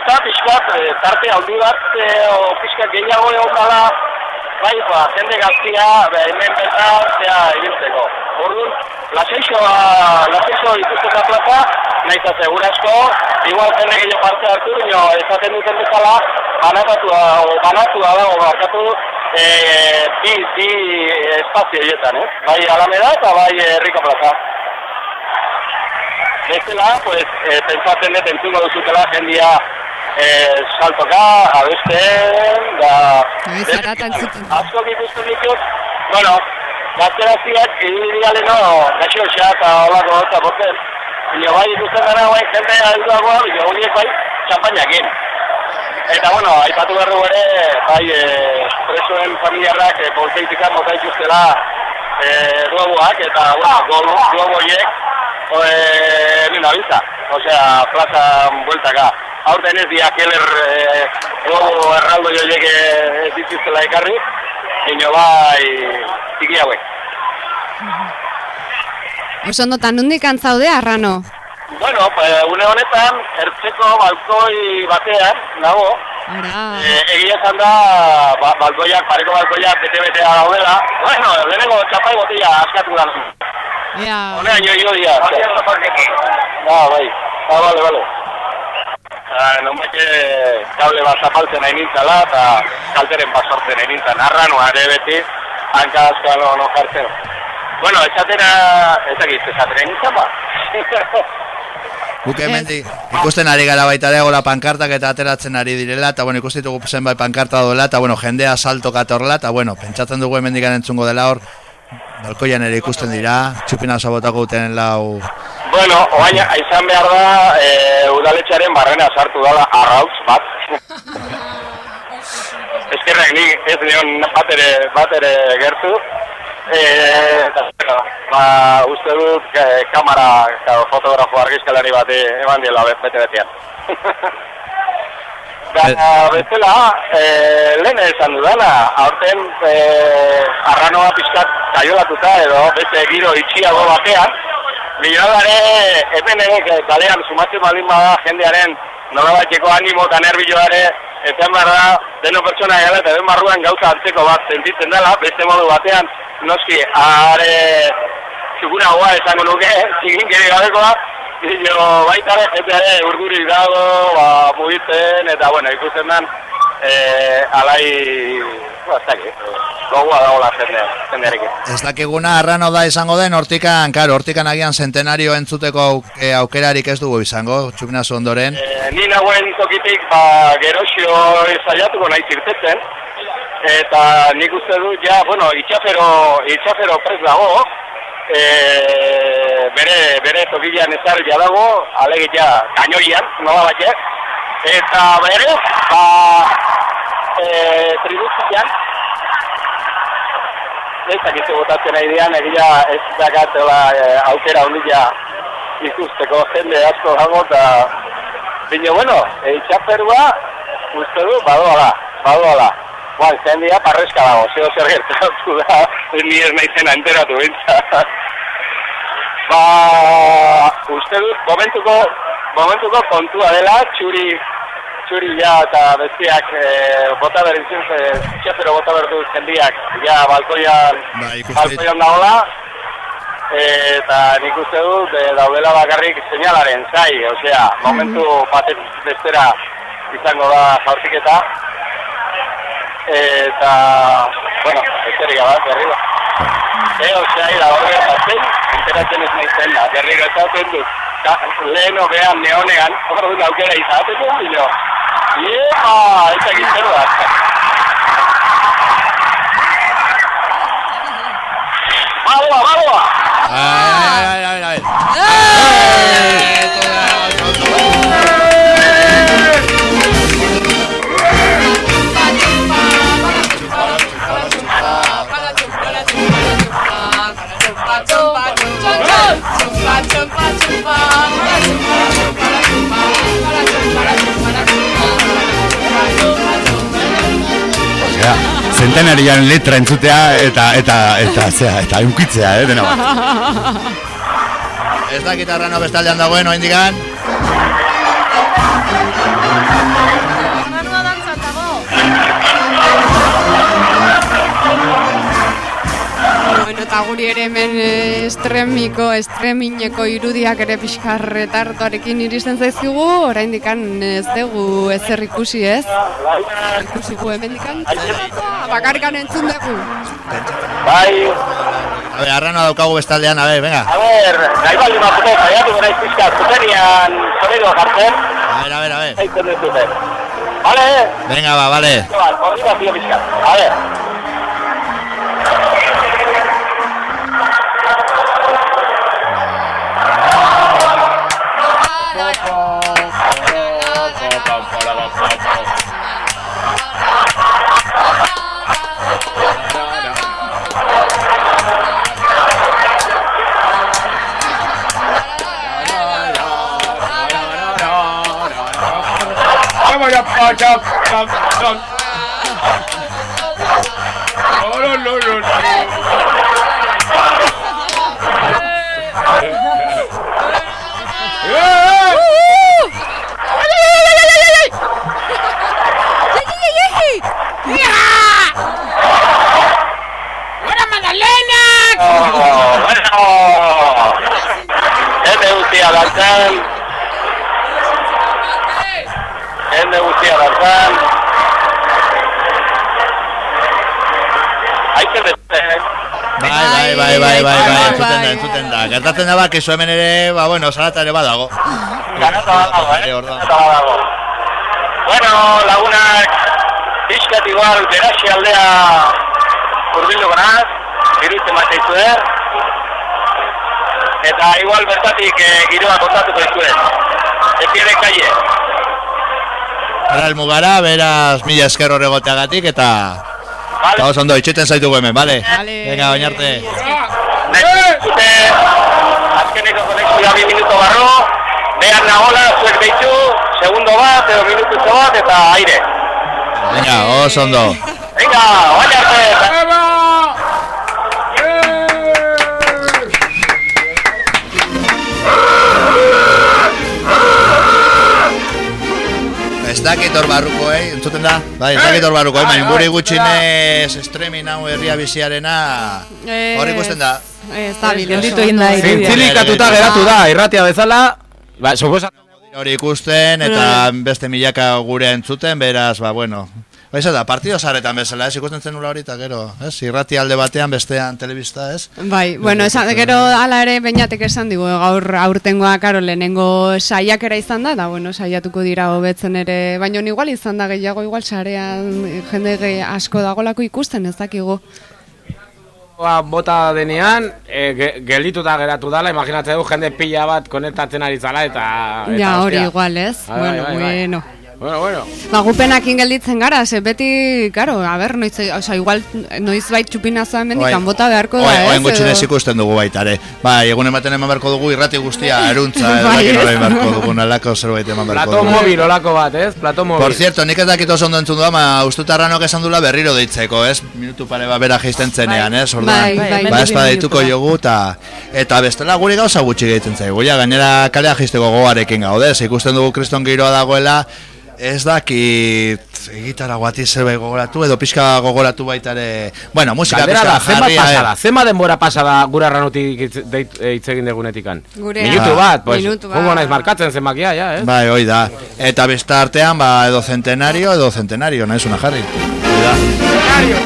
eta pixkat, e, tarte aldu bat, e, o pixkat gehiago egon bai, ba, jende gaztia, be, hemen bertan, zea, ibiltzeko. Orduan, laseixoa, laseixo ikusten da plaza, nahiz eta segurasko, igual jende gehiago parte hartu, bino, esaten duten bezala, banatatua, o banatua dago, barkatu, e, bi, bi espazio horietan, eh? Bai Alameda eta bai Herriko Plaza. Bestela, pues, e, pentsatzen dut entzungo duzutela jendia e, saltoka, abesten, da... Asko ikusten ditut, bueno, gazteraziak, irudiria leno, gaxoxa eta holako eta boten. Bino bai ikusten dara bai jende alduagoa, bino horiek bai, txampainakin. Eta, bueno, aipatu behar dugu ere, bai, e, presoen familiarrak e, bolteitikak mota ikustela e, globoak, eta, bueno, globo, globo horiek, e, nina biza, osea, plaza bueltaka. Aurten ez dia keller e, globo erraldo horiek e, ez dituztela ekarri, ino bai, tiki hauek. Oso ondotan, nondik antzaude, arrano? Bueno, pues, une honetan, ertzeko balkoi batean, nago, e, egia esan da, ba, balkoiak, pareko balkoiak bete-betea daudela, bueno, lehenengo txapai botella askatu da. Ea. Honea nio jo dia. Ah, bai, ah, vale, vale. Non beke kable bat zapaltzen nahi nintzala, eta kalteren bat sortzen nahi nintzen. Arranua ere beti, hanka asko no, no jartzen. Bueno, esatera, ez dakit, esatera nintzen ba. Guk hemendik ikusten ari gara baita ere gola pankartak eta ateratzen ari direla eta bueno, ikusten dugu zenbait pankarta doela eta bueno, jendea salto katorla eta bueno, pentsatzen dugu hemendik entzungo dela hor balkoian ere ikusten dira, txupina oso botako duten lau Bueno, oain, izan behar da, e, udaletxearen barrena sartu dala arrautz bat. Eskerrak ni ez nion bat ere, bat ere gertu. E, eta, bueno, ba, uste dut e, kamara, claro, fotografo argizkalari bat eman diela bete-betean. Da, bezala, e, lehen esan dudana, aurten e, arranoa pixkat kaiolatuta edo beste giro itxiago batean, Biladare, hemen ere, kalean sumatzen baldin bada jendearen nolabaiteko animo eta nervioare, ezen behar da, deno pertsona gala eta den barruan gauza antzeko bat sentitzen dela, beste modu batean, noski, are txukuragoa esango nuke, txikin kere gabekoa, Dio, baita ere, jendeare urguri dago, ba, mugitzen, eta, bueno, ikusten den, eh, alai, ba, ez dakit, gogoa dagoela jende, jendearekin. Ez dakiguna arrano da izango den, hortikan, karo, hortikan agian centenario entzuteko e, aukerarik ez dugu izango, txupinazu ondoren. Eh, ni nagoen tokitik ba, gerosio saiatuko nahi zirtetzen, eta nik uste dut, ja, bueno, itxafero, itxafero prez dago, e, bere, bere tokilean ezarri ja dago, alegia kainoian, nola batek, eta bere, ba, e, tribuzian, ez dakizu botatzen nahi dian, egia ez dakatela e, aukera hondia ikusteko. Jende asko dago, eta Bino, bueno, eitxaperua, uste du, badoala, badoala. Juan, jendia parreska dago, zeo zer gertatu da, ni ez naizena enteratu bintza. ba, uste dut, momentuko, momentuko kontua dela, txuri, txuri ja eta bestiak e, bota izin, e, txapero bota behar du jendiak, ja, balkoian, balkoian dagoela, eta nik uste dut e, daudela bakarrik seinalaren zai, osea, momentu batek bestera izango da jaurtiketa, eta, bueno, ezerik bat, berriro. E, osea, ira, hori gertatzen, enteratzen ez nahi zen, da, berriro ezaten dut, Ka, leheno behan neonean, hor dut aukera izaten dut, dino, Iepa, ez egin zer da. Badoa, badoa! Ai, ai, ai, ai. Ja, Zentenarian letra entzutea eta eta eta zea, eta eukitzea, eh, dena bat. Ez dakit arrano bestaldean dagoen, oa eta guri ere hemen eh, estremiko, estremineko irudiak ere pixkar retardoarekin iristen zaizkigu, oraindik ez dugu ezer ikusi ez. Ikusi gu hemen dikan, bakarrikan entzun dugu. Bai, A ver, arrano daukagu bestaldean, a ver, venga. a ber, nahi bali mazute, saiatu gara izpizka, zutenian sonido jartzen. A ver, a ver, a duzute. Vale, Venga, ba, vale. koordinazio pizka. A ver. Vamos ya, pa, cha, cha, cha. Oh, no, no, no, no. ¡Ahora Magdalena! Oh, bueno. Jende guztia dantzan. Jende dantzan. Aitzen dute. Bai, bai, bai, bai, bai, bai, entzuten da, entzuten da. Gertatzen da, kesu hemen ere, ba, bueno, salata ere badago. Ganata badago, eh? Ganata badago. Bueno, lagunak, pixkat igual, beraxi aldea urbilduko naz, iruditzen bat zaizue. Eta igual bertatik eh, giroa kontatuko izue. Ez kaie. Ara elmugara, beraz, mila esker horregoteagatik, eta... Eta oso ondo, itxuten zaitugu hemen, bale? Venga, oinarte. Zute, azkeneko konexioa bi minuto barro, behar nagola, zuek behitu, segundo bat, edo minututxo bat, eta aire. Venga, oso ondo. Venga, oain dakit hor barruko, eh? Entzuten da? Bai, ez dakit hor barruko, eh? Baina guri gutxinez streaming hau herria biziarena hor ikusten da. Ez da bile. Gelditu egin da irudia. Zintzilikatuta geratu da, irratia bezala, ba, suposa... Hori ikusten eta beste milaka gure entzuten, beraz, ba, bueno. Baiz da, partido zaretan bezala, ez ikusten zen nula hori, eta gero, ez? Irrati alde batean, bestean telebista, ez? Bai, bueno, esan, gero ala ere beinatek esan digu, gaur aurtengoa, karo, lehenengo saiakera izan da, da, bueno, saiatuko dira hobetzen ere, baina igual izan da gehiago, igual sarean jende ge asko dagolako ikusten, ez dakigu. Ba, bota denean, e, ge, geldituta geratu dala, imaginatzen du jende pila bat konektatzen ari zala, eta... eta Ja, hori igual, ez? Bai, bueno, bai, bai. bueno. Bueno, bueno. Ba, gupenakin gelditzen gara, ze beti, karo, a ber, noiz, oza, igual, noiz bait txupinazoa hemendik Bai. bota beharko da, ez? oain gutxinez ikusten dugu baita ere. Bai, egun ematen eman beharko dugu irrati guztia aruntza, edo Bai, dakit ez. nola beharko dugu, nalako zerbait eman beharko Plato dugu. mobil olako bat, ez? Plato mobil. Por cierto, nik ez dakit oso ondo entzun du ama, uste tarranok esan dula berriro deitzeko, ez? Minutu pare bat bera jaisten zenean, ez? Orduan, Bai, bai, ba, bai. ez badaituko jogu, eta, eta bestela guri gauza gutxi gehitzen zaigu, ja, gainera kalea jaisteko gogarekin gaude, ez? Ikusten dugu kriston giroa dagoela, ez dakit gitara guati zerbait gogoratu, edo pixka gogoratu baita ere, bueno, musika Galdera pixka da, zenbat jarri, a pasada, ver. zenbat denbora pasada gura hitz deit- eh, hitz egin degunetikan? Gure- Minutu Ah. bat, pues, Minutu bat. naiz markatzen zenbakia, ja, ez? Bai, hoi da. Eta beste artean, ba, edo centenario, edo centenario, nahi zuna jarri. Hoi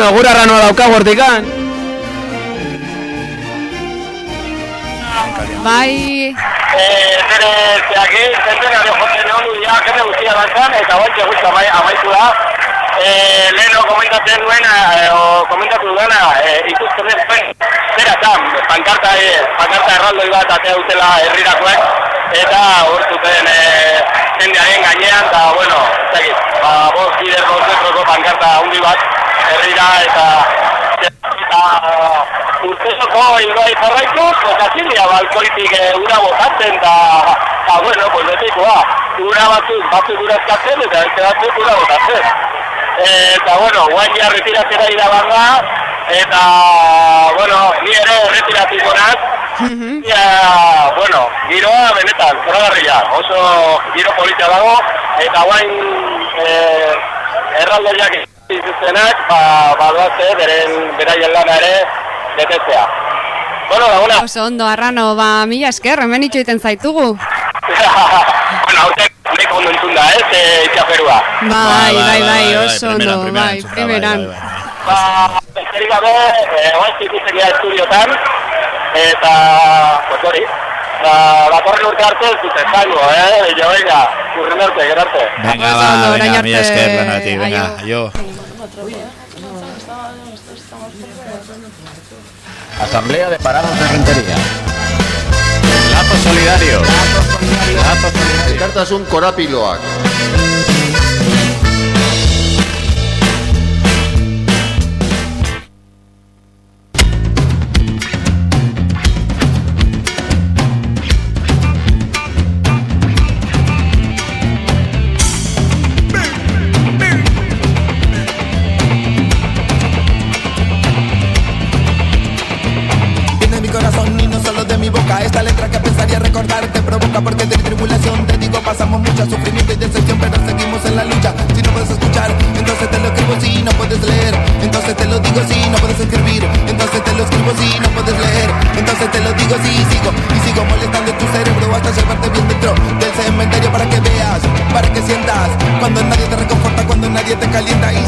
Bueno, gura ranoa daukagu hortikan. Bai, Eh, bere zeaki, zentenari jotzen egon du dira, jende guztia dantzan, eta guantxe guzti amai, amaitu da. Eh, leheno komentatzen duena, eh, o komentatu duena, eh, ikusten ez zuen, zera zan, pankarta, eh, pankarta erraldoi bat atea dutela herrirakoek, eta hor zuten eh, jendearen gainean, eta, bueno, zekit, ba, bost bider bost pankarta handi bat, herrira, eta eta urtezoko hilbai jarraitu, dira balkoitik e, ura botatzen da, da bueno, pues betikoa, ura batzuk, batzuk ura eskatzen eta beste batzuk ura botatzen. E, eta bueno, guain ja retiratzera iraban da, eta, bueno, ni ere retiratuko naz, Ja, bueno, giroa benetan, zoragarria, oso giro politia dago, eta guain eh, erraldoiak dituztenak, ba, badoazte, beren, beraien lana ere, betetzea. Bueno, laguna, oso ondo, arrano, ba, mila esker, hemen itxoiten zaitugu. bueno, haute, neko ondo entzun da, ez, eh, itxaperua. Bai, bai, bai, oso ondo, bai, primeran. Ba, besterik gabe, eh, oaz ikusten gara estudiotan, eta, pues hori, ba, datorren urte arte esango, eh, jo, venga, urren arte, gerarte. Venga, ba, venga, mila esker venga, aio. Asamblea de Parados de Rentería. Lazo Solidario. Lazo Solidario. Elkartasun korapiloak. Viene te provoca Porque de tribulación. Te digo pasamos mucho sufrimiento y decepción Pero seguimos en la lucha. Si no puedes escuchar, entonces te lo escribo Si no puedes leer, entonces te lo digo Si no puedes escribir, entonces te lo escribo Si no puedes leer, entonces te lo digo Si sigo y sigo molestando tu cerebro Hasta llevarte bien dentro del cementerio Para que veas, para que sientas Cuando nadie te reconforta, cuando nadie te calienta Y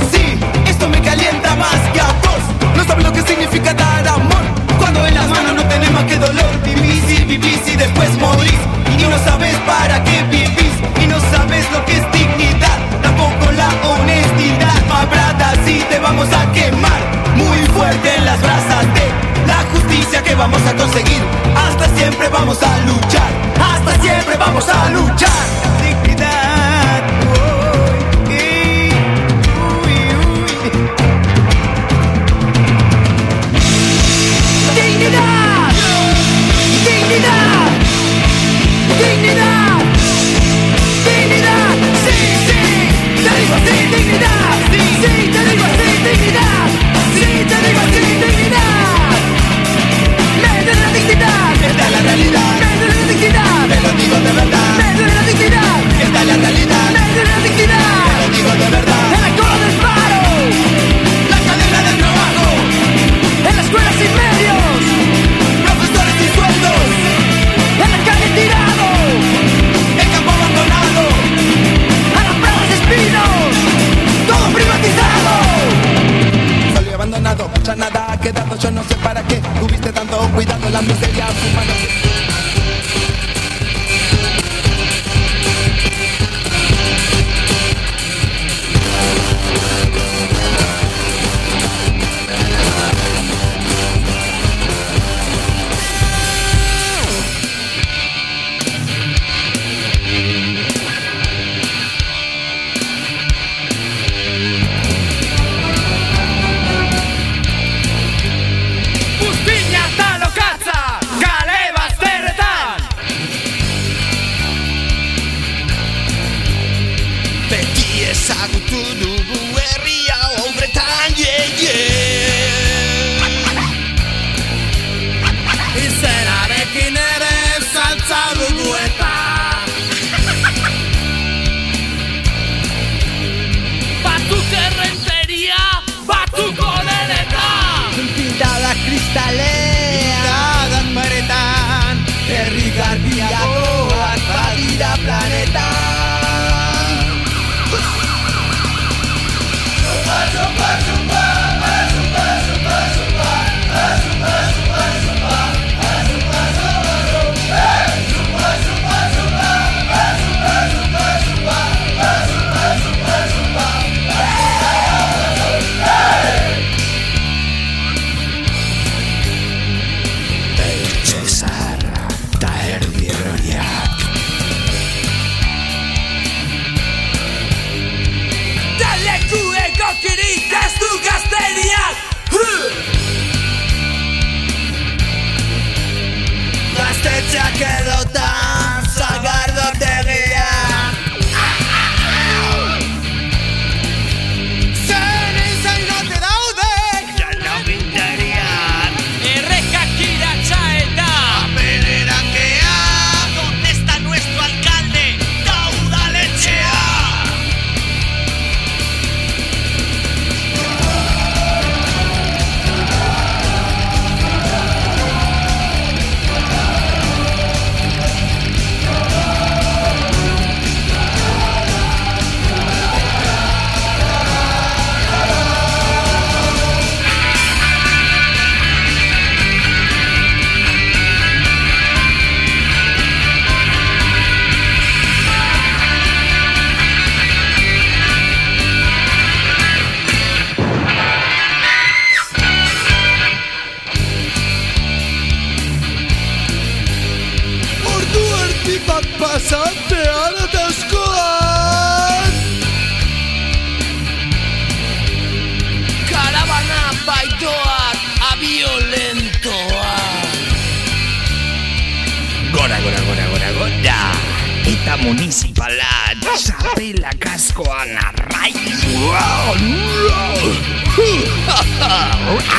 municipala Txapela kaskoan arrai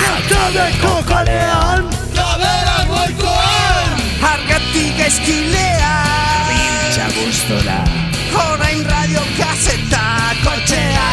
Atabeko kalean Tabera goikoan Argatik eskilea Biltza gustora Orain radio kaseta Kotxea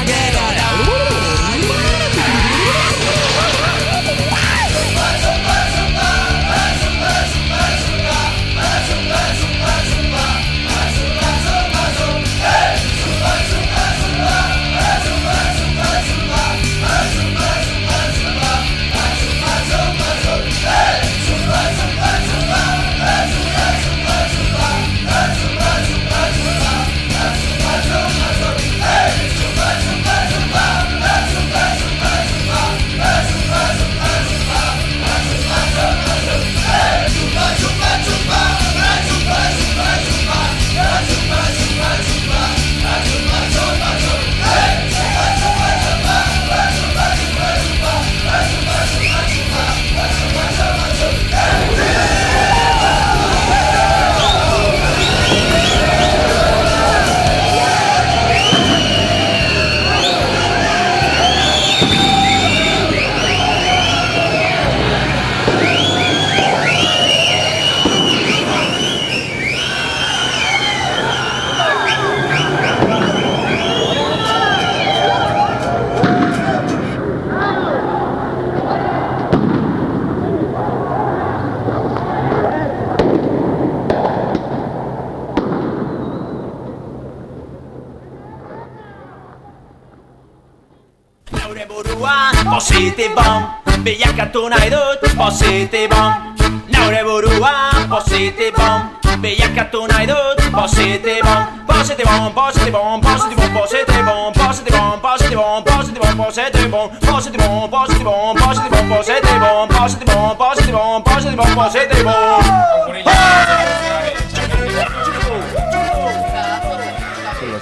Cato na idol, positiboan Naure burua positiboan Bilakatu nahi dut positiboan Positiboan, positiboan, positiboan, positiboan Positiboan, positiboan, positiboan, positiboan Positiboan, positiboan, positiboan, positiboan Positiboan, positiboan, positiboan, positiboan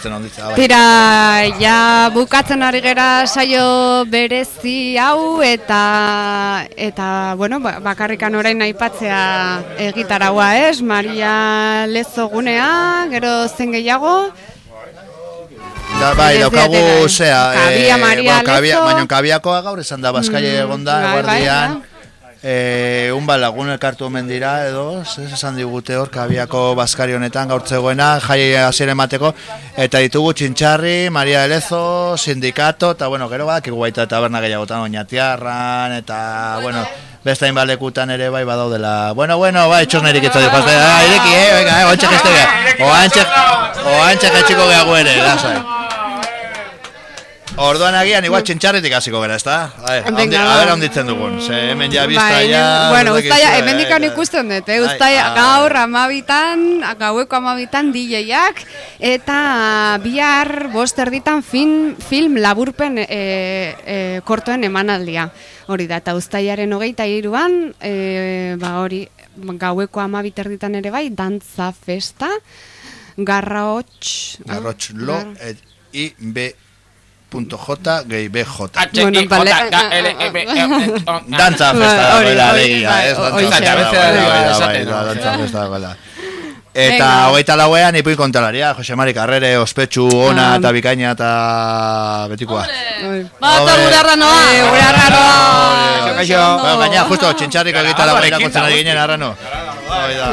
Lotzen onditza, bai. Tira, ja bukatzen ari gera saio berezi hau eta eta bueno, ba- bakarrikan orain aipatzea egitaragoa, ez? Maria Lezogunea, gero zen gehiago? Da, bai, daukagu zea, Kabia Maria kabia, Lezo. baina kabiakoa gaur esan da Baskaia Mm, egon da, bai, Eh, un lagun elkartu omen dira edo, ez esan digute hor kabiako Baskari honetan gaur zegoena, jai hasiera emateko eta ditugu Txintxarri, Maria Elezo, sindikato eta bueno, gero badakigu baita taberna gehiagotan Oñatiarran eta bueno, beste hainbat lekutan ere bai badaudela. Bueno, bueno, bai, txosnerik itzo dio jazte. Ah, ireki, eh, venga, eh, oantxe geste gea. Oantxe, oantxe jetxiko geago ere, lasai. Orduan agian igual txintxarretik hasiko gara, ezta? A ver, Venga, handi- ba. a ver, onditzen dugun. Ze hemen ja bizta Bai, ja... bueno, ez dakit ustaia, zer, hemendikan eh, ikusten dut, eh? Bai, Ustaia, ah. gaur amabitan, gaueko amabitan DJak, eta bihar bost erditan fin, film laburpen e, e, kortoen emanaldia. Hori da, eta ustaiaren hogeita iruan, e, ba hori, gaueko amabit erditan ere bai, dantza festa, garra hotx... Lo, et, i, b, punto j, gehi, b, j. Bueno, vale. Dantza festa, Ba, hori, dagoela, hori, alegia, bai, ez? Dantza horixe. festa, dagoela, da, bai, bai, no? dantza festa, dagoela. Eta hogeita lauean ipuin kontalaria, Jose Mari Carrere, ospetsu, ona Ah. eta bikaina eta betikoa. Bata gure arranoa. Eh, gure arranoa. Kaixo, Bueno, gaina, justo, txintxarriko egita lagu irakurtzen ari ginen, arrano. Hoi da.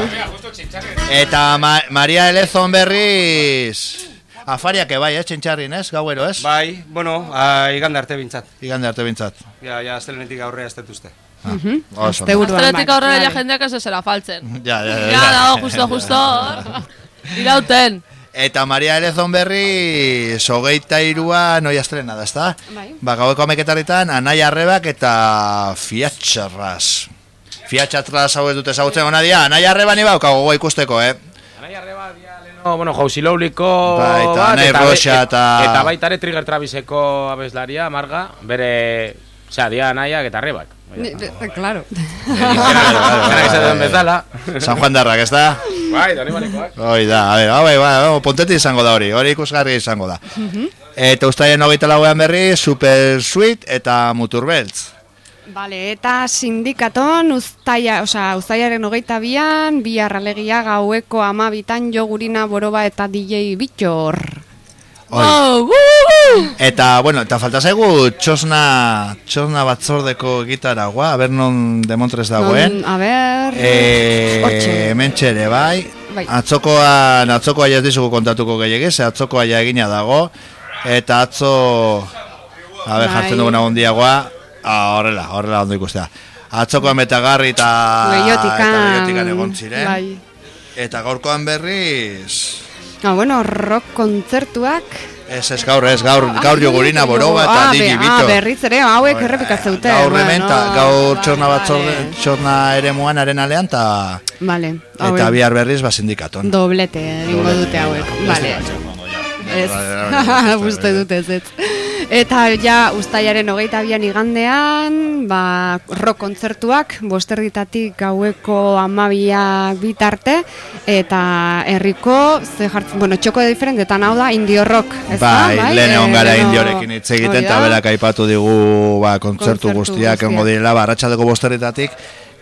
Eta Ma Maria Elezon berriz... Afariak bai, ez, txintxarrin, ez, gauero, ez? Bai, bueno, a, igande arte bintzat. Igande arte bintzat. Ja, ja, astelenetik aurrea ez dituzte. Mhm. Oso. Asteletik aurrera ja jendeak ez zera faltzen. Ja, ja, ja. Ja, dago, justo, justo. Irauten. Eta Maria Elezon berri sogeita irua noi astrena da, ezta? Bai. Ba, gaueko ameketarritan, anai arrebak eta fiatxarras. Fiatxarras hau ez dute ezagutzen hona dia, anai arreba ni bauka gogoa ikusteko, eh? No, bueno, Jauzi Louliko Bai, eta bat, be- Rocha eta- Eta baita ere Trigger Traviseko abeslaria, Marga, bere... Osea, dia anaiak eta arrebak. Claro. Bezala. San Juan darrak, ez da? Bai, doni balikoak. Hoi da, a ver, bai, bai, bai, ponteti izango da hori, hori ikusgarri izango da. Eta ustaien hogeita lauean berri, Super Sweet eta Muturbeltz. Bale, eta sindikaton uztaia, osea, uztaiaren hogeita bian, bi arralegia gaueko amabitan jogurina boroba eta DJ Bitxor. Oi. Eta, bueno, eta falta zaigu txosna, txosna batzordeko gitaragua, a ber non demontrez dagoen. Non, a ber... Hortxe. hemen txere, bai. Bai. Atzokoan, atzokoa ja ez dizugu kontatuko gehiagiz, atzokoa ja egina dago. Eta atzo, a ber, Bai. jartzen duguna ondiagoa, ah, horrela, horrela ondo ikustea. Atzokoan betagarri eta... Leiotikan egon ziren. Bai. Eta gaurkoan berriz... Ah, bueno, rock kontzertuak. Ez, ez gaur, ez gaur, gaur jogurina boroba eta ah, digi Ah, bito. berriz ere, hauek errepikatzeute. Gaur hemen, ta, gaur txorna vale. txorna ere muan aren alean, ta, Vale, eta bihar berriz ba sindikaton. Doblete egingo dute hauek. Vale. Ez, Vale, uste dut ez ez. Eta ja, ustaiaren hogeita bian igandean, ba, rock kontzertuak, bosterditatik gaueko amabiak bitarte, eta herriko, ze jartzen, bueno, txoko de diferentetan hau da, indio rock, ez Bai, da? lehen egon gara leno- indiorekin hitz egiten, eta berak aipatu digu ba, kontzertu Kontzertu guztiak guztiak. direla, ba, arratsaldeko bosterretatik,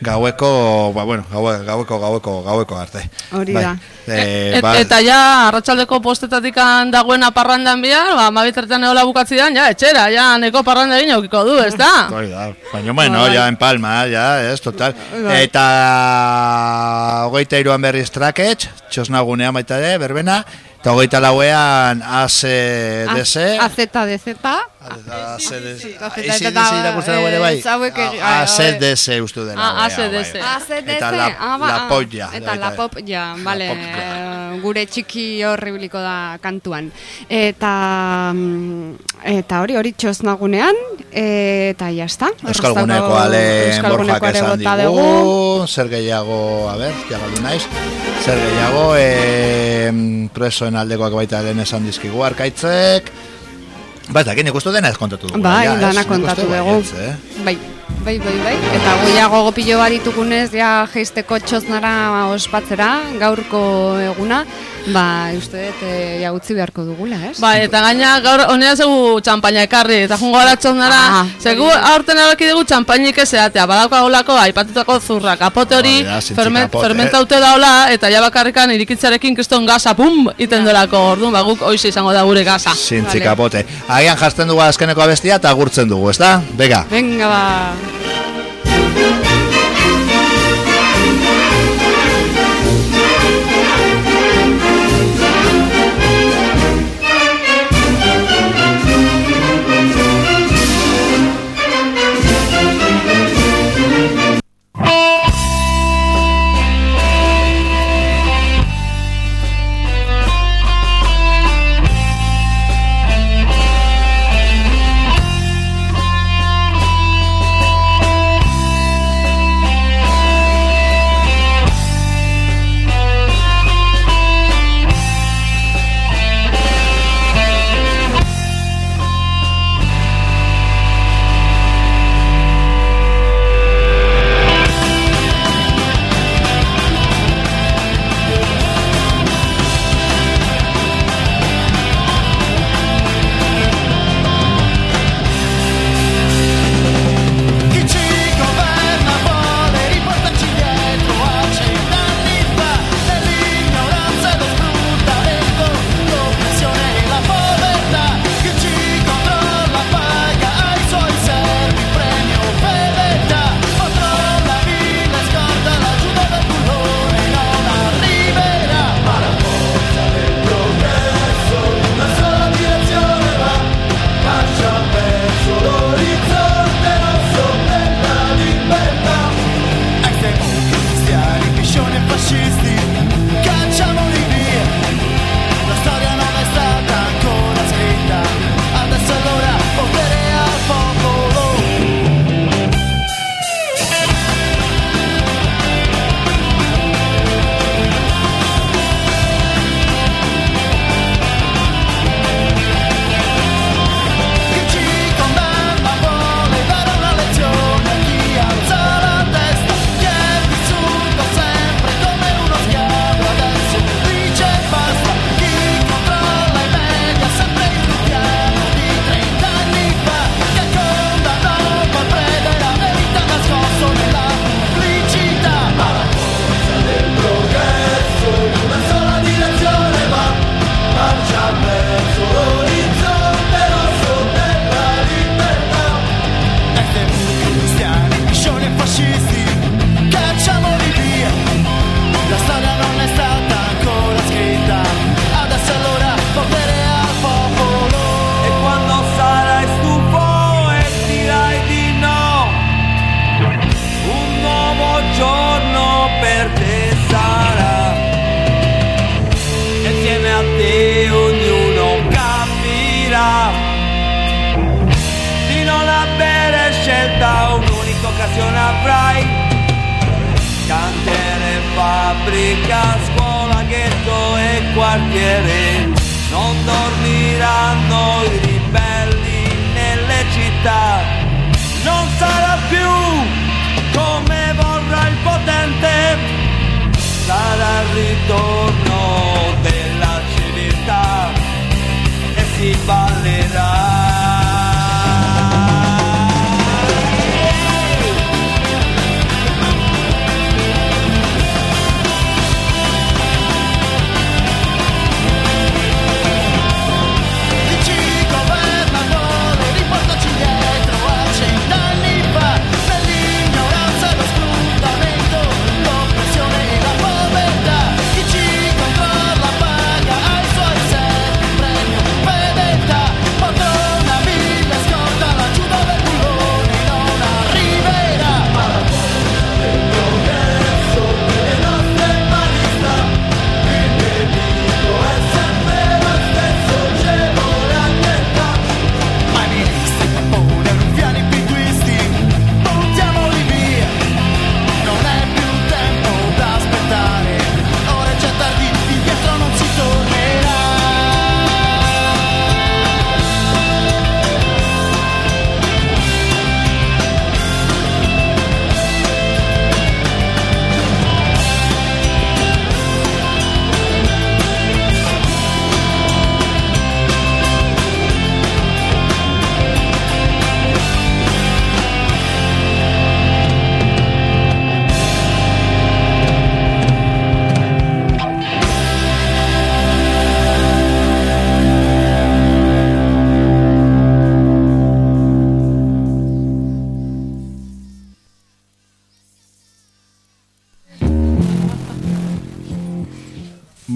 gaueko, ba, bueno, gaue- gaueko, gaueko, gaueko arte. Hori Bai. da. Eh, Et, ba, eta ja, arratsaldeko postetatik dagoen parrandan bihar, ba, mabitertan eola bukatzidan, ja, etxera, ja, neko parranda egin aukiko du, ez da? Hori da, baina bueno, Bai. ja en Palma, ja, ez, total. Bai. Eta hogeita iruan berriz traketx, txosnagunean baita ere, berbena, eta hogeita lauean ACDC, AZDZ. ACDC irakurtzen dugu ere bai, dela. Ah, bai, bai. ACDC. ACDC. Eta la, ah, ba, la ah. polla. Eta la pop, ja, vale, eh, gure txiki horribiliko da kantuan. Eta mm, eta hori hori txosnagunean, eta jazta. Euskalguneko ale borjak esan digu, zer gehiago, a ber, jagaldu naiz, zer gehiago, e, presoen aldekoak baita lehen esan dizkigu arkaitzek, Ba, eta nik uste dena ez kontatu dugu. Bai, ez? dana kontatu dugu. eh? Bai, bai, bai, bai. Eta goiago gopillo bat ditugunez, ja jeisteko txosnara ospatzera, gaurko eguna, ba, uste dut, e, ja utzi beharko dugula, ez? Ba, eta gaina gaur honera zegu txampaina ekarri, eta jungo gara txondara, Ah, zegu aurten erabaki dugu txampainik ezeatea, badauka aipatutako zurra, kapote hori zintzi ferment, kapote. fermentaute daula, eta ja bakarrikan irikitzarekin kriston gaza, pum, iten delako, orduan, ba, guk hoize izango da gure gaza. Zintzi kapote. Agian jartzen dugu azkeneko abestia eta agurtzen dugu, ezta? Bega. Venga, ba.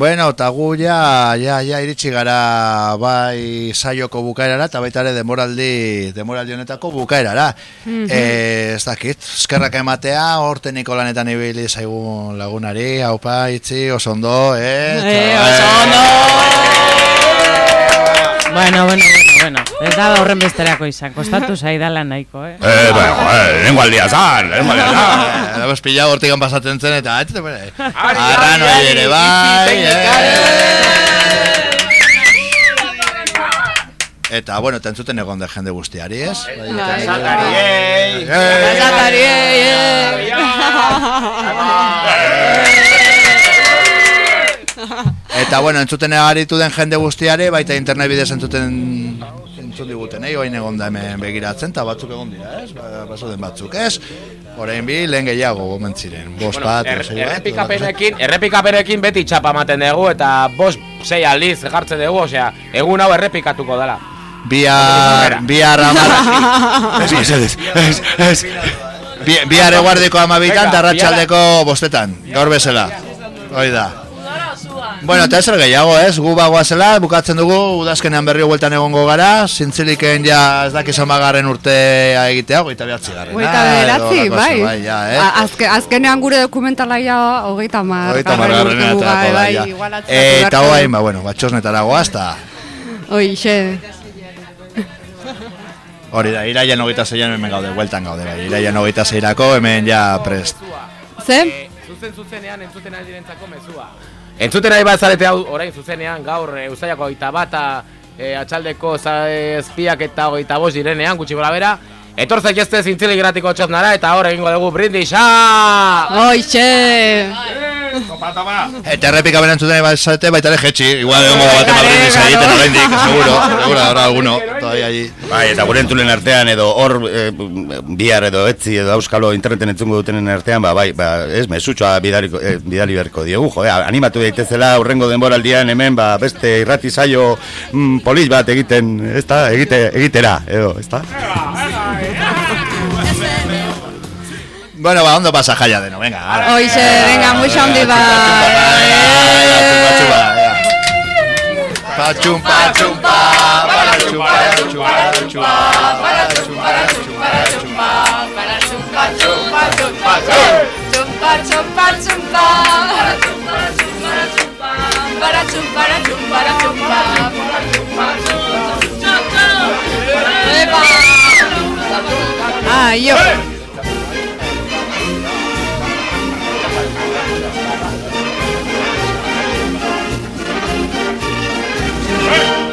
Bueno, eta gu ja, ja, ja iritsi gara bai saioko bukaerara eta baita ere demoraldi, demoraldi honetako bukaerara. Mhm. Eh, ez dakit, eskerrak ematea, horte Nikolanetan ibili zaigun lagunari, haupa, itzi, oso ondo, eh? Eh, oso ondo! Bueno, bueno, bueno, bueno. Ez da horren besterako izan, kostatu zaidala nahiko, eh? Eh, ba, joder, lehenko aldia zan, lehenko aldia zan. Eh, Hemos pillado hortikan pasatzen zen eta ez, bere. Arrano ere bai, eh? Eta, bueno, eta entzuten egon de jende guztiari, ez? Bai. Eta, bueno, entzuten agaritu den jende guztiare, baita internet bidez entzuten entzun diguten, eh? Oain egon da hemen begiratzen, eta batzuk egon dira, ez? Ba, Baso den batzuk, ez? Orain bi, lehen gehiago gomentziren. Bost Bueno, bat, er, bat, errepikapenekin, errepikapenekin beti txapa ematen dugu eta bost sei aldiz jartzen dugu, osea, egun hau errepikatuko dela. Bihar, bihar amar... Ez, ez, ez, ez, ez. Bi- Bihar eguardiko amabitan eta arratsaldeko bostetan, gaur bezala. Hoi da. Bueno, eta ezer gehiago, ez? Gu bagoazela, bukatzen dugu, udazkenean berri bueltan egongo gara, zintziliken ja ez dakiz amagarren urtea egitea, goita behatzi garrena. Edo bederatzi, horrelako bai. bai, ja, eh? A- azke, azkenean gure dokumentala ja hogeita mar. Hogeita margarrena urte eta bai, bai, ja. atzeratu Eta guain, ba, bueno, batxosnetara goaz, eta Hoixe. hori da, iraian hogeita zeian hemen gaude, bueltan gaude, bai, iraian hogeita zeirako hemen ja prest. Ze? Zuzen zuzenean entzuten ari direntzako mezua. Entzuten ari bat zarete hau orain zuzenean gaur e, uzaiako hogeita bata e, atxaldeko zazpiak eta hogeita bost direnean gutxi gora bera. Etor zaitezte zintzili gratiko txopnara eta hor egingo dugu brindisa! Hoixe! Eta errepika beren zuten bat zarete baita ere jetxi, igual egongo da bat emabrindis egiten oraindik, seguro, seguro, ahora alguno, todavía allí. Bai, eta gure entzulen artean edo hor eh, bihar edo etzi edo auskalo interneten entzungo dutenen artean, ba, bai, ba, ez, mesutxoa bidaliko, eh, bidali beharko diegu, jo, eh, animatu daitezela urrengo denboraldian hemen, ba, beste irrati saio mm, polis bat egiten, ez da, egite, egitera, edo, ez da? Bueno, ba, ondo pasa jaia deno, venga. ara. Hoixe, venga, muxa handi ba. Pachum, pachum, pa, pachum, pachum, pachum, pachum, pachum, pachum, Chumpa, chumpa, chumpa, chumpa. chumpara, chumpara, chumpara, chumpara, chumpara, chumpara, Ah, jo. Hey!